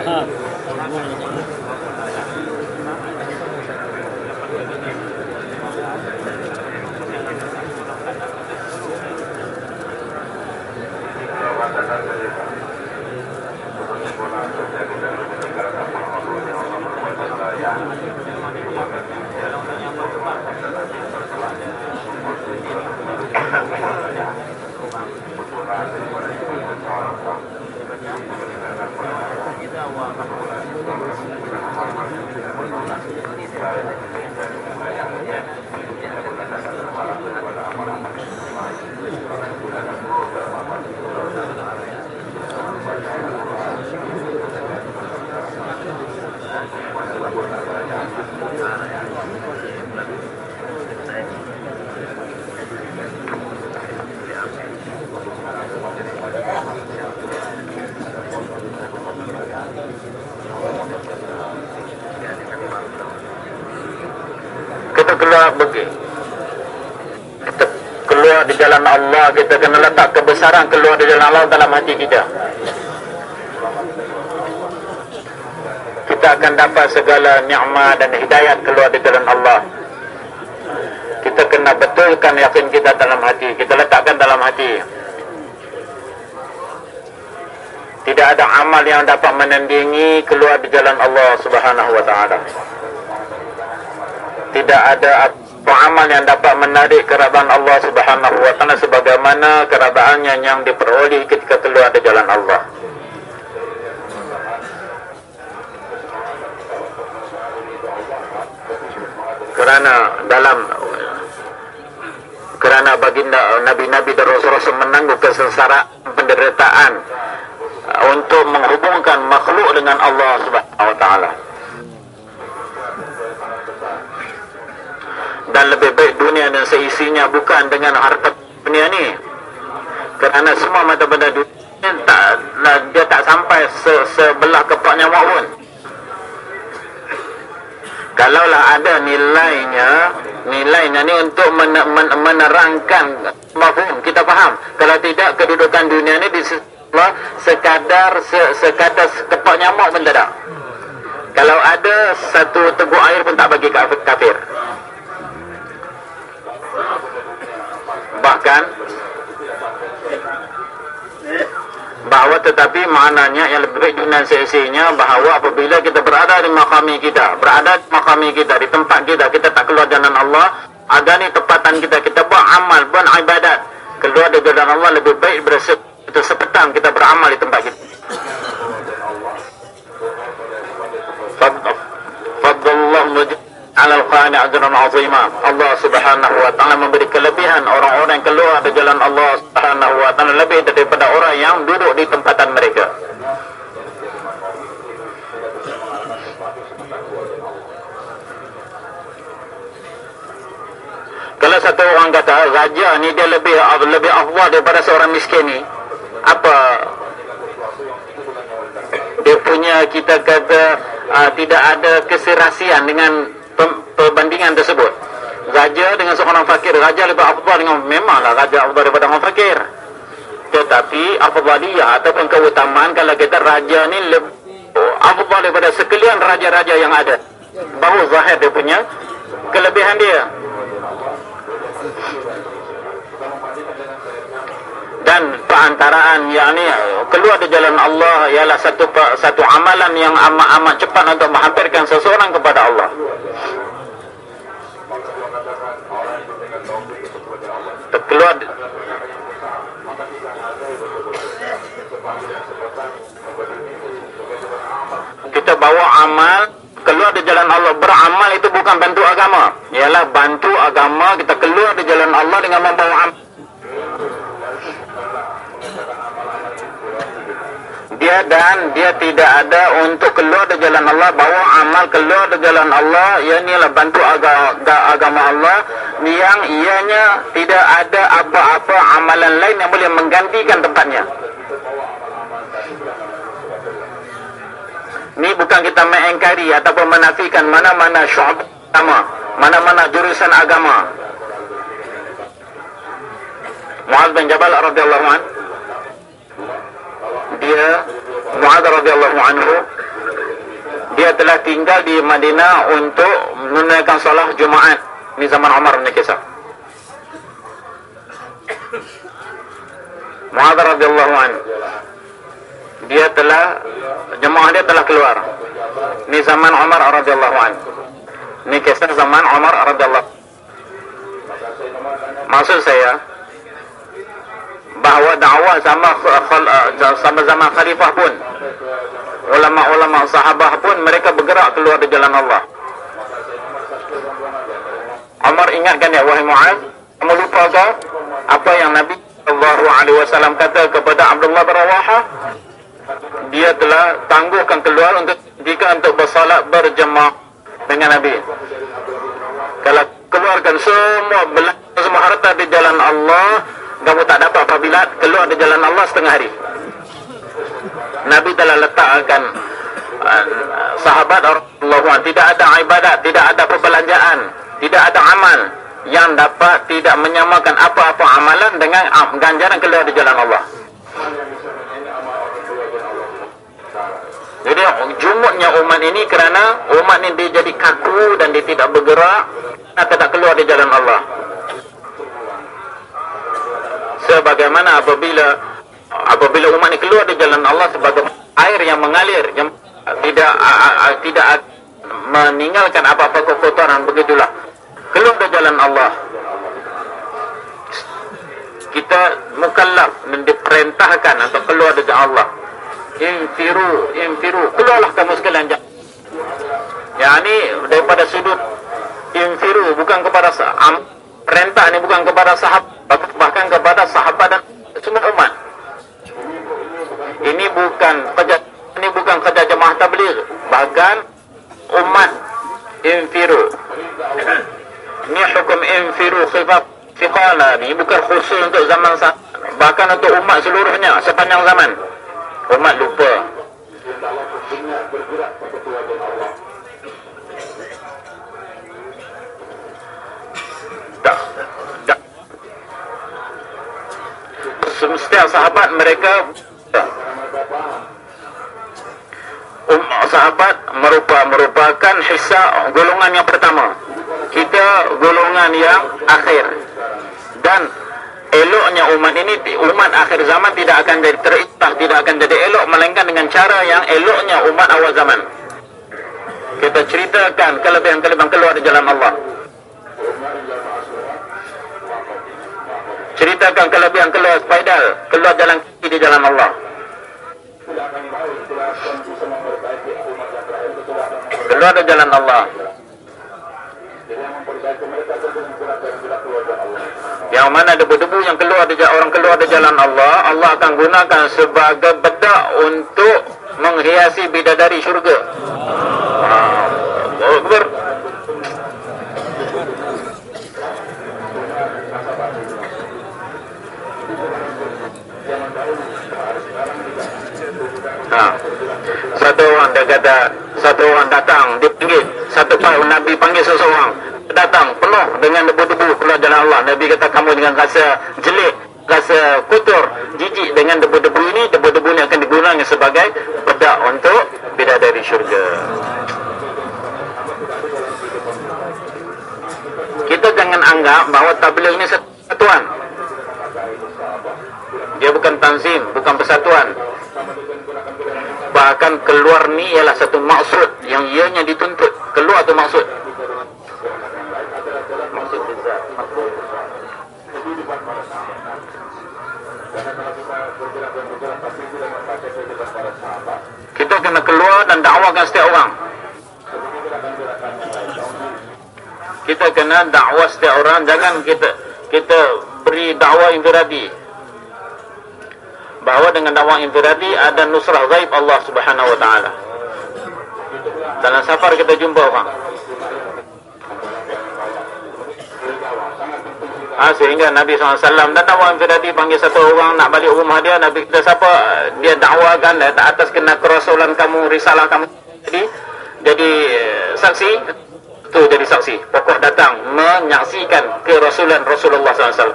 F: Ha,
B: kita keluar pergi kita keluar di jalan Allah kita kena letak kebesaran keluar di jalan Allah dalam hati kita. Kita akan dapat segala nikmat dan hidayat keluar di jalan Allah. Kita kena betulkan yakin kita dalam hati. Kita letakkan dalam hati. Tidak ada amal yang dapat menandingi keluar di jalan Allah Subhanahu wa taala. Tidak ada apa amal yang dapat menarik kerabaan Allah Subhanahu wa taala sebagaimana kerabaannya yang diperoleh ketika keluar dari jalan Allah. Kerana dalam kerana baginda nabi-nabi dan rasul-rasul menanggung kesengsaraan penderitaan untuk menghubungkan makhluk dengan Allah Subhanahu wa taala. dan lebih baik dunia dan seisinya bukan dengan harta dunia ni. Kerana semua mata benda dunia tak, dia tak sampai se, sebelah kepak nyawa pun. Kalaulah ada nilainya nilainya ni untuk men, men, menerangkan mafhum kita faham. Kalau tidak kedudukan dunia ni di sekadar se, sekadar kepak nyamuk pun tak ada. Kalau ada satu teguk air pun tak bagi kafir, bahkan bahawa tetapi maknanya yang lebih baik dunia sesinya bahawa apabila kita berada di makami kita berada di makami kita di tempat kita kita tak keluar jalan Allah agar ni tepatan kita kita buat amal buat ibadat keluar dari jalan Allah lebih baik bersep itu sepetang kita beramal di tempat kita. Fadlullah mujib alal qani ajran azima. Allah Subhanahu wa taala memberi kelebihan orang-orang yang keluar dari jalan Allah Subhanahu wa taala lebih daripada orang yang duduk di tempatan mereka. Kalau satu orang kata raja ni dia lebih lebih afdal daripada seorang miskin ni, apa dia punya kita kata uh, tidak ada keserasian dengan perbandingan tersebut. Raja dengan seorang fakir, raja lebih afdal dengan memanglah raja afdal daripada orang fakir. Tetapi afdaliyah ataupun keutamaan kalau kita raja ni lebih afdal daripada sekalian raja-raja yang ada. Baru zahir dia punya kelebihan dia. Dan perantaraan yang ni keluar dari jalan Allah ialah satu satu amalan yang amat-amat cepat untuk menghampirkan seseorang kepada Allah. Keluar kita bawa amal keluar dari jalan Allah beramal itu bukan bantu agama ialah bantu agama kita keluar dari jalan Allah dengan membawa amal dia dan dia tidak ada untuk keluar dari jalan Allah bawa amal keluar dari jalan Allah ia inilah bantu agama, agama Allah yang ianya tidak ada apa-apa amalan lain yang boleh menggantikan tempatnya. Ini bukan kita mengingkari ataupun menafikan mana-mana syu'ab agama mana-mana jurusan agama. Muaz bin Jabal radhiyallahu anhu dia Muaz radhiyallahu anhu dia telah tinggal di Madinah untuk menunaikan salat Jumaat di zaman Umar bin Kisah. Muaz radhiyallahu anhu dia telah jemaah dia telah keluar di zaman Umar radhiyallahu anhu. Ini kisah zaman Umar radhiyallahu Maksud saya, bahawa dakwah sama sama zaman khalifah pun ulama-ulama sahabah pun mereka bergerak keluar dari jalan Allah. Umar ingatkan ya wahai Muaz kamu lupa ke apa yang Nabi sallallahu alaihi wasallam kata kepada Abdullah bin Rawahah dia telah tangguhkan keluar untuk jika untuk bersalat berjemaah dengan Nabi. Kalau keluarkan semua belanja semua harta di jalan Allah kamu tak dapat apabila keluar dari jalan Allah setengah hari. Nabi telah letakkan uh, sahabat Allah tidak ada ibadat, tidak ada perbelanjaan, tidak ada amal yang dapat tidak menyamakan apa-apa amalan dengan ganjaran keluar dari jalan Allah. Jadi jumutnya umat ini kerana umat ini dia jadi kaku dan dia tidak bergerak, dia tak keluar dari jalan Allah sebagaimana apabila apabila umat ini keluar dari jalan Allah sebagai air yang mengalir yang tidak tidak meninggalkan apa-apa kekotoran begitulah. Keluar dari jalan Allah. Kita mukallaf diperintahkan untuk keluar dari Allah. Infiru infiru keluarlah kamu sekalian ya ini daripada sudut infiru bukan kepada perintah ini bukan kepada sahabat bahkan kepada sahabat dan semua umat ini bukan kerja ini bukan kerja jemaah tabligh. Bahkan umat infiru. Ini hukum infiru khifaf fiqala ini bukan khusus untuk zaman bahkan untuk umat seluruhnya sepanjang zaman. Umat lupa setiap sahabat mereka um, sahabat merupakan hisa golongan yang pertama. Kita golongan yang akhir. Dan eloknya umat ini umat akhir zaman tidak akan jadi teriktah tidak akan jadi elok melainkan dengan cara yang eloknya umat awal zaman. Kita ceritakan kelebihan-kelebihan keluar di jalan Allah ceritakan kelebihan keluar spider keluar jalan kaki di jalan Allah. Keluar dari jalan Allah. Yang mana debu-debu yang keluar dari orang keluar dari jalan Allah Allah akan gunakan sebagai bedak untuk menghiasi bidadari syurga. Oh, ber Ha. Satu orang dia kata, satu orang datang, dia panggil, satu pak Nabi panggil seseorang, datang penuh dengan debu-debu keluar jalan Allah. Nabi kata kamu dengan rasa jelik, rasa kotor, jijik dengan debu-debu ini, debu-debu ini akan digunakan sebagai bedak untuk bidadari syurga. Kita jangan anggap bahawa tabligh ini satuan. Dia bukan tanzim, bukan persatuan bahkan keluar ni ialah satu maksud yang ianya dituntut. Keluar tu maksud? Kita kena keluar dan dakwakan setiap orang. Kita kena dakwah setiap orang. Jangan kita kita beri dakwah infiradi bahawa dengan dakwah infiradi ada nusrah gaib Allah Subhanahu wa taala. Dalam safar kita jumpa orang. Ha, sehingga Nabi SAW dan dakwah infiradi panggil satu orang nak balik rumah dia Nabi kita siapa dia dakwakan dia tak atas kena kerasulan kamu risalah kamu jadi jadi eh, saksi tu jadi saksi pokok datang menyaksikan kerasulan Rasulullah SAW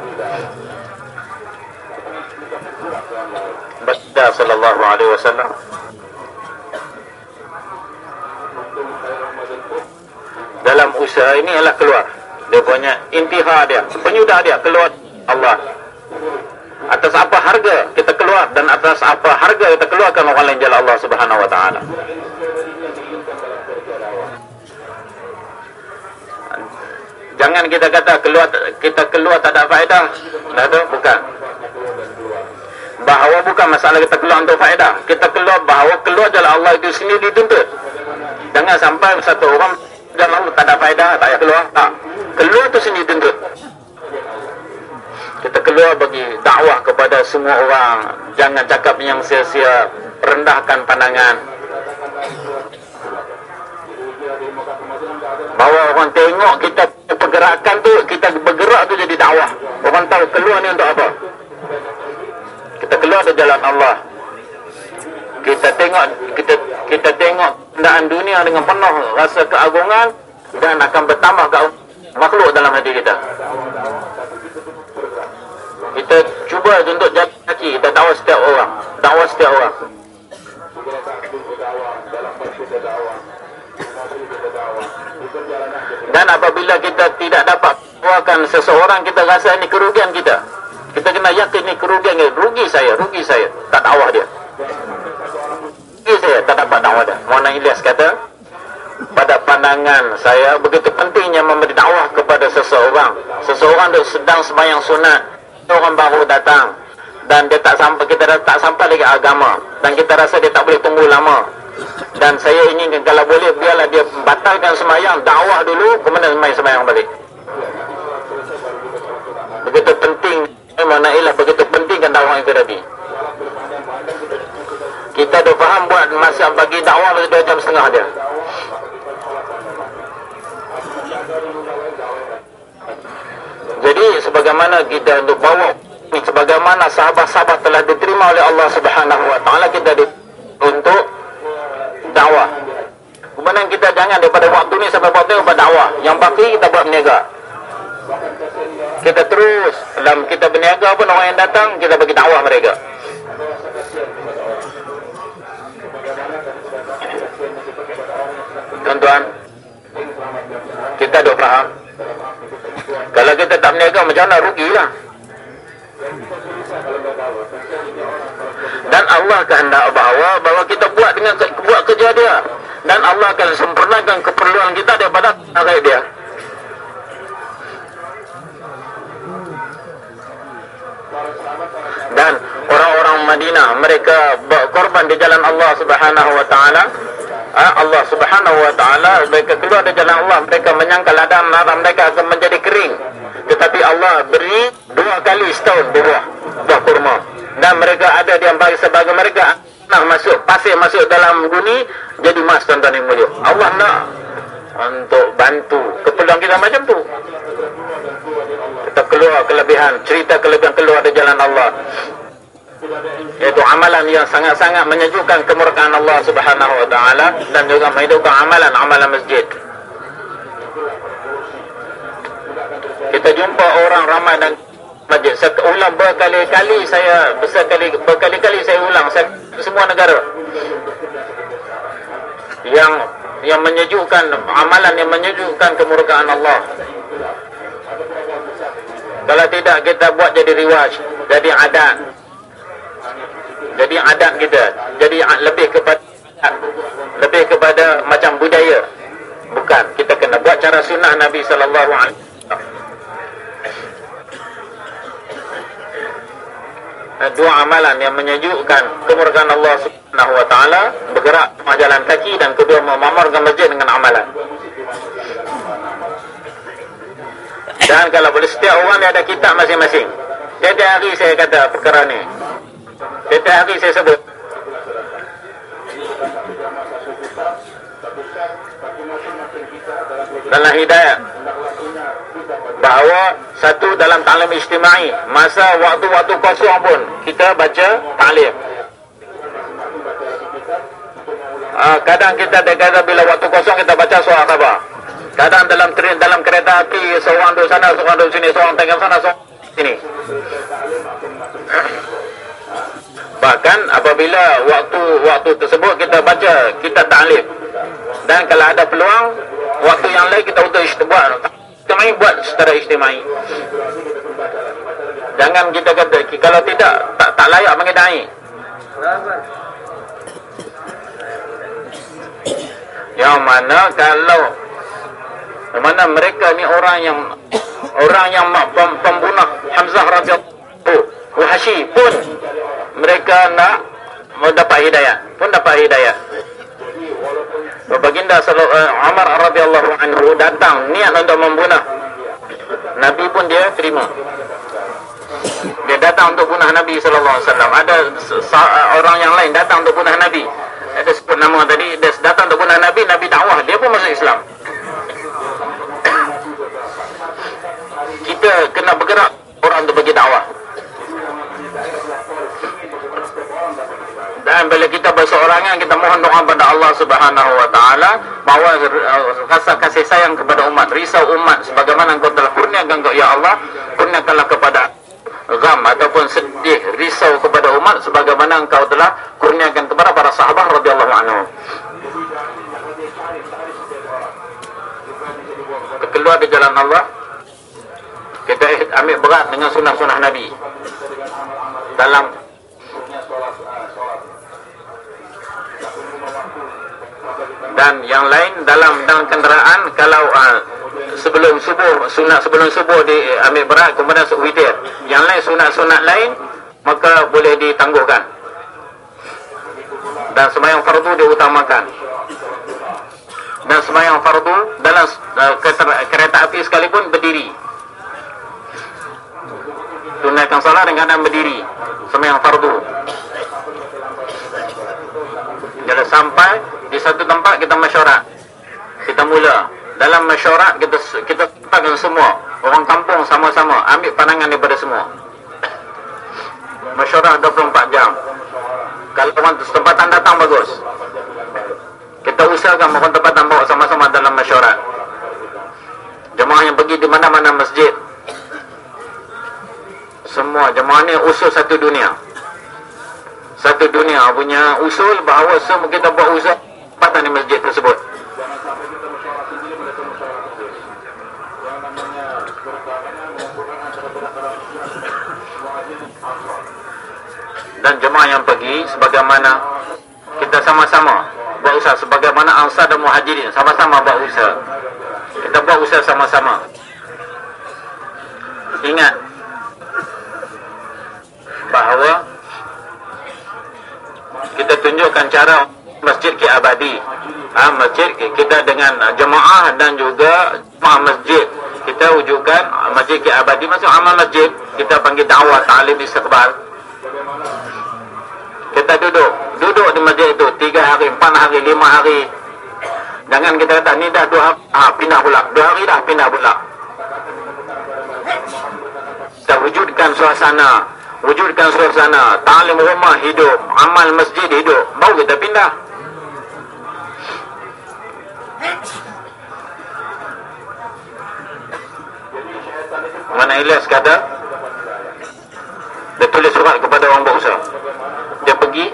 B: Baca sallallahu alaihi wasallam. Dalam usaha ini ialah keluar. Dia punya intiha dia penyudah dia keluar Allah. Atas apa harga kita keluar dan atas apa harga kita keluarkan orang lain jalan Allah Subhanahu wa taala. Jangan kita kata keluar kita keluar tak ada faedah. Ada bukan bahawa bukan masalah kita keluar untuk faedah. Kita keluar bahawa keluar jalan Allah itu sendiri dituntut. Jangan sampai satu orang jalan tak ada faedah tak payah keluar. Tak. Keluar itu sendiri dituntut. Kita keluar bagi dakwah kepada semua orang. Jangan cakap yang sia-sia. Rendahkan pandangan. Bahawa orang tengok kita pergerakan tu kita bergerak tu jadi dakwah. Orang tahu keluar ni untuk apa kita keluar dari jalan Allah. Kita tengok kita kita tengok kenderaan dunia dengan penuh rasa keagungan dan akan bertambah ke makhluk dalam hati kita. Kita cuba untuk jaga kaki kita dakwah setiap orang dakwah setiap orang. Dan apabila kita tidak dapat buahkan seseorang kita rasa ini kerugian kita kita kena yakin ini kerugian kita. rugi saya rugi saya. Tak dakwah dia. Rugi saya tak dapat dakwah dia. Muhammad Ilyas kata pada pandangan saya begitu pentingnya memberi dakwah kepada seseorang. Seseorang tu sedang sembahyang sunat orang baru datang. Dan dia tak sampai kita dah tak sampai lagi agama. Dan kita rasa dia tak boleh tunggu lama. Dan saya inginkan kalau boleh biarlah dia batalkan sembahyang dakwah dulu kemudian main sembahyang balik. Begitu penting mana ialah begitu penting kan dakwah itu tadi kita dah faham buat masa bagi dakwah masa dua jam setengah dia jadi sebagaimana kita untuk bawa sebagaimana sahabat-sahabat telah diterima oleh Allah Subhanahu wa taala kita di, untuk dakwah. Kemudian kita jangan daripada waktu ni sampai waktu ni buat dakwah. Yang baki kita buat berniaga. Kita terus dalam kita berniaga pun orang yang datang kita bagi dakwah mereka. Tuan-tuan, kita dah faham. Kalau kita tak berniaga macam mana rugilah. dan Allah kehendak bahawa bahawa kita buat dengan buat kerja dia dan Allah akan sempurnakan keperluan kita daripada rakyat dia dan orang-orang Madinah. Mereka berkorban di jalan Allah Subhanahu wa taala. Allah Subhanahu wa taala mereka keluar dari jalan Allah mereka menyangka ladang ladang mereka akan menjadi kering. Tetapi Allah beri dua kali setahun buah buah kurma. Dan mereka ada yang bagi sebagai mereka nak masuk pasir masuk dalam guni jadi mas tuan-tuan yang mulia. Allah nak untuk bantu. Keperluan kita macam tu. Kita keluar kelebihan cerita kelebihan keluar dari jalan Allah iaitu amalan yang sangat-sangat menyejukkan kemurkaan Allah Subhanahu wa taala dan juga menghidupkan amalan amalan masjid. Kita jumpa orang ramai dan masjid. Saya ulang berkali-kali saya berkali berkali-kali saya ulang saya semua negara. Yang yang menyejukkan amalan yang menyejukkan kemurkaan Allah. Kalau tidak kita buat jadi riwaj jadi adat jadi adat kita jadi lebih kepada lebih kepada macam budaya. Bukan kita kena buat cara sunnah Nabi sallallahu alaihi dua amalan yang menyejukkan kemurkaan Allah Subhanahu wa taala bergerak jalan kaki dan kedua memamarkan masjid dengan amalan. Dan kalau boleh setiap orang dia ada kitab masing-masing. Tiada hari saya kata perkara ni Hari saya sebut. Dalam hidayah. Bahawa satu dalam taklim ijtimai. Masa waktu-waktu kosong pun kita baca taklim. Uh, kadang kita kata bila waktu kosong kita baca surah khabar kadang dalam train dalam kereta api seorang duduk sana seorang duduk sini seorang tengah sana seorang sini bahkan apabila waktu waktu tersebut kita baca kita taklim dan kalau ada peluang waktu yang lain kita untuk istibuat istimai buat secara istimai jangan kita kata kalau tidak tak, tak layak mengedai yang mana kalau yang mana mereka ni orang yang orang yang pem, pembunuh Hamzah radhiyallahu Wahashi pun mereka nak mendapat hidayah pun dapat hidayah. Baginda uh, Umar radhiyallahu anhu datang niat untuk membunuh. Nabi pun dia terima. Dia datang untuk bunuh Nabi sallallahu alaihi wasallam. Ada orang yang lain datang untuk bunuh Nabi. Ada sebut nama tadi dia datang untuk bunuh Nabi Nabi dakwah dia pun masuk Islam. Kita kena bergerak orang untuk bagi dakwah dan bila kita berseorangan kita mohon doa kepada Allah Subhanahu wa taala bahawa rasa kasih sayang kepada umat risau umat sebagaimana engkau telah kurniakan engkau ya Allah. Kurniakanlah kepada gam ataupun sedih risau kepada umat sebagaimana engkau telah kurniakan kepada para sahabat radhiyallahu anhu. Keluar di jalan Allah kita ambil berat dengan sunnah-sunnah Nabi. Dalam dan yang lain dalam dalam kenderaan kalau uh, sebelum subuh sunat sebelum subuh diambil berat kemudian witir. Yang lain sunat-sunat lain maka boleh ditangguhkan dan semayang fardu diutamakan. Dan semayang fardu dalam uh, kereta api sekalipun berdiri. Tunaikan salat dengan berdiri semayang fardu jadi sampai di satu tempat kita mesyuarat. Kita mula. Dalam mesyuarat kita kita panggil semua. Orang kampung sama-sama. Ambil pandangan daripada semua. Mesyuarat 24 jam. Kalau orang tempatan datang bagus. Kita usahakan orang tempatan bawa sama-sama dalam mesyuarat. Jemaah yang pergi di mana-mana masjid. Semua jemaah ni usul satu dunia satu dunia punya usul bahawa semua kita buat usaha tempatan di masjid tersebut. Dan jemaah yang pergi sebagaimana kita sama-sama buat usaha sebagaimana ansar dan muhajirin sama-sama buat usaha. Kita buat usaha sama-sama. Ingat bahawa kita tunjukkan cara masjid ke abadi. Ha, masjid kita dengan jemaah dan juga jemaah masjid. Kita wujudkan masjid ke abadi. Masuk amal masjid kita panggil dakwah ta'lim istiqbal kita duduk. Duduk di masjid itu tiga hari, empat hari, lima hari. Jangan kita kata ni dah dua hari. Ha, pindah pula. Dua hari dah pindah pula. Kita wujudkan suasana wujudkan suasana ta'lim rumah hidup amal masjid hidup. Baru kita pindah? Mana Ilyas kata dia tulis surat kepada orang berusaha dia pergi.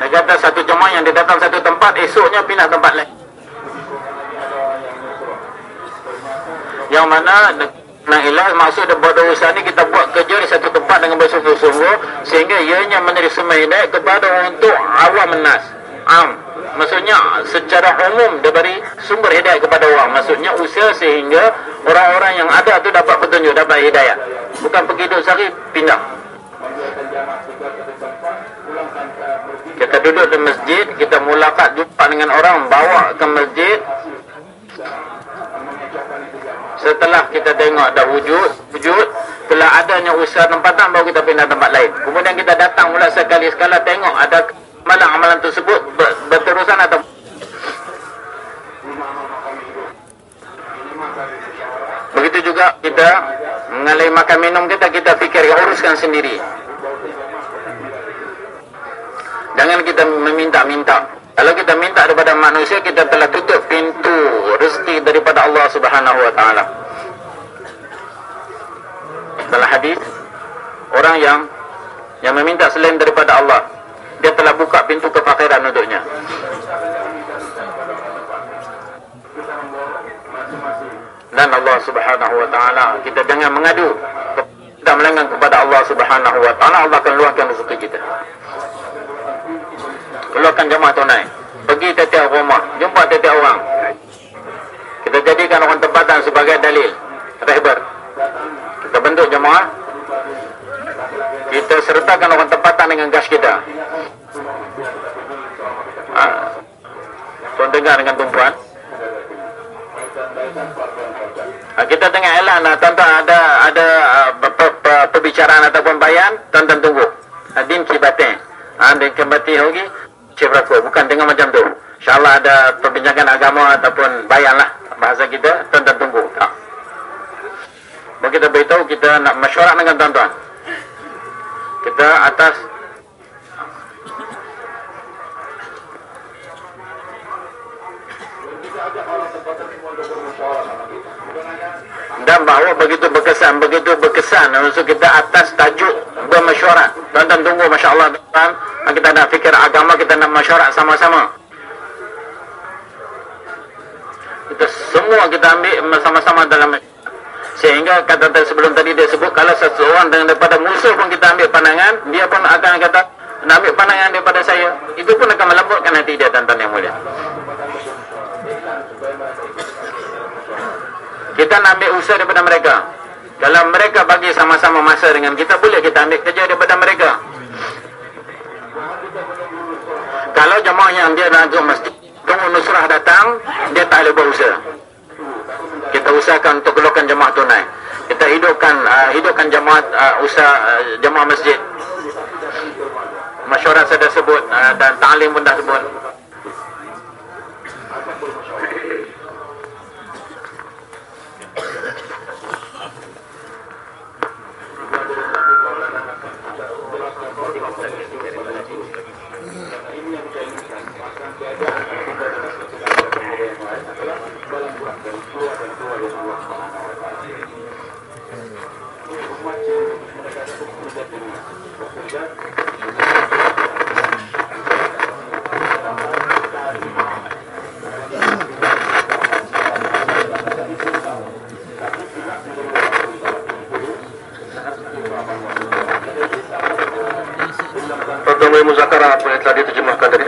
B: Dia kata satu jemaah yang dia datang satu tempat esoknya pindah tempat lain yang mana nak ilah maksud daripada usaha ni kita buat kerja di satu tempat dengan bersungguh-sungguh sehingga ianya menjadi semai kepada untuk awam menas am. Maksudnya secara umum dia beri sumber hidayah kepada orang. Maksudnya usaha sehingga orang-orang yang ada tu dapat petunjuk dapat hidayah. Bukan pergi duduk sehari pindah. Kita duduk di masjid kita mulakat jumpa dengan orang bawa ke masjid setelah kita tengok dah wujud, wujud telah adanya usaha tempatan baru kita pindah tempat lain. Kemudian kita datang pula sekali sekala tengok ada amalan amalan tersebut ber- berterusan atau Begitu juga kita mengalami makan minum kita kita fikir uruskan sendiri. Jangan kita meminta-minta. Kalau kita minta daripada manusia kita telah tutup pintu rezeki daripada Allah Subhanahu wa taala. Dalam hadis orang yang yang meminta selain daripada Allah dia telah buka pintu kefakiran untuknya. dan Allah Subhanahu wa taala kita jangan mengadu kita melenggang kepada Allah Subhanahu wa taala Allah akan luahkan rezeki kita keluarkan jemaah tunai pergi tiap-tiap rumah. Jumpa tiap-tiap orang. Kita jadikan orang tempatan sebagai dalil. Rehber. Kita bentuk jemaah. Kita sertakan orang tempatan dengan gas kita. Ha. tuan dengar dengan tumpuan Ha, kita tengah elan lah, tuan-tuan ada ada uh, perbicaraan ataupun bayan, tuan-tuan tunggu. Ha, din kibatin. Ha, din kibatin lagi, cik berapa. Bukan tengah macam tu. InsyaAllah ada perbincangan agama ataupun bayan lah. Bahasa kita, tuan-tuan tunggu. Ha. Baru kita beritahu, kita nak mesyuarat dengan tuan-tuan. Kita atas dan bahawa begitu berkesan begitu berkesan. Untuk kita atas tajuk bermesyuarat. Tuan-tuan tunggu masya-Allah tuan kita nak fikir agama kita nak mesyuarat sama-sama. Kita semua kita ambil sama-sama dalam sehingga kata tadi sebelum tadi dia sebut kalau seseorang dengan daripada musuh pun kita ambil pandangan dia pun akan kata nak ambil pandangan daripada saya. Itu pun akan melembutkan hati dia tuan-tuan yang mulia kita nak ambil usaha daripada mereka. Kalau mereka bagi sama-sama masa dengan kita boleh kita ambil kerja daripada mereka. Kalau jemaah yang dia nazuk mesti tunggu nusrah datang dia tak boleh berusaha kita usahakan untuk keluarkan jemaah tunai. Kita hidupkan uh, hidupkan jemaah uh, usaha uh, jemaah masjid. Masyarakat sudah sebut uh, dan ta'lim pun dah sebut
G: Thank you. Ibu Zakara apa yang telah diterjemahkan dari